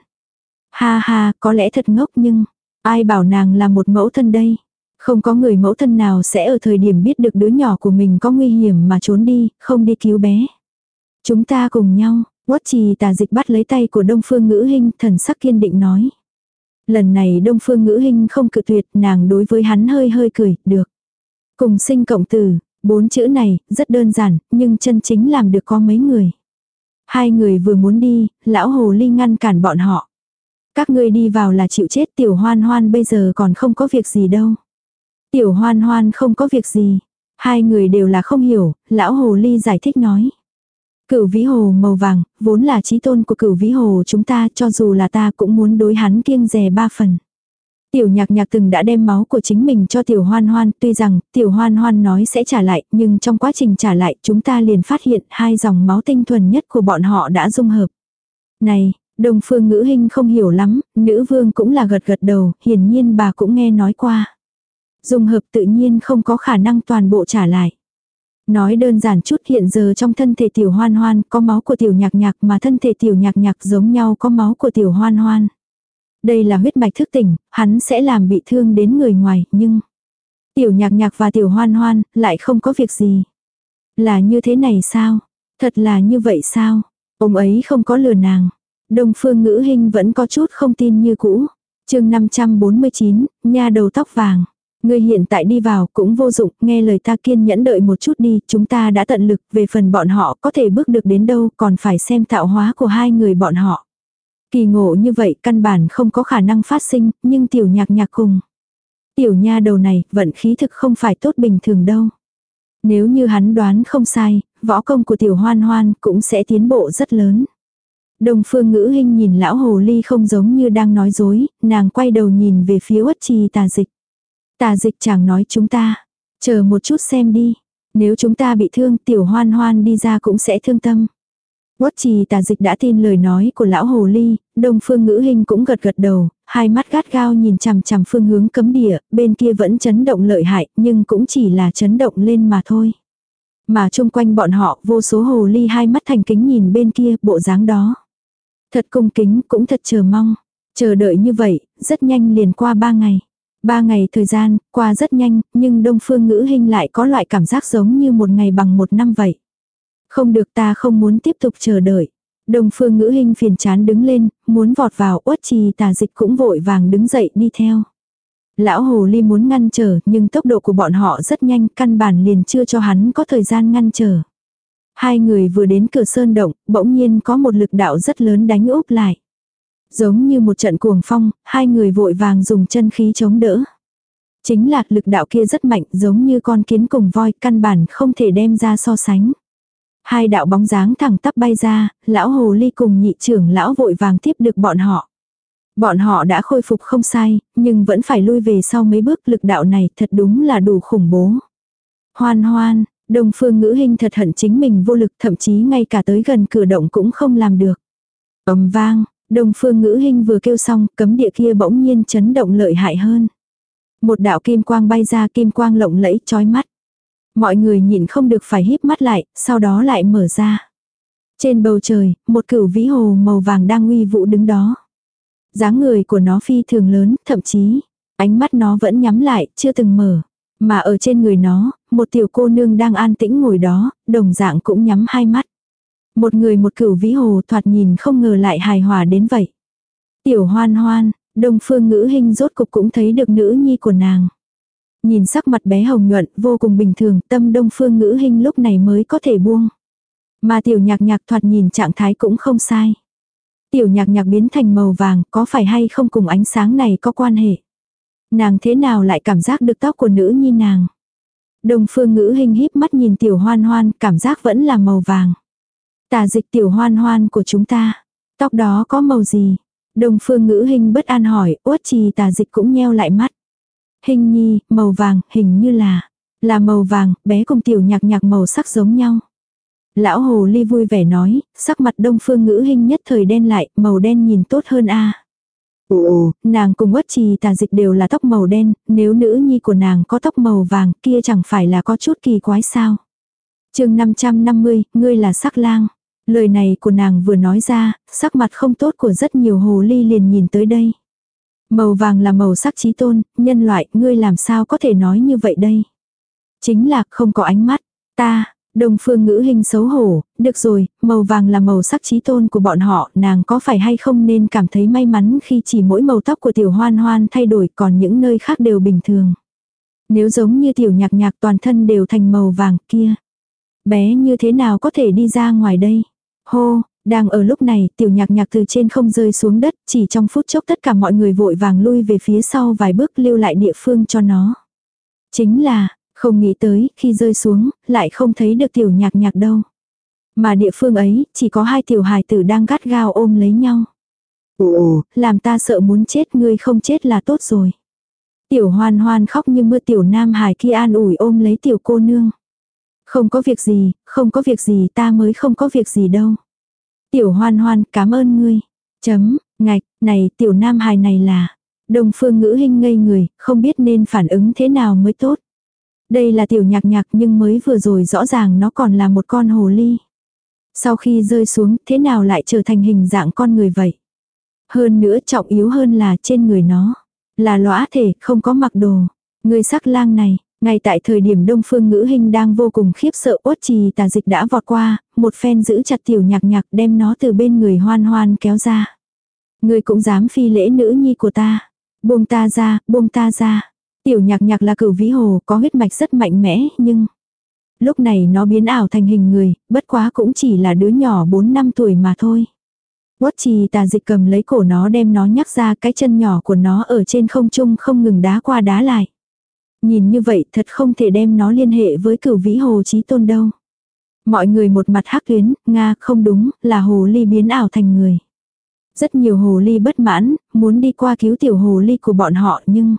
Ha ha, có lẽ thật ngốc nhưng, ai bảo nàng là một mẫu thân đây. Không có người mẫu thân nào sẽ ở thời điểm biết được đứa nhỏ của mình có nguy hiểm mà trốn đi, không đi cứu bé. Chúng ta cùng nhau, quất trì tà dịch bắt lấy tay của Đông Phương Ngữ Hinh thần sắc kiên định nói. Lần này Đông Phương Ngữ Hinh không cự tuyệt, nàng đối với hắn hơi hơi cười, được. Cùng sinh cộng tử, bốn chữ này, rất đơn giản, nhưng chân chính làm được có mấy người. Hai người vừa muốn đi, lão hồ ly ngăn cản bọn họ. Các ngươi đi vào là chịu chết tiểu hoan hoan bây giờ còn không có việc gì đâu. Tiểu hoan hoan không có việc gì. Hai người đều là không hiểu, lão hồ ly giải thích nói. Cửu vĩ hồ màu vàng, vốn là trí tôn của cửu vĩ hồ chúng ta cho dù là ta cũng muốn đối hắn kiêng rè ba phần. Tiểu nhạc nhạc từng đã đem máu của chính mình cho tiểu hoan hoan, tuy rằng tiểu hoan hoan nói sẽ trả lại, nhưng trong quá trình trả lại chúng ta liền phát hiện hai dòng máu tinh thuần nhất của bọn họ đã dung hợp. Này, đồng phương ngữ hình không hiểu lắm, nữ vương cũng là gật gật đầu, hiển nhiên bà cũng nghe nói qua. Dung hợp tự nhiên không có khả năng toàn bộ trả lại. Nói đơn giản chút hiện giờ trong thân thể tiểu hoan hoan có máu của tiểu nhạc nhạc mà thân thể tiểu nhạc nhạc giống nhau có máu của tiểu hoan hoan. Đây là huyết mạch thức tỉnh, hắn sẽ làm bị thương đến người ngoài, nhưng... Tiểu nhạc nhạc và tiểu hoan hoan, lại không có việc gì. Là như thế này sao? Thật là như vậy sao? Ông ấy không có lừa nàng. Đông phương ngữ hình vẫn có chút không tin như cũ. chương 549, nha đầu tóc vàng. Ngươi hiện tại đi vào cũng vô dụng, nghe lời ta kiên nhẫn đợi một chút đi, chúng ta đã tận lực, về phần bọn họ có thể bước được đến đâu còn phải xem tạo hóa của hai người bọn họ. Kỳ ngộ như vậy căn bản không có khả năng phát sinh, nhưng tiểu nhạc nhạc cùng. Tiểu nha đầu này, vận khí thực không phải tốt bình thường đâu. Nếu như hắn đoán không sai, võ công của tiểu hoan hoan cũng sẽ tiến bộ rất lớn. Đồng phương ngữ hình nhìn lão hồ ly không giống như đang nói dối, nàng quay đầu nhìn về phía uất trì tà dịch. Tà dịch chẳng nói chúng ta, chờ một chút xem đi, nếu chúng ta bị thương tiểu hoan hoan đi ra cũng sẽ thương tâm. Quất trì tà dịch đã tin lời nói của lão hồ ly, đông phương ngữ hình cũng gật gật đầu, hai mắt gắt gao nhìn chằm chằm phương hướng cấm địa, bên kia vẫn chấn động lợi hại, nhưng cũng chỉ là chấn động lên mà thôi. Mà chung quanh bọn họ vô số hồ ly hai mắt thành kính nhìn bên kia bộ dáng đó. Thật cung kính cũng thật chờ mong. Chờ đợi như vậy, rất nhanh liền qua ba ngày. Ba ngày thời gian, qua rất nhanh, nhưng đông phương ngữ hình lại có loại cảm giác giống như một ngày bằng một năm vậy. Không được ta không muốn tiếp tục chờ đợi. đông phương ngữ hình phiền chán đứng lên, muốn vọt vào uất trì tà dịch cũng vội vàng đứng dậy đi theo. Lão hồ ly muốn ngăn trở nhưng tốc độ của bọn họ rất nhanh căn bản liền chưa cho hắn có thời gian ngăn trở. Hai người vừa đến cửa sơn động, bỗng nhiên có một lực đạo rất lớn đánh úp lại. Giống như một trận cuồng phong, hai người vội vàng dùng chân khí chống đỡ. Chính là lực đạo kia rất mạnh giống như con kiến cùng voi căn bản không thể đem ra so sánh. Hai đạo bóng dáng thẳng tắp bay ra, lão hồ ly cùng nhị trưởng lão vội vàng tiếp được bọn họ. Bọn họ đã khôi phục không sai, nhưng vẫn phải lui về sau mấy bước lực đạo này thật đúng là đủ khủng bố. Hoan hoan, đồng phương ngữ hình thật hận chính mình vô lực thậm chí ngay cả tới gần cửa động cũng không làm được. ầm vang, đồng phương ngữ hình vừa kêu xong cấm địa kia bỗng nhiên chấn động lợi hại hơn. Một đạo kim quang bay ra kim quang lộng lẫy chói mắt. Mọi người nhìn không được phải híp mắt lại, sau đó lại mở ra. Trên bầu trời, một cửu vĩ hồ màu vàng đang uy vũ đứng đó. dáng người của nó phi thường lớn, thậm chí, ánh mắt nó vẫn nhắm lại, chưa từng mở. Mà ở trên người nó, một tiểu cô nương đang an tĩnh ngồi đó, đồng dạng cũng nhắm hai mắt. Một người một cửu vĩ hồ thoạt nhìn không ngờ lại hài hòa đến vậy. Tiểu hoan hoan, đông phương ngữ hình rốt cục cũng thấy được nữ nhi của nàng. Nhìn sắc mặt bé hồng nhuận vô cùng bình thường tâm đông phương ngữ hình lúc này mới có thể buông. Mà tiểu nhạc nhạc thoạt nhìn trạng thái cũng không sai. Tiểu nhạc nhạc biến thành màu vàng có phải hay không cùng ánh sáng này có quan hệ. Nàng thế nào lại cảm giác được tóc của nữ nhi nàng. Đông phương ngữ hình híp mắt nhìn tiểu hoan hoan cảm giác vẫn là màu vàng. Tà dịch tiểu hoan hoan của chúng ta. Tóc đó có màu gì? Đông phương ngữ hình bất an hỏi, uất trì tà dịch cũng nheo lại mắt. Hình nhi, màu vàng, hình như là, là màu vàng, bé cùng tiểu nhạc nhạc màu sắc giống nhau. Lão hồ ly vui vẻ nói, sắc mặt đông phương ngữ hình nhất thời đen lại, màu đen nhìn tốt hơn a Ồ, nàng cùng quất trì tà dịch đều là tóc màu đen, nếu nữ nhi của nàng có tóc màu vàng kia chẳng phải là có chút kỳ quái sao. chương 550, ngươi là sắc lang. Lời này của nàng vừa nói ra, sắc mặt không tốt của rất nhiều hồ ly liền nhìn tới đây. Màu vàng là màu sắc trí tôn, nhân loại, ngươi làm sao có thể nói như vậy đây? Chính là không có ánh mắt. Ta, đồng phương ngữ hình xấu hổ, được rồi, màu vàng là màu sắc trí tôn của bọn họ, nàng có phải hay không nên cảm thấy may mắn khi chỉ mỗi màu tóc của tiểu hoan hoan thay đổi còn những nơi khác đều bình thường. Nếu giống như tiểu nhạc nhạc toàn thân đều thành màu vàng kia. Bé như thế nào có thể đi ra ngoài đây? Hô, đang ở lúc này tiểu nhạc nhạc từ trên không rơi xuống đất, chỉ trong phút chốc tất cả mọi người vội vàng lui về phía sau vài bước lưu lại địa phương cho nó. Chính là, không nghĩ tới, khi rơi xuống, lại không thấy được tiểu nhạc nhạc đâu. Mà địa phương ấy, chỉ có hai tiểu hài tử đang gắt gao ôm lấy nhau. Ồ, Làm ta sợ muốn chết ngươi không chết là tốt rồi. Tiểu hoan hoan khóc như mưa tiểu nam hài kia an ủi ôm lấy tiểu cô nương. Không có việc gì, không có việc gì ta mới không có việc gì đâu. Tiểu hoan hoan cảm ơn ngươi. Chấm, ngạch, này tiểu nam hài này là. Đồng phương ngữ hình ngây người, không biết nên phản ứng thế nào mới tốt. Đây là tiểu nhạc nhạc nhưng mới vừa rồi rõ ràng nó còn là một con hồ ly. Sau khi rơi xuống thế nào lại trở thành hình dạng con người vậy? Hơn nữa trọng yếu hơn là trên người nó. Là lõa thể không có mặc đồ. Người sắc lang này, ngay tại thời điểm đông phương ngữ hình đang vô cùng khiếp sợ uất trì tà dịch đã vọt qua, một phen giữ chặt tiểu nhạc nhạc đem nó từ bên người hoan hoan kéo ra. Người cũng dám phi lễ nữ nhi của ta. Buông ta ra, buông ta ra. Tiểu nhạc nhạc là cửu vĩ hồ có huyết mạch rất mạnh mẽ nhưng lúc này nó biến ảo thành hình người, bất quá cũng chỉ là đứa nhỏ 4 năm tuổi mà thôi. Quất trì tà dịch cầm lấy cổ nó đem nó nhắc ra cái chân nhỏ của nó ở trên không trung không ngừng đá qua đá lại. Nhìn như vậy thật không thể đem nó liên hệ với cửu vĩ hồ trí tôn đâu. Mọi người một mặt hắc tuyến, Nga không đúng, là hồ ly biến ảo thành người. Rất nhiều hồ ly bất mãn, muốn đi qua cứu tiểu hồ ly của bọn họ nhưng...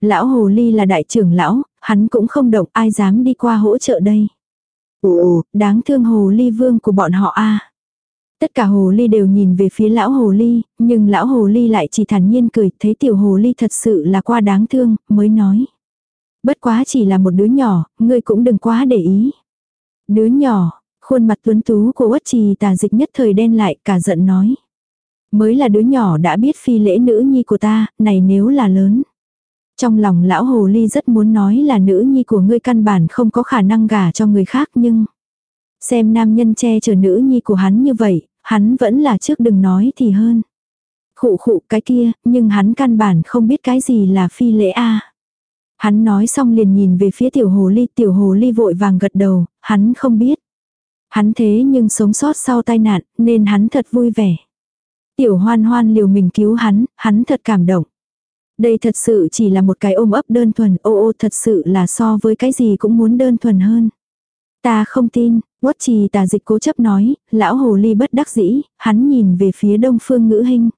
Lão hồ ly là đại trưởng lão, hắn cũng không động ai dám đi qua hỗ trợ đây. ồ, Đáng thương hồ ly vương của bọn họ a Tất cả hồ ly đều nhìn về phía lão hồ ly, nhưng lão hồ ly lại chỉ thản nhiên cười, thấy tiểu hồ ly thật sự là qua đáng thương, mới nói. Bất quá chỉ là một đứa nhỏ, ngươi cũng đừng quá để ý. Đứa nhỏ, khuôn mặt tuấn tú của quất trì tà dịch nhất thời đen lại cả giận nói. Mới là đứa nhỏ đã biết phi lễ nữ nhi của ta, này nếu là lớn. Trong lòng lão hồ ly rất muốn nói là nữ nhi của ngươi căn bản không có khả năng gả cho người khác nhưng... Xem nam nhân che chở nữ nhi của hắn như vậy, hắn vẫn là trước đừng nói thì hơn. Khụ khụ cái kia, nhưng hắn căn bản không biết cái gì là phi lễ a. Hắn nói xong liền nhìn về phía tiểu hồ ly, tiểu hồ ly vội vàng gật đầu, hắn không biết. Hắn thế nhưng sống sót sau tai nạn, nên hắn thật vui vẻ. Tiểu hoan hoan liều mình cứu hắn, hắn thật cảm động. Đây thật sự chỉ là một cái ôm ấp đơn thuần, ô ô thật sự là so với cái gì cũng muốn đơn thuần hơn. Ta không tin, quất trì tà dịch cố chấp nói, lão hồ ly bất đắc dĩ, hắn nhìn về phía đông phương ngữ hình.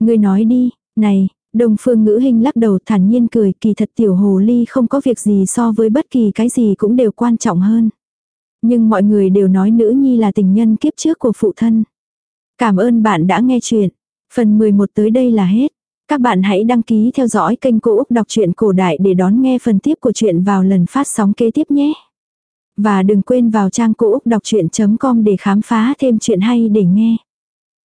Người nói đi, này, đông phương ngữ hình lắc đầu thản nhiên cười, kỳ thật tiểu hồ ly không có việc gì so với bất kỳ cái gì cũng đều quan trọng hơn. Nhưng mọi người đều nói nữ nhi là tình nhân kiếp trước của phụ thân. Cảm ơn bạn đã nghe chuyện. Phần 11 tới đây là hết. Các bạn hãy đăng ký theo dõi kênh Cô Úc Đọc truyện Cổ Đại để đón nghe phần tiếp của chuyện vào lần phát sóng kế tiếp nhé. Và đừng quên vào trang Cô Úc Đọc Chuyện.com để khám phá thêm chuyện hay để nghe.